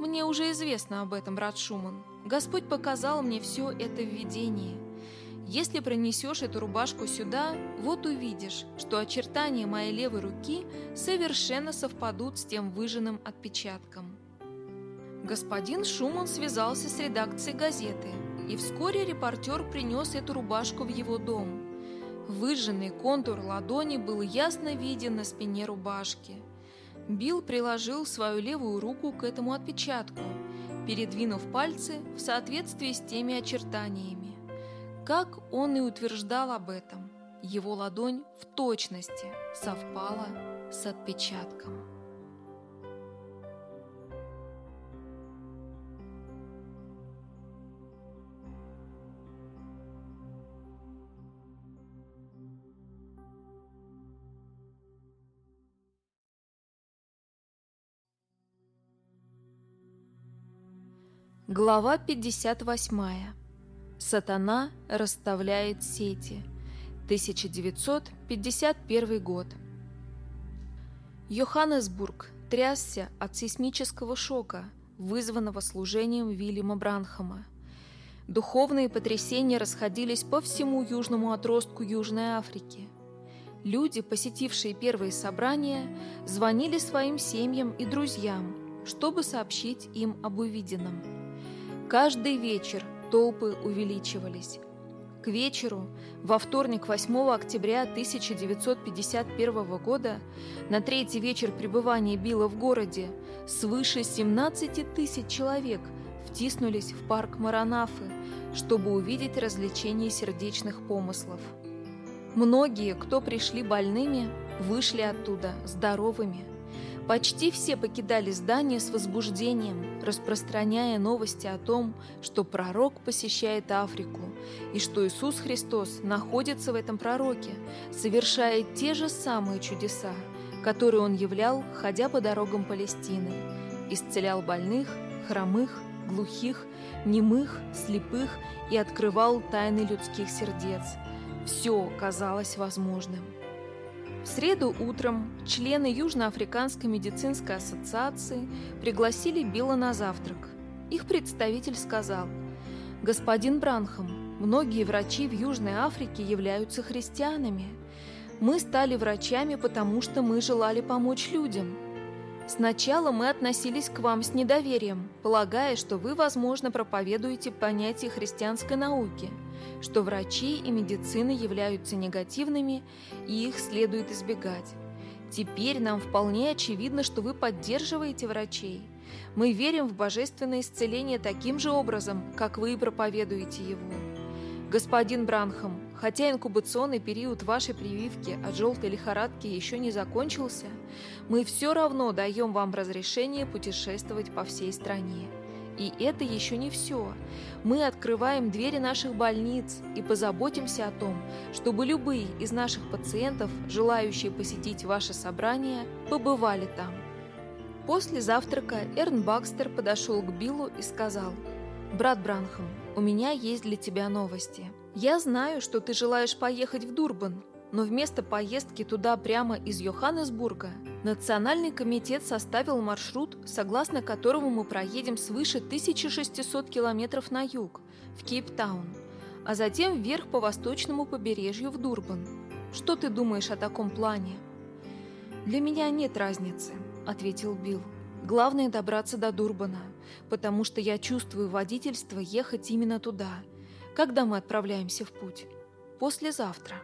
«Мне уже известно об этом, брат Шуман. Господь показал мне все это в видении. Если пронесешь эту рубашку сюда, вот увидишь, что очертания моей левой руки совершенно совпадут с тем выжженным отпечатком». Господин Шуман связался с редакцией газеты, и вскоре репортер принес эту рубашку в его дом. Выжженный контур ладони был ясно виден на спине рубашки – Билл приложил свою левую руку к этому отпечатку, передвинув пальцы в соответствии с теми очертаниями. Как он и утверждал об этом, его ладонь в точности совпала с отпечатком. Глава 58. Сатана расставляет сети. 1951 год. Йоханнесбург трясся от сейсмического шока, вызванного служением Вильяма Бранхама. Духовные потрясения расходились по всему южному отростку Южной Африки. Люди, посетившие первые собрания, звонили своим семьям и друзьям, чтобы сообщить им об увиденном – Каждый вечер толпы увеличивались. К вечеру, во вторник 8 октября 1951 года, на третий вечер пребывания Билла в городе, свыше 17 тысяч человек втиснулись в парк Маранафы, чтобы увидеть развлечение сердечных помыслов. Многие, кто пришли больными, вышли оттуда здоровыми. Почти все покидали здание с возбуждением, распространяя новости о том, что пророк посещает Африку и что Иисус Христос находится в этом пророке, совершая те же самые чудеса, которые Он являл, ходя по дорогам Палестины, исцелял больных, хромых, глухих, немых, слепых и открывал тайны людских сердец. Все казалось возможным. В среду утром члены Южноафриканской медицинской ассоциации пригласили Билла на завтрак. Их представитель сказал, «Господин Бранхам, многие врачи в Южной Африке являются христианами. Мы стали врачами, потому что мы желали помочь людям. Сначала мы относились к вам с недоверием, полагая, что вы, возможно, проповедуете понятие христианской науки – что врачи и медицина являются негативными и их следует избегать. Теперь нам вполне очевидно, что вы поддерживаете врачей. Мы верим в божественное исцеление таким же образом, как вы и проповедуете его. Господин Бранхам, хотя инкубационный период вашей прививки от желтой лихорадки еще не закончился, мы все равно даем вам разрешение путешествовать по всей стране. И это еще не все. Мы открываем двери наших больниц и позаботимся о том, чтобы любые из наших пациентов, желающие посетить ваше собрание, побывали там. После завтрака Эрн Бакстер подошел к Биллу и сказал, «Брат Бранхам, у меня есть для тебя новости. Я знаю, что ты желаешь поехать в Дурбан, но вместо поездки туда прямо из Йоханнесбурга Национальный комитет составил маршрут, согласно которому мы проедем свыше 1600 километров на юг, в Кейптаун, а затем вверх по восточному побережью в Дурбан. Что ты думаешь о таком плане? «Для меня нет разницы», — ответил Билл. «Главное добраться до Дурбана, потому что я чувствую водительство ехать именно туда — когда мы отправляемся в путь? Послезавтра.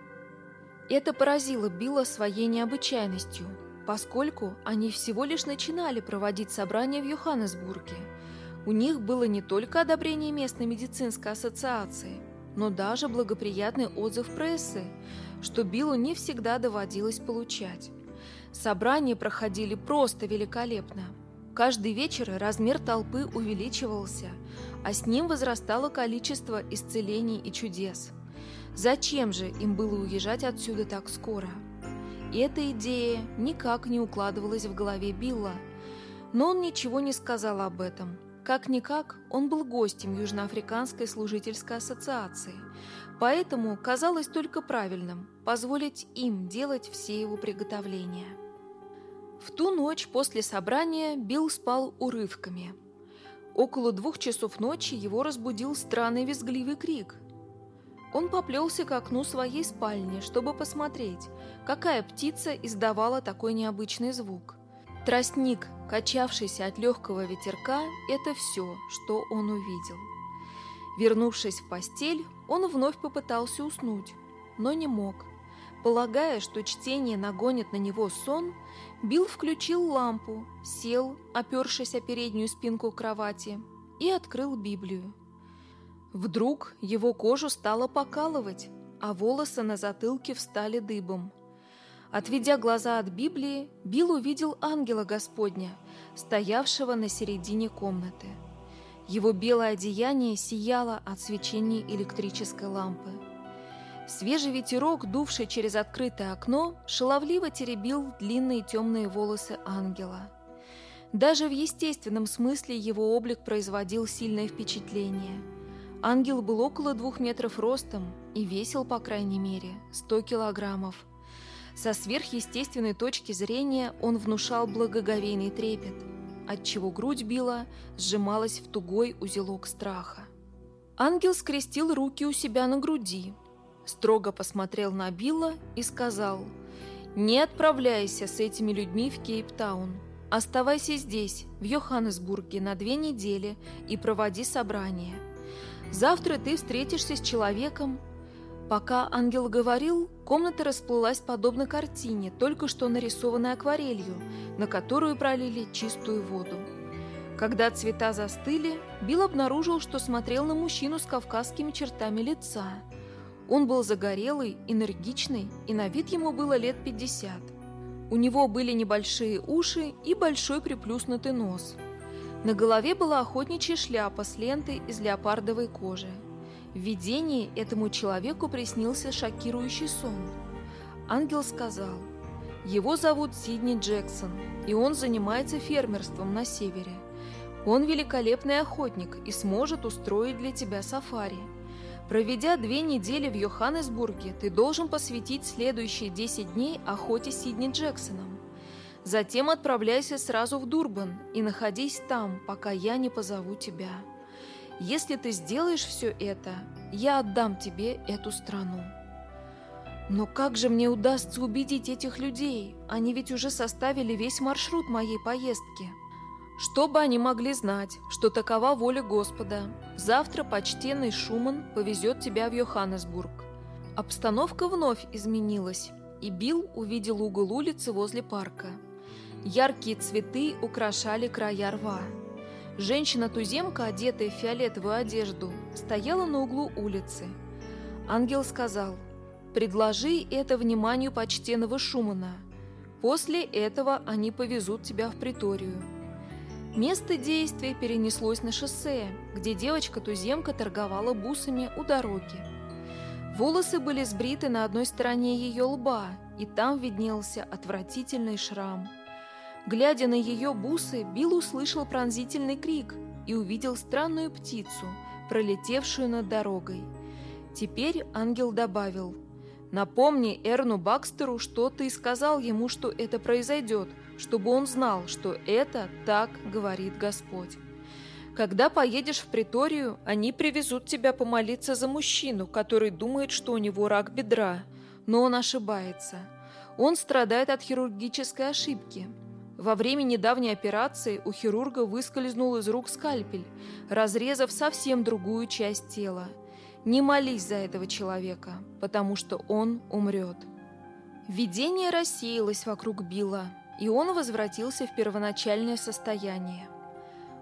Это поразило Билла своей необычайностью, поскольку они всего лишь начинали проводить собрания в Йоханнесбурге. У них было не только одобрение местной медицинской ассоциации, но даже благоприятный отзыв прессы, что Биллу не всегда доводилось получать. Собрания проходили просто великолепно. Каждый вечер размер толпы увеличивался, а с ним возрастало количество исцелений и чудес. Зачем же им было уезжать отсюда так скоро? Эта идея никак не укладывалась в голове Билла, но он ничего не сказал об этом. Как-никак, он был гостем Южноафриканской служительской ассоциации, поэтому казалось только правильным позволить им делать все его приготовления. В ту ночь после собрания Билл спал урывками. Около двух часов ночи его разбудил странный визгливый крик. Он поплелся к окну своей спальни, чтобы посмотреть, какая птица издавала такой необычный звук. Тростник, качавшийся от легкого ветерка, это все, что он увидел. Вернувшись в постель, он вновь попытался уснуть, но не мог. Полагая, что чтение нагонит на него сон, Билл включил лампу, сел, опершись о переднюю спинку кровати, и открыл Библию. Вдруг его кожу стало покалывать, а волосы на затылке встали дыбом. Отведя глаза от Библии, Билл увидел ангела Господня, стоявшего на середине комнаты. Его белое одеяние сияло от свечения электрической лампы. Свежий ветерок, дувший через открытое окно, шаловливо теребил длинные темные волосы ангела. Даже в естественном смысле его облик производил сильное впечатление. Ангел был около двух метров ростом и весил, по крайней мере, 100 килограммов. Со сверхъестественной точки зрения он внушал благоговейный трепет, отчего грудь била, сжималась в тугой узелок страха. Ангел скрестил руки у себя на груди, строго посмотрел на Билла и сказал, «Не отправляйся с этими людьми в Кейптаун. Оставайся здесь, в Йоханнесбурге, на две недели и проводи собрание. Завтра ты встретишься с человеком». Пока ангел говорил, комната расплылась подобно картине, только что нарисованной акварелью, на которую пролили чистую воду. Когда цвета застыли, Билл обнаружил, что смотрел на мужчину с кавказскими чертами лица – он был загорелый, энергичный, и на вид ему было лет 50. У него были небольшие уши и большой приплюснутый нос. На голове была охотничья шляпа с лентой из леопардовой кожи. В видении этому человеку приснился шокирующий сон. Ангел сказал, его зовут Сидни Джексон, и он занимается фермерством на севере. Он великолепный охотник и сможет устроить для тебя сафари – Проведя две недели в Йоханнесбурге, ты должен посвятить следующие 10 дней охоте Сидни Джексоном. Затем отправляйся сразу в Дурбан и находись там, пока я не позову тебя. Если ты сделаешь все это, я отдам тебе эту страну. Но как же мне удастся убедить этих людей? Они ведь уже составили весь маршрут моей поездки. Чтобы они могли знать, что такова воля Господа, завтра почтенный Шуман повезет тебя в Йоханнесбург. Обстановка вновь изменилась, и Билл увидел угол улицы возле парка. Яркие цветы украшали края рва. Женщина-туземка, одетая в фиолетовую одежду, стояла на углу улицы. Ангел сказал, «Предложи это вниманию почтенного Шумана. После этого они повезут тебя в приторию». Место действия перенеслось на шоссе, где девочка-туземка торговала бусами у дороги. Волосы были сбриты на одной стороне ее лба, и там виднелся отвратительный шрам. Глядя на ее бусы, Билл услышал пронзительный крик и увидел странную птицу, пролетевшую над дорогой. Теперь ангел добавил, «Напомни Эрну Бакстеру, что ты сказал ему, что это произойдет», чтобы он знал, что это так говорит Господь. Когда поедешь в приторию, они привезут тебя помолиться за мужчину, который думает, что у него рак бедра, но он ошибается. Он страдает от хирургической ошибки. Во время недавней операции у хирурга выскользнул из рук скальпель, разрезав совсем другую часть тела. Не молись за этого человека, потому что он умрет. Видение рассеялось вокруг Билла, и он возвратился в первоначальное состояние.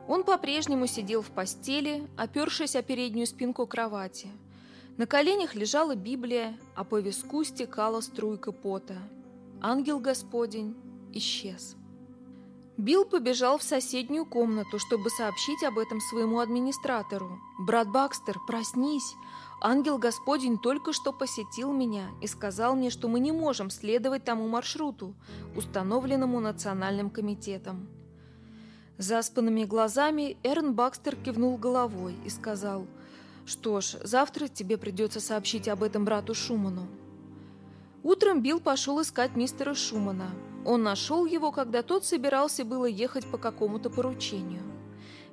Он по-прежнему сидел в постели, опершись о переднюю спинку кровати. На коленях лежала Библия, а по виску стекала струйка пота. Ангел Господень исчез. Билл побежал в соседнюю комнату, чтобы сообщить об этом своему администратору. «Брат Бакстер, проснись! Ангел Господень только что посетил меня и сказал мне, что мы не можем следовать тому маршруту, установленному Национальным комитетом». Заспанными глазами Эрн Бакстер кивнул головой и сказал, «Что ж, завтра тебе придется сообщить об этом брату Шуману». Утром Билл пошел искать мистера Шумана – он нашел его, когда тот собирался было ехать по какому-то поручению.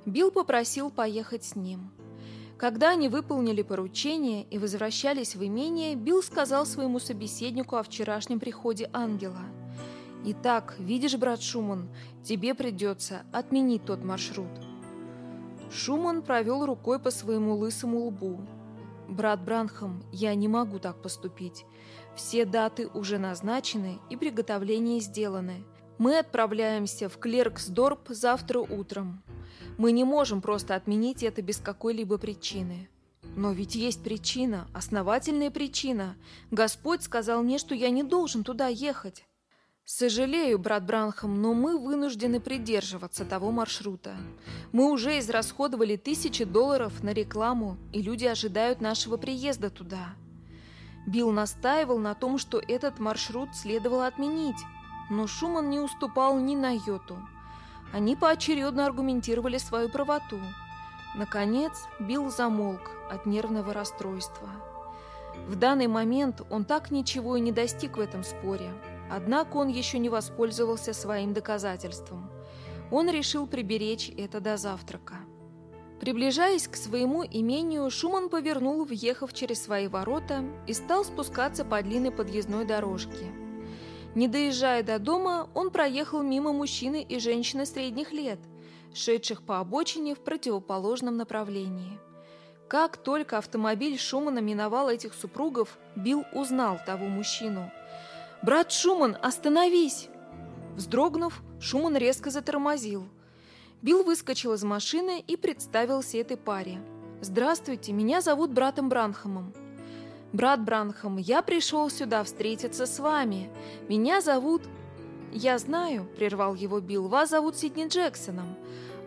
Билл попросил поехать с ним. Когда они выполнили поручение и возвращались в имение, Билл сказал своему собеседнику о вчерашнем приходе ангела. «Итак, видишь, брат Шуман, тебе придется отменить тот маршрут». Шуман провел рукой по своему лысому лбу. «Брат Бранхам, я не могу так поступить. Все даты уже назначены и приготовления сделаны. Мы отправляемся в Клерксдорп завтра утром. Мы не можем просто отменить это без какой-либо причины. Но ведь есть причина, основательная причина. Господь сказал мне, что я не должен туда ехать. Сожалею, брат Бранхам, но мы вынуждены придерживаться того маршрута. Мы уже израсходовали тысячи долларов на рекламу, и люди ожидают нашего приезда туда. Билл настаивал на том, что этот маршрут следовало отменить, но Шуман не уступал ни на йоту. Они поочередно аргументировали свою правоту. Наконец, Билл замолк от нервного расстройства. В данный момент он так ничего и не достиг в этом споре, однако он еще не воспользовался своим доказательством. Он решил приберечь это до завтрака. Приближаясь к своему имению, Шуман повернул, въехав через свои ворота, и стал спускаться по длинной подъездной дорожке. Не доезжая до дома, он проехал мимо мужчины и женщины средних лет, шедших по обочине в противоположном направлении. Как только автомобиль Шумана миновал этих супругов, Билл узнал того мужчину. «Брат Шуман, остановись!» Вздрогнув, Шуман резко затормозил – Билл выскочил из машины и представился этой паре. «Здравствуйте, меня зовут братом Бранхамом». «Брат Бранхам, я пришел сюда встретиться с вами. Меня зовут...» «Я знаю», — прервал его Билл, — «вас зовут Сидни Джексоном.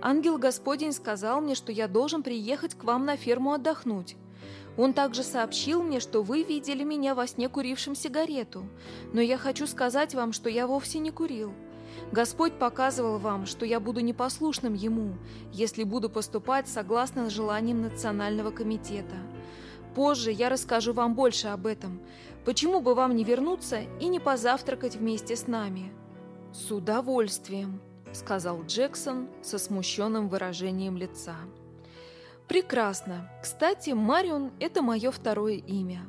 Ангел Господень сказал мне, что я должен приехать к вам на ферму отдохнуть. Он также сообщил мне, что вы видели меня во сне курившим сигарету, но я хочу сказать вам, что я вовсе не курил. Господь показывал вам, что я буду непослушным Ему, если буду поступать согласно желаниям Национального комитета. Позже я расскажу вам больше об этом. Почему бы вам не вернуться и не позавтракать вместе с нами?» «С удовольствием», — сказал Джексон со смущенным выражением лица. «Прекрасно. Кстати, Марион — это мое второе имя».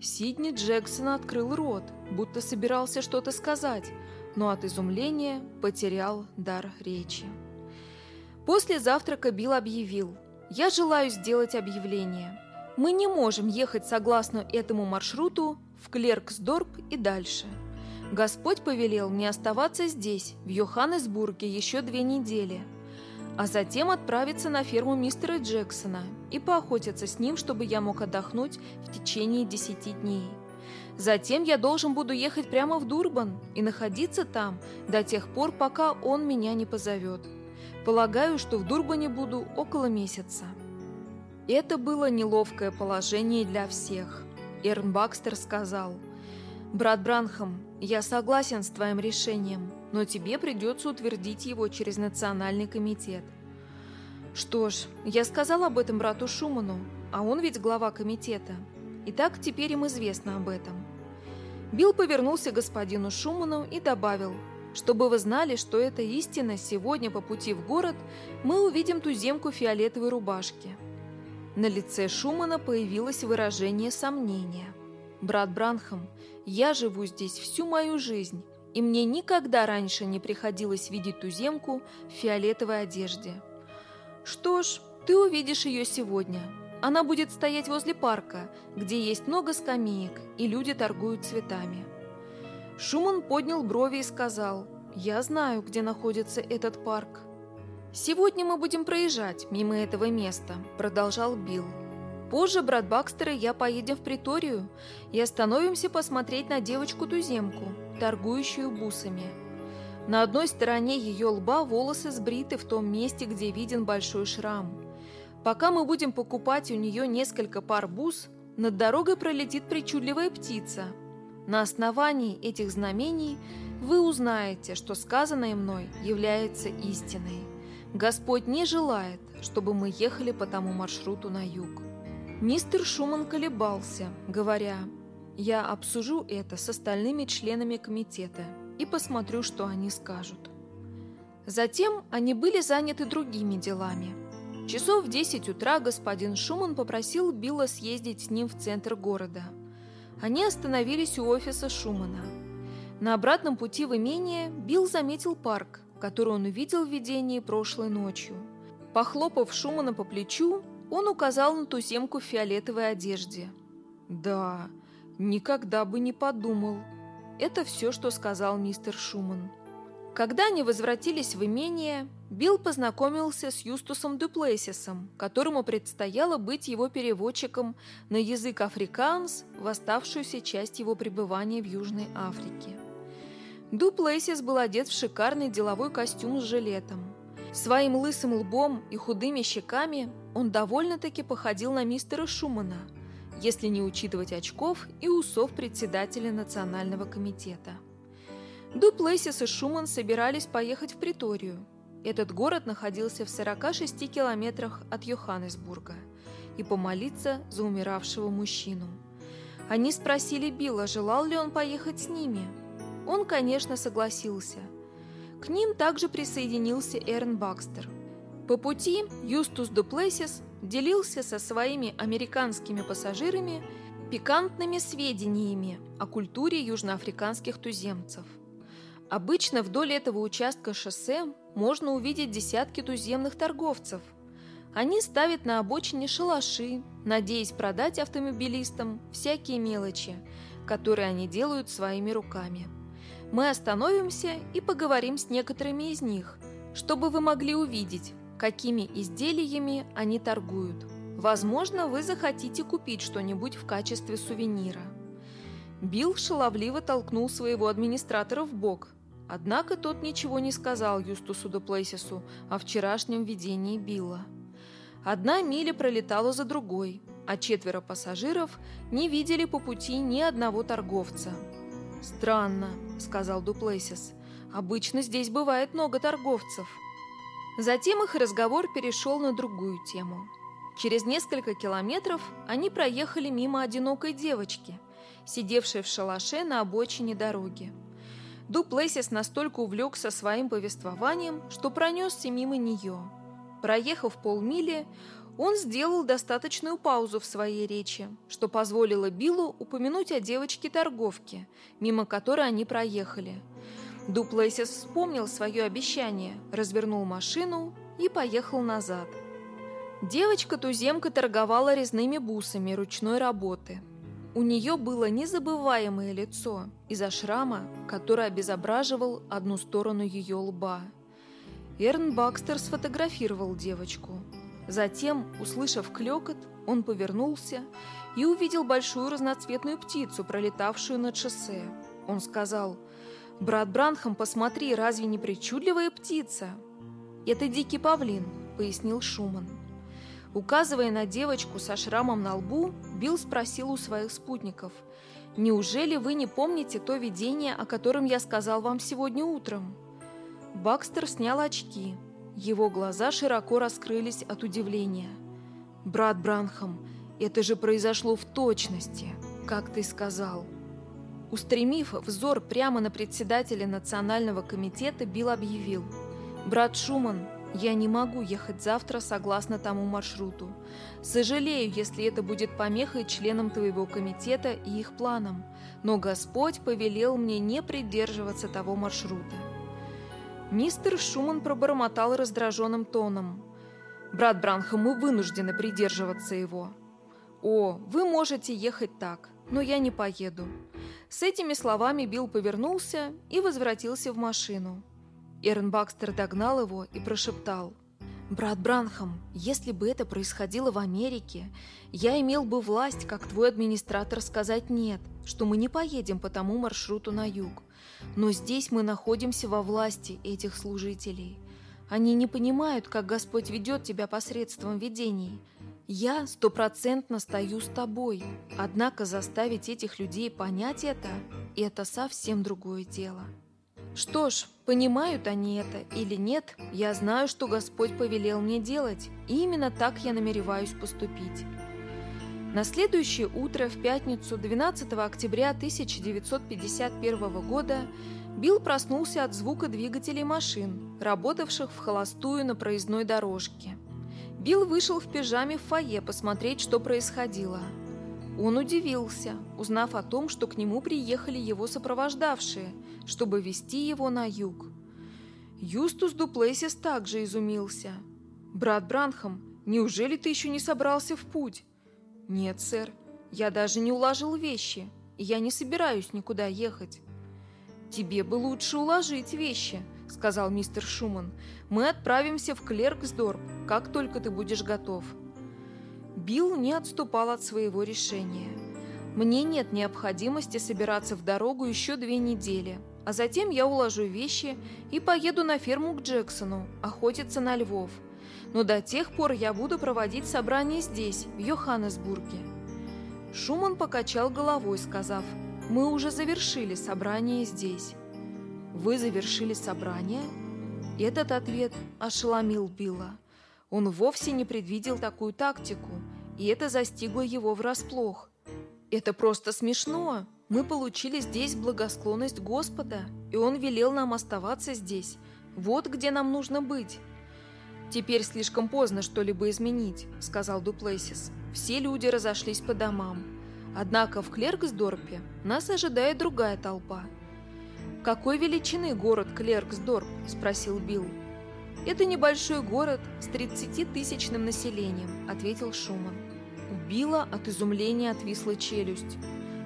Сидни Джексон открыл рот, будто собирался что-то сказать, но от изумления потерял дар речи. После завтрака Билл объявил, «Я желаю сделать объявление. Мы не можем ехать согласно этому маршруту в Клерксдорп и дальше. Господь повелел мне оставаться здесь, в Йоханнесбурге, еще две недели, а затем отправиться на ферму мистера Джексона и поохотиться с ним, чтобы я мог отдохнуть в течение десяти дней. Затем я должен буду ехать прямо в Дурбан и находиться там до тех пор, пока он меня не позовет. Полагаю, что в Дурбане буду около месяца. Это было неловкое положение для всех. Эрн Бакстер сказал, «Брат Бранхам, я согласен с твоим решением, но тебе придется утвердить его через Национальный комитет». Что ж, я сказал об этом брату Шуману, а он ведь глава комитета. Итак, теперь им известно об этом. Билл повернулся к господину Шуману и добавил, «Чтобы вы знали, что это истина, сегодня по пути в город мы увидим туземку фиолетовой рубашки». На лице Шумана появилось выражение сомнения. «Брат Бранхам, я живу здесь всю мою жизнь, и мне никогда раньше не приходилось видеть туземку в фиолетовой одежде. Что ж, ты увидишь ее сегодня, Она будет стоять возле парка, где есть много скамеек, и люди торгуют цветами. Шуман поднял брови и сказал, «Я знаю, где находится этот парк». «Сегодня мы будем проезжать мимо этого места», — продолжал Билл. «Позже, брат Бакстер и я поедем в Приторию и остановимся посмотреть на девочку-туземку, торгующую бусами. На одной стороне ее лба волосы сбриты в том месте, где виден большой шрам. Пока мы будем покупать у нее несколько пар бус, над дорогой пролетит причудливая птица. На основании этих знамений вы узнаете, что сказанное мной является истиной. Господь не желает, чтобы мы ехали по тому маршруту на юг. Мистер Шуман колебался, говоря, «Я обсужу это с остальными членами комитета и посмотрю, что они скажут». Затем они были заняты другими делами. Часов в 10 утра господин Шуман попросил Билла съездить с ним в центр города. Они остановились у офиса Шумана. На обратном пути в имение Билл заметил парк, которую он увидел в видении прошлой ночью. Похлопав Шумана по плечу, он указал на туземку в фиолетовой одежде. «Да, никогда бы не подумал». Это все, что сказал мистер Шуман. Когда они возвратились в имение, Билл познакомился с Юстусом Дуплесисом, которому предстояло быть его переводчиком на язык африканс в оставшуюся часть его пребывания в Южной Африке. Дуплейсис был одет в шикарный деловой костюм с жилетом. Своим лысым лбом и худыми щеками он довольно-таки походил на мистера Шумана, если не учитывать очков и усов председателя Национального комитета. Дуплейсис и Шуман собирались поехать в Приторию. Этот город находился в 46 километрах от Йоханнесбурга и помолиться за умиравшего мужчину. Они спросили Билла, желал ли он поехать с ними – он, конечно, согласился. К ним также присоединился Эрн Бакстер. По пути Юстус Дуплесис делился со своими американскими пассажирами пикантными сведениями о культуре южноафриканских туземцев. Обычно вдоль этого участка шоссе можно увидеть десятки туземных торговцев. Они ставят на обочине шалаши, надеясь продать автомобилистам всякие мелочи, которые они делают своими руками. Мы остановимся и поговорим с некоторыми из них, чтобы вы могли увидеть, какими изделиями они торгуют. Возможно, вы захотите купить что-нибудь в качестве сувенира. Билл шаловливо толкнул своего администратора в бок, однако тот ничего не сказал Юстусу де Плейсису о вчерашнем видении Билла. Одна миля пролетала за другой, а четверо пассажиров не видели по пути ни одного торговца – «Странно», — сказал Дуплейсис. «Обычно здесь бывает много торговцев». Затем их разговор перешел на другую тему. Через несколько километров они проехали мимо одинокой девочки, сидевшей в шалаше на обочине дороги. Дуплейсис настолько увлекся своим повествованием, что пронесся мимо нее. Проехав полмили, он сделал достаточную паузу в своей речи, что позволило Биллу упомянуть о девочке-торговке, мимо которой они проехали. Дуплейсис вспомнил свое обещание, развернул машину и поехал назад. Девочка-туземка торговала резными бусами ручной работы. У нее было незабываемое лицо из-за шрама, который обезображивал одну сторону ее лба. Эрн Бакстер сфотографировал девочку – Затем, услышав клекот, он повернулся и увидел большую разноцветную птицу, пролетавшую над шоссе. Он сказал, «Брат Бранхам, посмотри, разве не причудливая птица?» «Это дикий павлин», — пояснил Шуман. Указывая на девочку со шрамом на лбу, Билл спросил у своих спутников, «Неужели вы не помните то видение, о котором я сказал вам сегодня утром?» Бакстер снял очки, его глаза широко раскрылись от удивления. «Брат Бранхам, это же произошло в точности, как ты сказал». Устремив взор прямо на председателя национального комитета, Билл объявил. «Брат Шуман, я не могу ехать завтра согласно тому маршруту. Сожалею, если это будет помехой членам твоего комитета и их планам, но Господь повелел мне не придерживаться того маршрута. Мистер Шуман пробормотал раздраженным тоном. Брат Бранхам, мы вынуждены придерживаться его. О, вы можете ехать так, но я не поеду. С этими словами Билл повернулся и возвратился в машину. Эрн Бакстер догнал его и прошептал. «Брат Бранхам, если бы это происходило в Америке, я имел бы власть, как твой администратор, сказать «нет», что мы не поедем по тому маршруту на юг. Но здесь мы находимся во власти этих служителей. Они не понимают, как Господь ведет тебя посредством видений. Я стопроцентно стою с тобой. Однако заставить этих людей понять это – это совсем другое дело. Что ж, понимают они это или нет, я знаю, что Господь повелел мне делать, и именно так я намереваюсь поступить. На следующее утро, в пятницу, 12 октября 1951 года, Билл проснулся от звука двигателей машин, работавших в холостую на проездной дорожке. Билл вышел в пижаме в фойе посмотреть, что происходило. Он удивился, узнав о том, что к нему приехали его сопровождавшие, чтобы вести его на юг. Юстус Дуплейсис также изумился. «Брат Бранхам, неужели ты еще не собрался в путь?» «Нет, сэр, я даже не уложил вещи, и я не собираюсь никуда ехать». «Тебе бы лучше уложить вещи», — сказал мистер Шуман. «Мы отправимся в Клерксдорп, как только ты будешь готов». Билл не отступал от своего решения. «Мне нет необходимости собираться в дорогу еще две недели, а затем я уложу вещи и поеду на ферму к Джексону, охотиться на львов но до тех пор я буду проводить собрание здесь, в Йоханнесбурге». Шуман покачал головой, сказав, «Мы уже завершили собрание здесь». «Вы завершили собрание?» Этот ответ ошеломил Билла. Он вовсе не предвидел такую тактику, и это застигло его врасплох. «Это просто смешно. Мы получили здесь благосклонность Господа, и Он велел нам оставаться здесь. Вот где нам нужно быть. «Теперь слишком поздно что-либо изменить», — сказал Дуплейсис. «Все люди разошлись по домам. Однако в Клерксдорпе нас ожидает другая толпа». «Какой величины город Клерксдорп?» — спросил Билл. «Это небольшой город с 30-тысячным населением», — ответил Шуман. У Билла от изумления отвисла челюсть.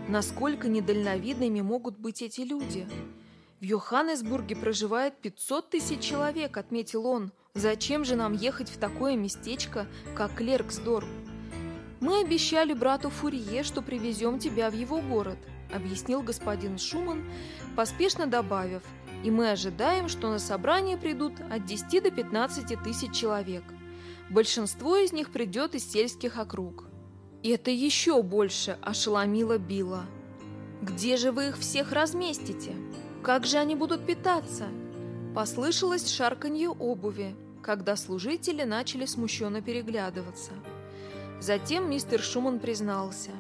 Насколько недальновидными могут быть эти люди? В Йоханнесбурге проживает 500 тысяч человек, отметил он. Зачем же нам ехать в такое местечко, как Клерксдорп? Мы обещали брату Фурье, что привезем тебя в его город, объяснил господин Шуман, поспешно добавив, и мы ожидаем, что на собрание придут от 10 до 15 тысяч человек. Большинство из них придет из сельских округ. Это еще больше ошеломило Билла. «Где же вы их всех разместите? Как же они будут питаться?» Послышалось шарканье обуви, когда служители начали смущенно переглядываться. Затем мистер Шуман признался.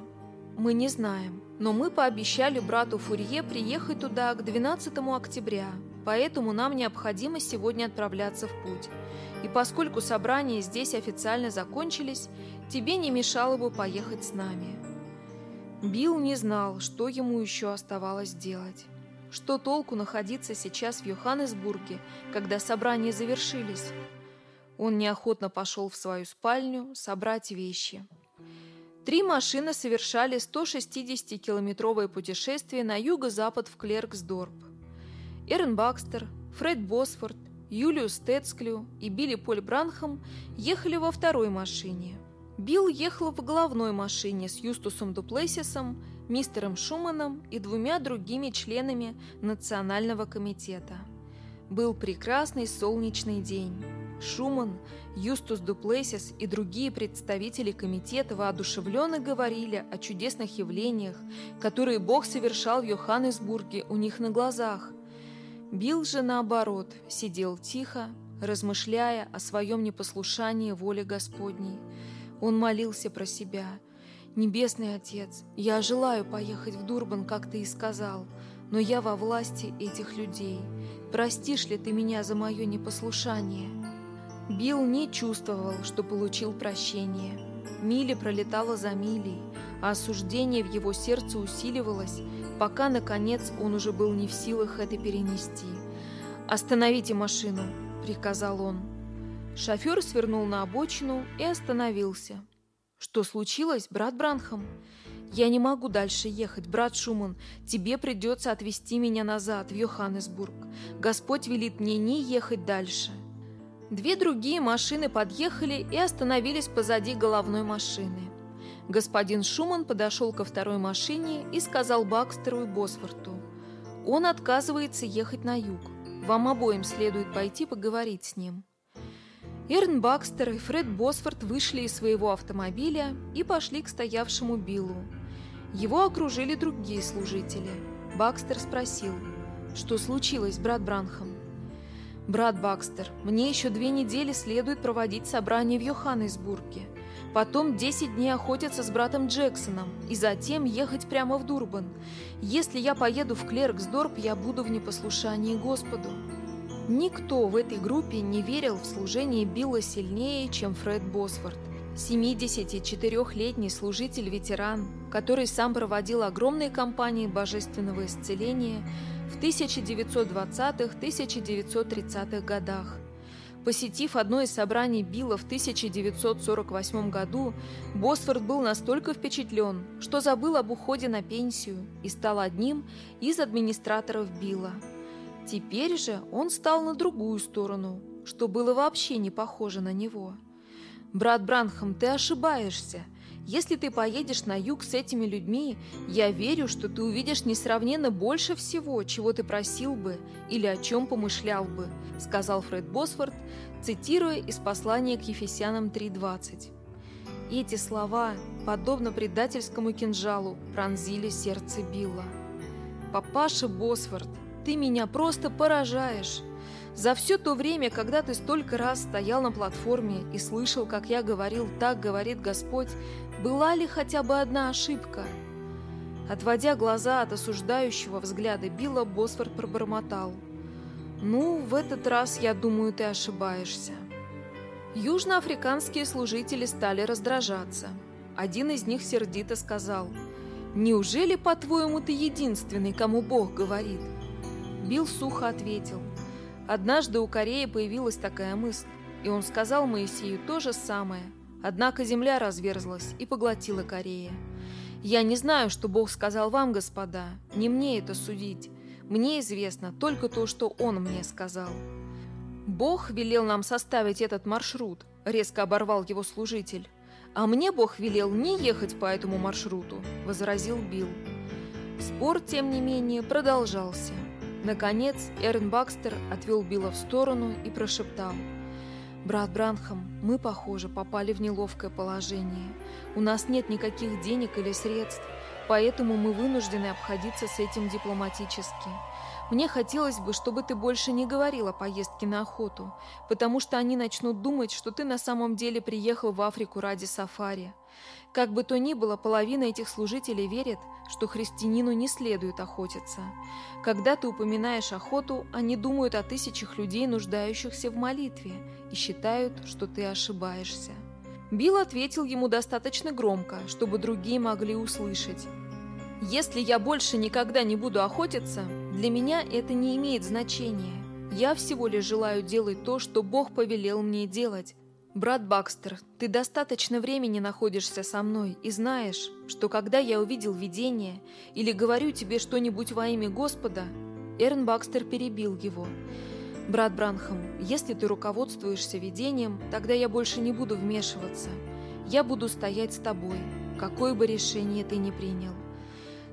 «Мы не знаем, но мы пообещали брату Фурье приехать туда к 12 октября, поэтому нам необходимо сегодня отправляться в путь. И поскольку собрания здесь официально закончились, тебе не мешало бы поехать с нами». Билл не знал, что ему еще оставалось делать. Что толку находиться сейчас в Йоханнесбурге, когда собрания завершились? Он неохотно пошел в свою спальню собрать вещи. Три машины совершали 160-километровое путешествие на юго-запад в Клерксдорп. Эрн Бакстер, Фред Босфорд, Юлиус Тецклю и Билли Поль Бранхам ехали во второй машине. Билл ехал в головной машине с Юстусом Дуплесисом мистером Шуманом и двумя другими членами Национального комитета. Был прекрасный солнечный день. Шуман, Юстус Дуплесис и другие представители комитета воодушевленно говорили о чудесных явлениях, которые Бог совершал в Йоханнесбурге у них на глазах. Билл же, наоборот, сидел тихо, размышляя о своем непослушании воле Господней. Он молился про себя – «Небесный Отец, я желаю поехать в Дурбан, как ты и сказал, но я во власти этих людей. Простишь ли ты меня за мое непослушание?» Билл не чувствовал, что получил прощение. Мили пролетала за милей, а осуждение в его сердце усиливалось, пока, наконец, он уже был не в силах это перенести. «Остановите машину!» — приказал он. Шофер свернул на обочину и остановился. «Что случилось, брат Бранхам?» «Я не могу дальше ехать, брат Шуман. Тебе придется отвезти меня назад, в Йоханнесбург. Господь велит мне не ехать дальше». Две другие машины подъехали и остановились позади головной машины. Господин Шуман подошел ко второй машине и сказал Бакстеру и Босфорту. «Он отказывается ехать на юг. Вам обоим следует пойти поговорить с ним». Эрн Бакстер и Фред Босфорд вышли из своего автомобиля и пошли к стоявшему Биллу. Его окружили другие служители. Бакстер спросил, что случилось, брат Бранхам? «Брат Бакстер, мне еще две недели следует проводить собрание в Йоханнесбурге. Потом 10 дней охотиться с братом Джексоном и затем ехать прямо в Дурбан. Если я поеду в Клерксдорп, я буду в непослушании Господу». Никто в этой группе не верил в служение Билла сильнее, чем Фред Босфорд. 74-летний служитель-ветеран, который сам проводил огромные кампании божественного исцеления в 1920-1930-х годах. Посетив одно из собраний Билла в 1948 году, Босфорд был настолько впечатлен, что забыл об уходе на пенсию и стал одним из администраторов Билла. Теперь же он стал на другую сторону, что было вообще не похоже на него. «Брат Бранхам, ты ошибаешься. Если ты поедешь на юг с этими людьми, я верю, что ты увидишь несравненно больше всего, чего ты просил бы или о чем помышлял бы», сказал Фред Босфорд, цитируя из послания к Ефесянам 3.20. Эти слова, подобно предательскому кинжалу, пронзили сердце Билла. «Папаша Босфорд, ты меня просто поражаешь. За все то время, когда ты столько раз стоял на платформе и слышал, как я говорил «так говорит Господь», была ли хотя бы одна ошибка? Отводя глаза от осуждающего взгляда Билла, Босфорд пробормотал. «Ну, в этот раз, я думаю, ты ошибаешься». Южноафриканские служители стали раздражаться. Один из них сердито сказал, «Неужели, по-твоему, ты единственный, кому Бог говорит?» Билл сухо ответил. Однажды у Кореи появилась такая мысль, и он сказал Моисею то же самое. Однако земля разверзлась и поглотила Корея. Я не знаю, что Бог сказал вам, господа, не мне это судить. Мне известно только то, что Он мне сказал. Бог велел нам составить этот маршрут, резко оборвал его служитель. А мне Бог велел не ехать по этому маршруту, возразил Билл. Спор, тем не менее, продолжался. Наконец, Эрн Бакстер отвел Билла в сторону и прошептал. «Брат Бранхам, мы, похоже, попали в неловкое положение. У нас нет никаких денег или средств, поэтому мы вынуждены обходиться с этим дипломатически. Мне хотелось бы, чтобы ты больше не говорил о поездке на охоту, потому что они начнут думать, что ты на самом деле приехал в Африку ради сафари. Как бы то ни было, половина этих служителей верит, что христианину не следует охотиться. Когда ты упоминаешь охоту, они думают о тысячах людей, нуждающихся в молитве, и считают, что ты ошибаешься. Билл ответил ему достаточно громко, чтобы другие могли услышать. «Если я больше никогда не буду охотиться, для меня это не имеет значения. Я всего лишь желаю делать то, что Бог повелел мне делать, «Брат Бакстер, ты достаточно времени находишься со мной и знаешь, что когда я увидел видение или говорю тебе что-нибудь во имя Господа...» Эрн Бакстер перебил его. «Брат Бранхам, если ты руководствуешься видением, тогда я больше не буду вмешиваться. Я буду стоять с тобой, какое бы решение ты ни принял».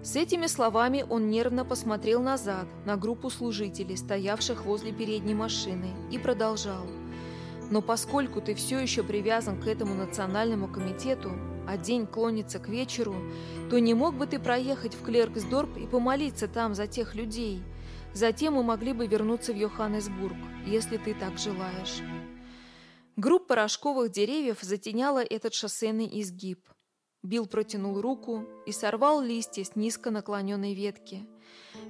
С этими словами он нервно посмотрел назад на группу служителей, стоявших возле передней машины, и продолжал – но поскольку ты все еще привязан к этому национальному комитету, а день клонится к вечеру, то не мог бы ты проехать в Клерксдорп и помолиться там за тех людей. Затем мы могли бы вернуться в Йоханнесбург, если ты так желаешь. Группа рожковых деревьев затеняла этот шоссейный изгиб. Билл протянул руку и сорвал листья с низко наклоненной ветки.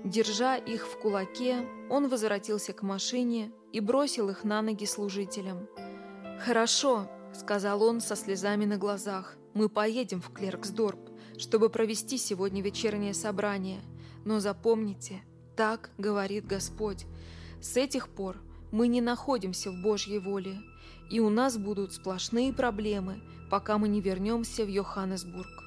Держа их в кулаке, он возвратился к машине, и бросил их на ноги служителям. «Хорошо», — сказал он со слезами на глазах, — «мы поедем в Клерксдорп, чтобы провести сегодня вечернее собрание. Но запомните, так говорит Господь. С этих пор мы не находимся в Божьей воле, и у нас будут сплошные проблемы, пока мы не вернемся в Йоханнесбург.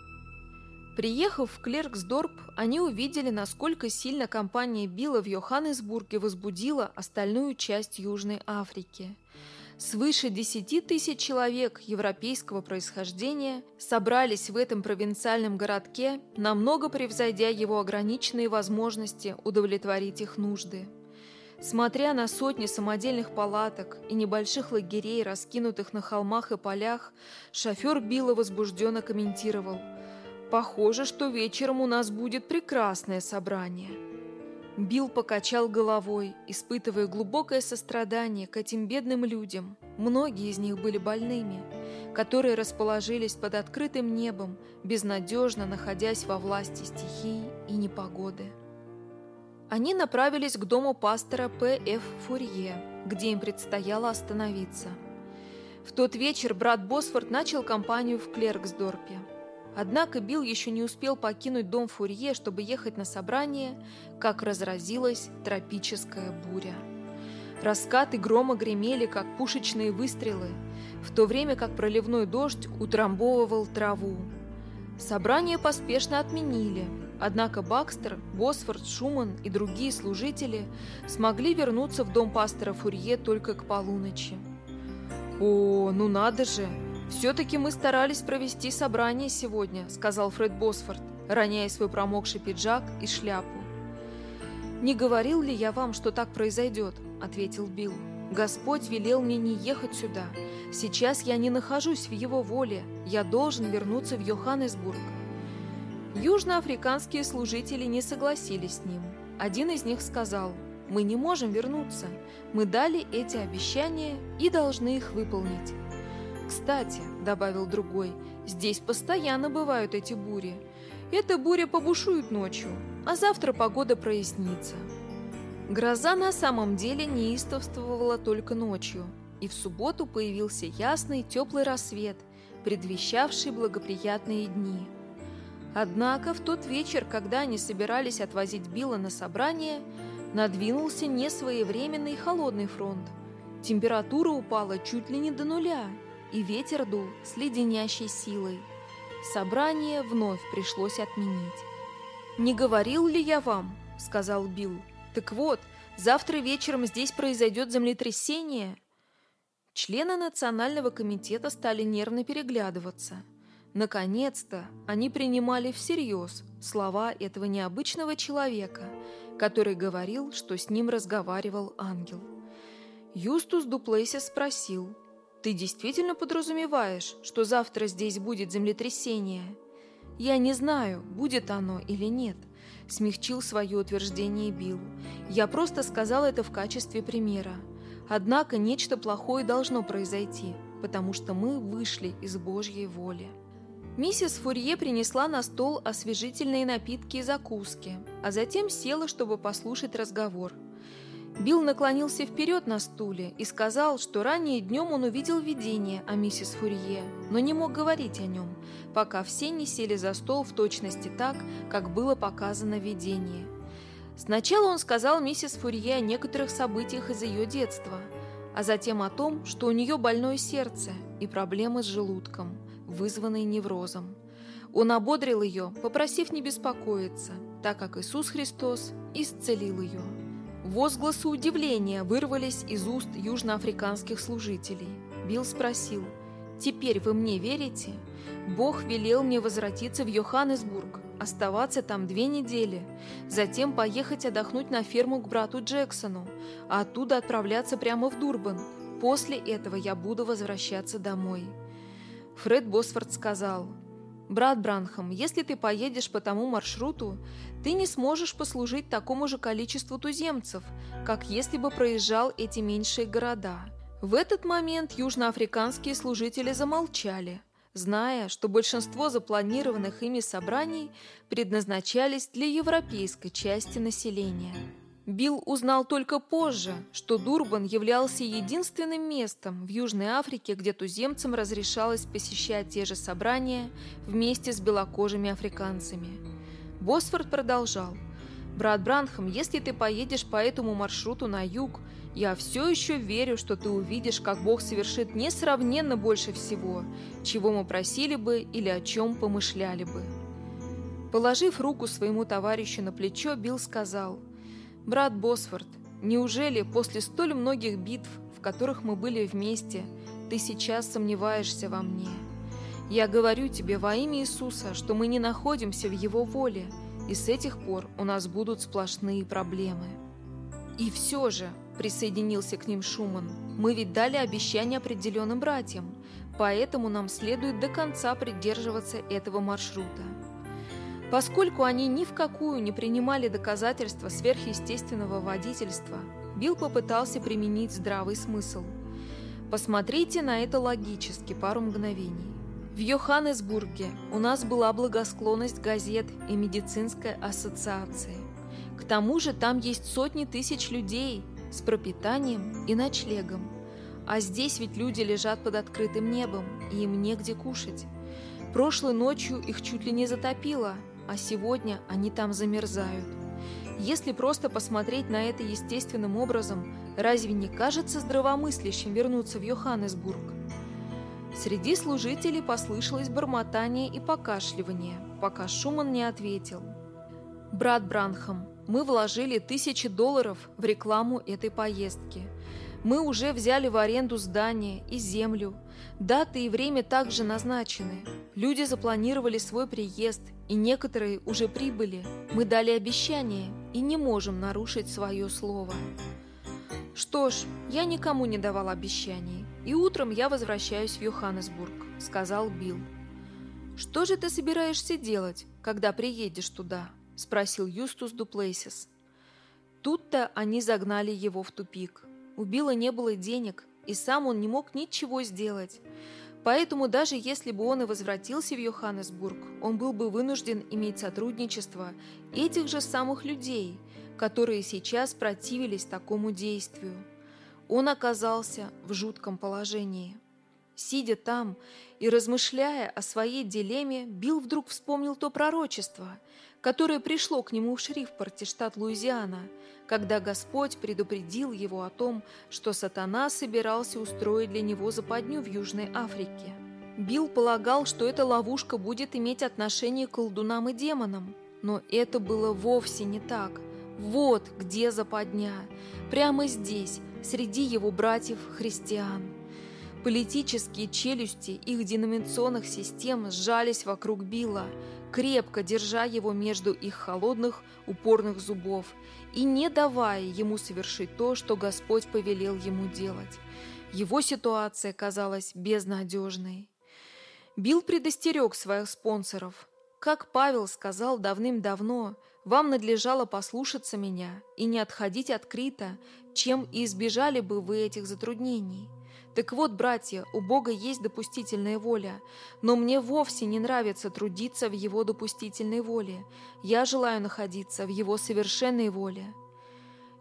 Приехав в Клерксдорп, они увидели, насколько сильно компания Билла в Йоханнесбурге возбудила остальную часть Южной Африки. Свыше 10 тысяч человек европейского происхождения собрались в этом провинциальном городке, намного превзойдя его ограниченные возможности удовлетворить их нужды. Смотря на сотни самодельных палаток и небольших лагерей, раскинутых на холмах и полях, шофер Билла возбужденно комментировал – Похоже, что вечером у нас будет прекрасное собрание. Билл покачал головой, испытывая глубокое сострадание к этим бедным людям. Многие из них были больными, которые расположились под открытым небом, безнадежно находясь во власти стихий и непогоды. Они направились к дому пастора П.Ф. Фурье, где им предстояло остановиться. В тот вечер брат Босфорд начал кампанию в Клерксдорпе. Однако Билл еще не успел покинуть дом Фурье, чтобы ехать на собрание, как разразилась тропическая буря. Раскаты грома гремели, как пушечные выстрелы, в то время как проливной дождь утрамбовывал траву. Собрание поспешно отменили, однако Бакстер, Босфорд, Шуман и другие служители смогли вернуться в дом пастора Фурье только к полуночи. «О, ну надо же!» «Все-таки мы старались провести собрание сегодня», — сказал Фред Босфорд, роняя свой промокший пиджак и шляпу. «Не говорил ли я вам, что так произойдет?» — ответил Билл. «Господь велел мне не ехать сюда. Сейчас я не нахожусь в его воле. Я должен вернуться в Йоханнесбург». Южноафриканские служители не согласились с ним. Один из них сказал, «Мы не можем вернуться. Мы дали эти обещания и должны их выполнить. «Кстати», — добавил другой, — «здесь постоянно бывают эти бури. Эта буря побушует ночью, а завтра погода прояснится». Гроза на самом деле неистовствовала только ночью, и в субботу появился ясный теплый рассвет, предвещавший благоприятные дни. Однако в тот вечер, когда они собирались отвозить Билла на собрание, надвинулся несвоевременный холодный фронт. Температура упала чуть ли не до нуля – и ветер дул с леденящей силой. Собрание вновь пришлось отменить. «Не говорил ли я вам?» — сказал Билл. «Так вот, завтра вечером здесь произойдет землетрясение». Члены Национального комитета стали нервно переглядываться. Наконец-то они принимали всерьез слова этого необычного человека, который говорил, что с ним разговаривал ангел. Юстус Дуплейсис спросил, ты действительно подразумеваешь, что завтра здесь будет землетрясение? Я не знаю, будет оно или нет, смягчил свое утверждение Билл. Я просто сказал это в качестве примера. Однако нечто плохое должно произойти, потому что мы вышли из Божьей воли. Миссис Фурье принесла на стол освежительные напитки и закуски, а затем села, чтобы послушать разговор – Билл наклонился вперед на стуле и сказал, что ранее днем он увидел видение о миссис Фурье, но не мог говорить о нем, пока все не сели за стол в точности так, как было показано в видении. Сначала он сказал миссис Фурье о некоторых событиях из ее детства, а затем о том, что у нее больное сердце и проблемы с желудком, вызванные неврозом. Он ободрил ее, попросив не беспокоиться, так как Иисус Христос исцелил ее. Возгласы удивления вырвались из уст южноафриканских служителей. Билл спросил, «Теперь вы мне верите? Бог велел мне возвратиться в Йоханнесбург, оставаться там две недели, затем поехать отдохнуть на ферму к брату Джексону, а оттуда отправляться прямо в Дурбан. После этого я буду возвращаться домой». Фред Босфорд сказал, «Брат Бранхам, если ты поедешь по тому маршруту, ты не сможешь послужить такому же количеству туземцев, как если бы проезжал эти меньшие города». В этот момент южноафриканские служители замолчали, зная, что большинство запланированных ими собраний предназначались для европейской части населения. Билл узнал только позже, что Дурбан являлся единственным местом в Южной Африке, где туземцам разрешалось посещать те же собрания вместе с белокожими африканцами. Босфорд продолжал. «Брат Бранхам, если ты поедешь по этому маршруту на юг, Я все еще верю, что ты увидишь, как Бог совершит несравненно больше всего, чего мы просили бы или о чем помышляли бы». Положив руку своему товарищу на плечо, Билл сказал, «Брат Босфорд, неужели после столь многих битв, в которых мы были вместе, ты сейчас сомневаешься во мне?» Я говорю тебе во имя Иисуса, что мы не находимся в Его воле, и с этих пор у нас будут сплошные проблемы. И все же, присоединился к ним Шуман, мы ведь дали обещание определенным братьям, поэтому нам следует до конца придерживаться этого маршрута. Поскольку они ни в какую не принимали доказательства сверхъестественного водительства, Билл попытался применить здравый смысл. Посмотрите на это логически пару мгновений. В Йоханнесбурге у нас была благосклонность газет и медицинской ассоциации. К тому же там есть сотни тысяч людей с пропитанием и ночлегом. А здесь ведь люди лежат под открытым небом, и им негде кушать. Прошлой ночью их чуть ли не затопило, а сегодня они там замерзают. Если просто посмотреть на это естественным образом, разве не кажется здравомыслящим вернуться в Йоханнесбург? Среди служителей послышалось бормотание и покашливание, пока Шуман не ответил. «Брат Бранхам, мы вложили тысячи долларов в рекламу этой поездки. Мы уже взяли в аренду здание и землю. Даты и время также назначены. Люди запланировали свой приезд, и некоторые уже прибыли. Мы дали обещание и не можем нарушить свое слово». «Что ж, я никому не давал обещаний, и утром я возвращаюсь в Йоханнесбург», — сказал Билл. «Что же ты собираешься делать, когда приедешь туда?» — спросил Юстус Дуплейсис. Тут-то они загнали его в тупик. У Билла не было денег, и сам он не мог ничего сделать. Поэтому даже если бы он и возвратился в Йоханнесбург, он был бы вынужден иметь сотрудничество этих же самых людей — которые сейчас противились такому действию. Он оказался в жутком положении. Сидя там и размышляя о своей дилемме, Билл вдруг вспомнил то пророчество, которое пришло к нему в Шрифпорте, штат Луизиана, когда Господь предупредил его о том, что сатана собирался устроить для него западню в Южной Африке. Билл полагал, что эта ловушка будет иметь отношение к колдунам и демонам, но это было вовсе не так – вот где западня, прямо здесь, среди его братьев-христиан. Политические челюсти их деноминационных систем сжались вокруг Билла, крепко держа его между их холодных, упорных зубов и не давая ему совершить то, что Господь повелел ему делать. Его ситуация казалась безнадежной. Билл предостерег своих спонсоров. Как Павел сказал давным-давно – вам надлежало послушаться меня и не отходить открыто, чем избежали бы вы этих затруднений. Так вот, братья, у Бога есть допустительная воля, но мне вовсе не нравится трудиться в Его допустительной воле. Я желаю находиться в Его совершенной воле.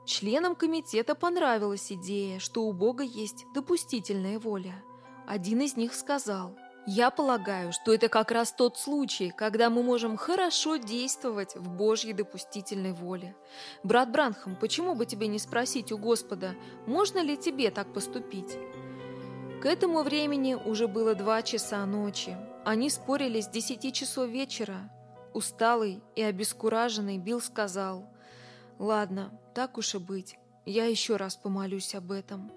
Членам комитета понравилась идея, что у Бога есть допустительная воля. Один из них сказал – я полагаю, что это как раз тот случай, когда мы можем хорошо действовать в Божьей допустительной воле. Брат Бранхам, почему бы тебе не спросить у Господа, можно ли тебе так поступить? К этому времени уже было два часа ночи. Они спорили с десяти часов вечера. Усталый и обескураженный Билл сказал, «Ладно, так уж и быть, я еще раз помолюсь об этом».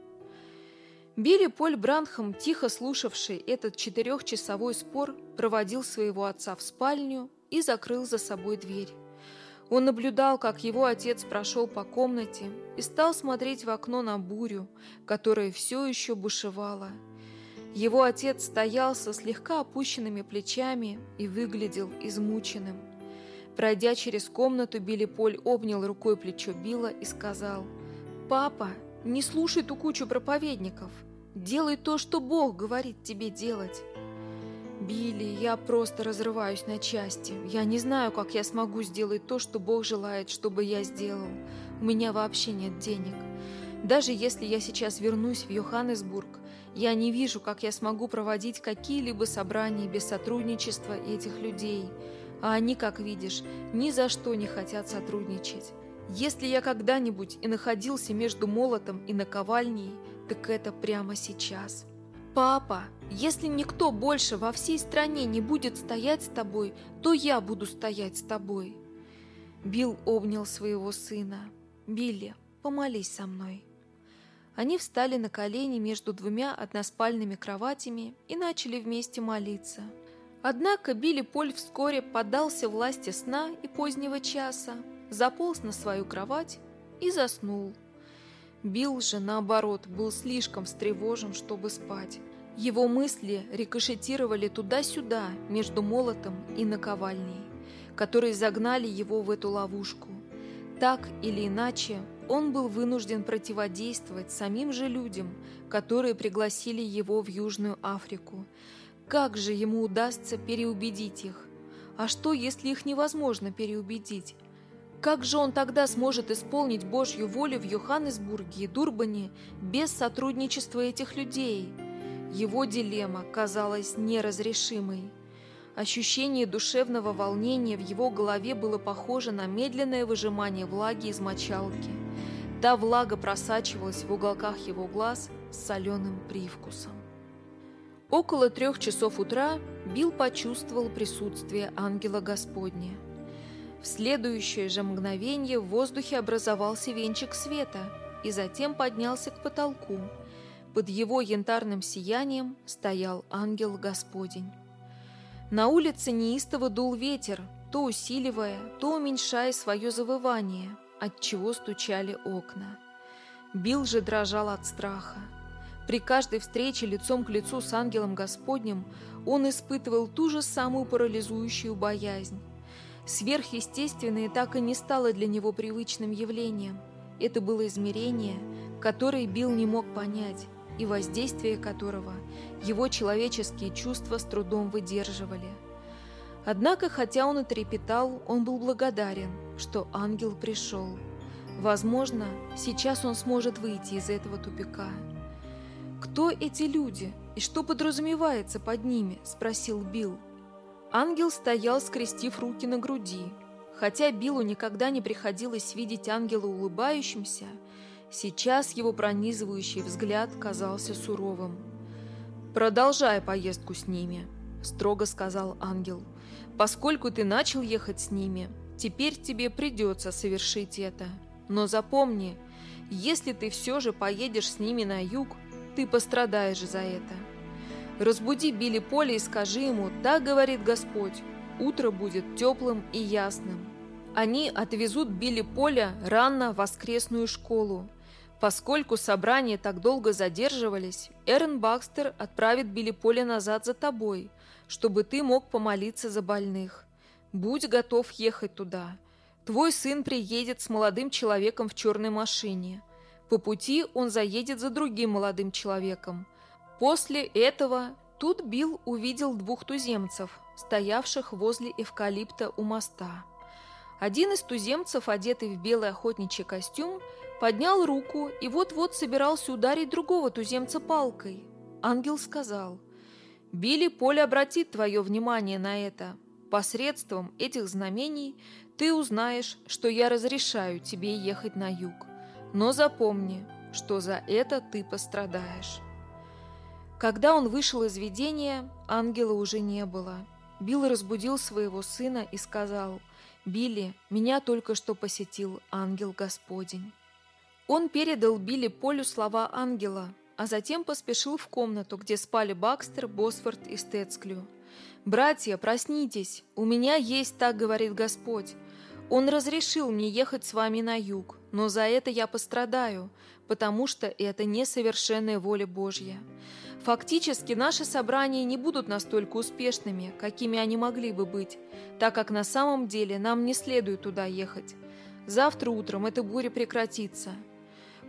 Билли Поль Бранхам, тихо слушавший этот четырехчасовой спор, проводил своего отца в спальню и закрыл за собой дверь. Он наблюдал, как его отец прошел по комнате и стал смотреть в окно на бурю, которая все еще бушевала. Его отец стоял со слегка опущенными плечами и выглядел измученным. Пройдя через комнату, Билли Поль обнял рукой плечо Билла и сказал, «Папа, не слушай ту кучу проповедников. Делай то, что Бог говорит тебе делать. Билли, я просто разрываюсь на части. Я не знаю, как я смогу сделать то, что Бог желает, чтобы я сделал. У меня вообще нет денег. Даже если я сейчас вернусь в Йоханнесбург, я не вижу, как я смогу проводить какие-либо собрания без сотрудничества этих людей. А они, как видишь, ни за что не хотят сотрудничать. Если я когда-нибудь и находился между молотом и наковальней, так это прямо сейчас. Папа, если никто больше во всей стране не будет стоять с тобой, то я буду стоять с тобой. Билл обнял своего сына. «Билли, помолись со мной». Они встали на колени между двумя односпальными кроватями и начали вместе молиться. Однако Билли Поль вскоре поддался власти сна и позднего часа, заполз на свою кровать и заснул. Билл же, наоборот, был слишком встревожен, чтобы спать. Его мысли рикошетировали туда-сюда, между молотом и наковальней, которые загнали его в эту ловушку. Так или иначе, он был вынужден противодействовать самим же людям, которые пригласили его в Южную Африку. Как же ему удастся переубедить их? А что, если их невозможно переубедить? Как же он тогда сможет исполнить Божью волю в Йоханнесбурге и Дурбане без сотрудничества этих людей? Его дилемма казалась неразрешимой. Ощущение душевного волнения в его голове было похоже на медленное выжимание влаги из мочалки. Та влага просачивалась в уголках его глаз с соленым привкусом. Около трех часов утра Билл почувствовал присутствие ангела Господня. В следующее же мгновение в воздухе образовался венчик света и затем поднялся к потолку. Под его янтарным сиянием стоял ангел Господень. На улице неистово дул ветер, то усиливая, то уменьшая свое завывание, от чего стучали окна. Билл же дрожал от страха. При каждой встрече лицом к лицу с ангелом Господним он испытывал ту же самую парализующую боязнь. Сверхъестественное так и не стало для него привычным явлением. Это было измерение, которое Билл не мог понять, и воздействие которого его человеческие чувства с трудом выдерживали. Однако, хотя он и трепетал, он был благодарен, что ангел пришел. Возможно, сейчас он сможет выйти из этого тупика. «Кто эти люди и что подразумевается под ними?» – спросил Билл. Ангел стоял, скрестив руки на груди. Хотя Биллу никогда не приходилось видеть ангела улыбающимся, сейчас его пронизывающий взгляд казался суровым. «Продолжай поездку с ними», — строго сказал ангел. «Поскольку ты начал ехать с ними, теперь тебе придется совершить это. Но запомни, если ты все же поедешь с ними на юг, ты пострадаешь за это». Разбуди Билли Поля и скажи ему, так говорит Господь, утро будет теплым и ясным. Они отвезут Билли Поля рано в воскресную школу. Поскольку собрания так долго задерживались, Эрен Бакстер отправит Билли Поля назад за тобой, чтобы ты мог помолиться за больных. Будь готов ехать туда. Твой сын приедет с молодым человеком в черной машине. По пути он заедет за другим молодым человеком – После этого тут Билл увидел двух туземцев, стоявших возле эвкалипта у моста. Один из туземцев, одетый в белый охотничий костюм, поднял руку и вот-вот собирался ударить другого туземца палкой. Ангел сказал, «Билли Поль обратит твое внимание на это. Посредством этих знамений ты узнаешь, что я разрешаю тебе ехать на юг. Но запомни, что за это ты пострадаешь». Когда он вышел из видения, ангела уже не было. Билл разбудил своего сына и сказал, «Билли, меня только что посетил ангел Господень». Он передал Билли Полю слова ангела, а затем поспешил в комнату, где спали Бакстер, Босфорд и Стецклю. «Братья, проснитесь! У меня есть, так говорит Господь. Он разрешил мне ехать с вами на юг, но за это я пострадаю, потому что это несовершенная воля Божья. Фактически наши собрания не будут настолько успешными, какими они могли бы быть, так как на самом деле нам не следует туда ехать. Завтра утром эта буря прекратится.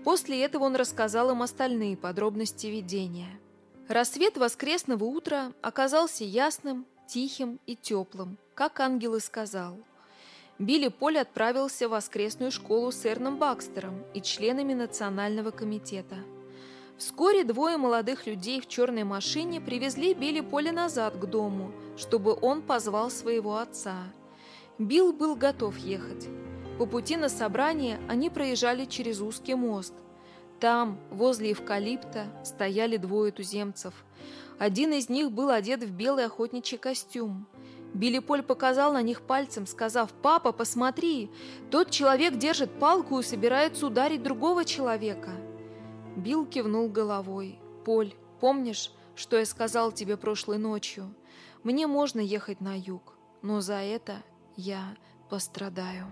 После этого он рассказал им остальные подробности видения. Рассвет воскресного утра оказался ясным, тихим и теплым, как ангел и сказал. Билли Поль отправился в воскресную школу с Эрном Бакстером и членами Национального комитета – Вскоре двое молодых людей в черной машине привезли Билли Поля назад к дому, чтобы он позвал своего отца. Билл был готов ехать. По пути на собрание они проезжали через узкий мост. Там, возле эвкалипта, стояли двое туземцев. Один из них был одет в белый охотничий костюм. Билли Поль показал на них пальцем, сказав, «Папа, посмотри, тот человек держит палку и собирается ударить другого человека». Билл кивнул головой. «Поль, помнишь, что я сказал тебе прошлой ночью? Мне можно ехать на юг, но за это я пострадаю».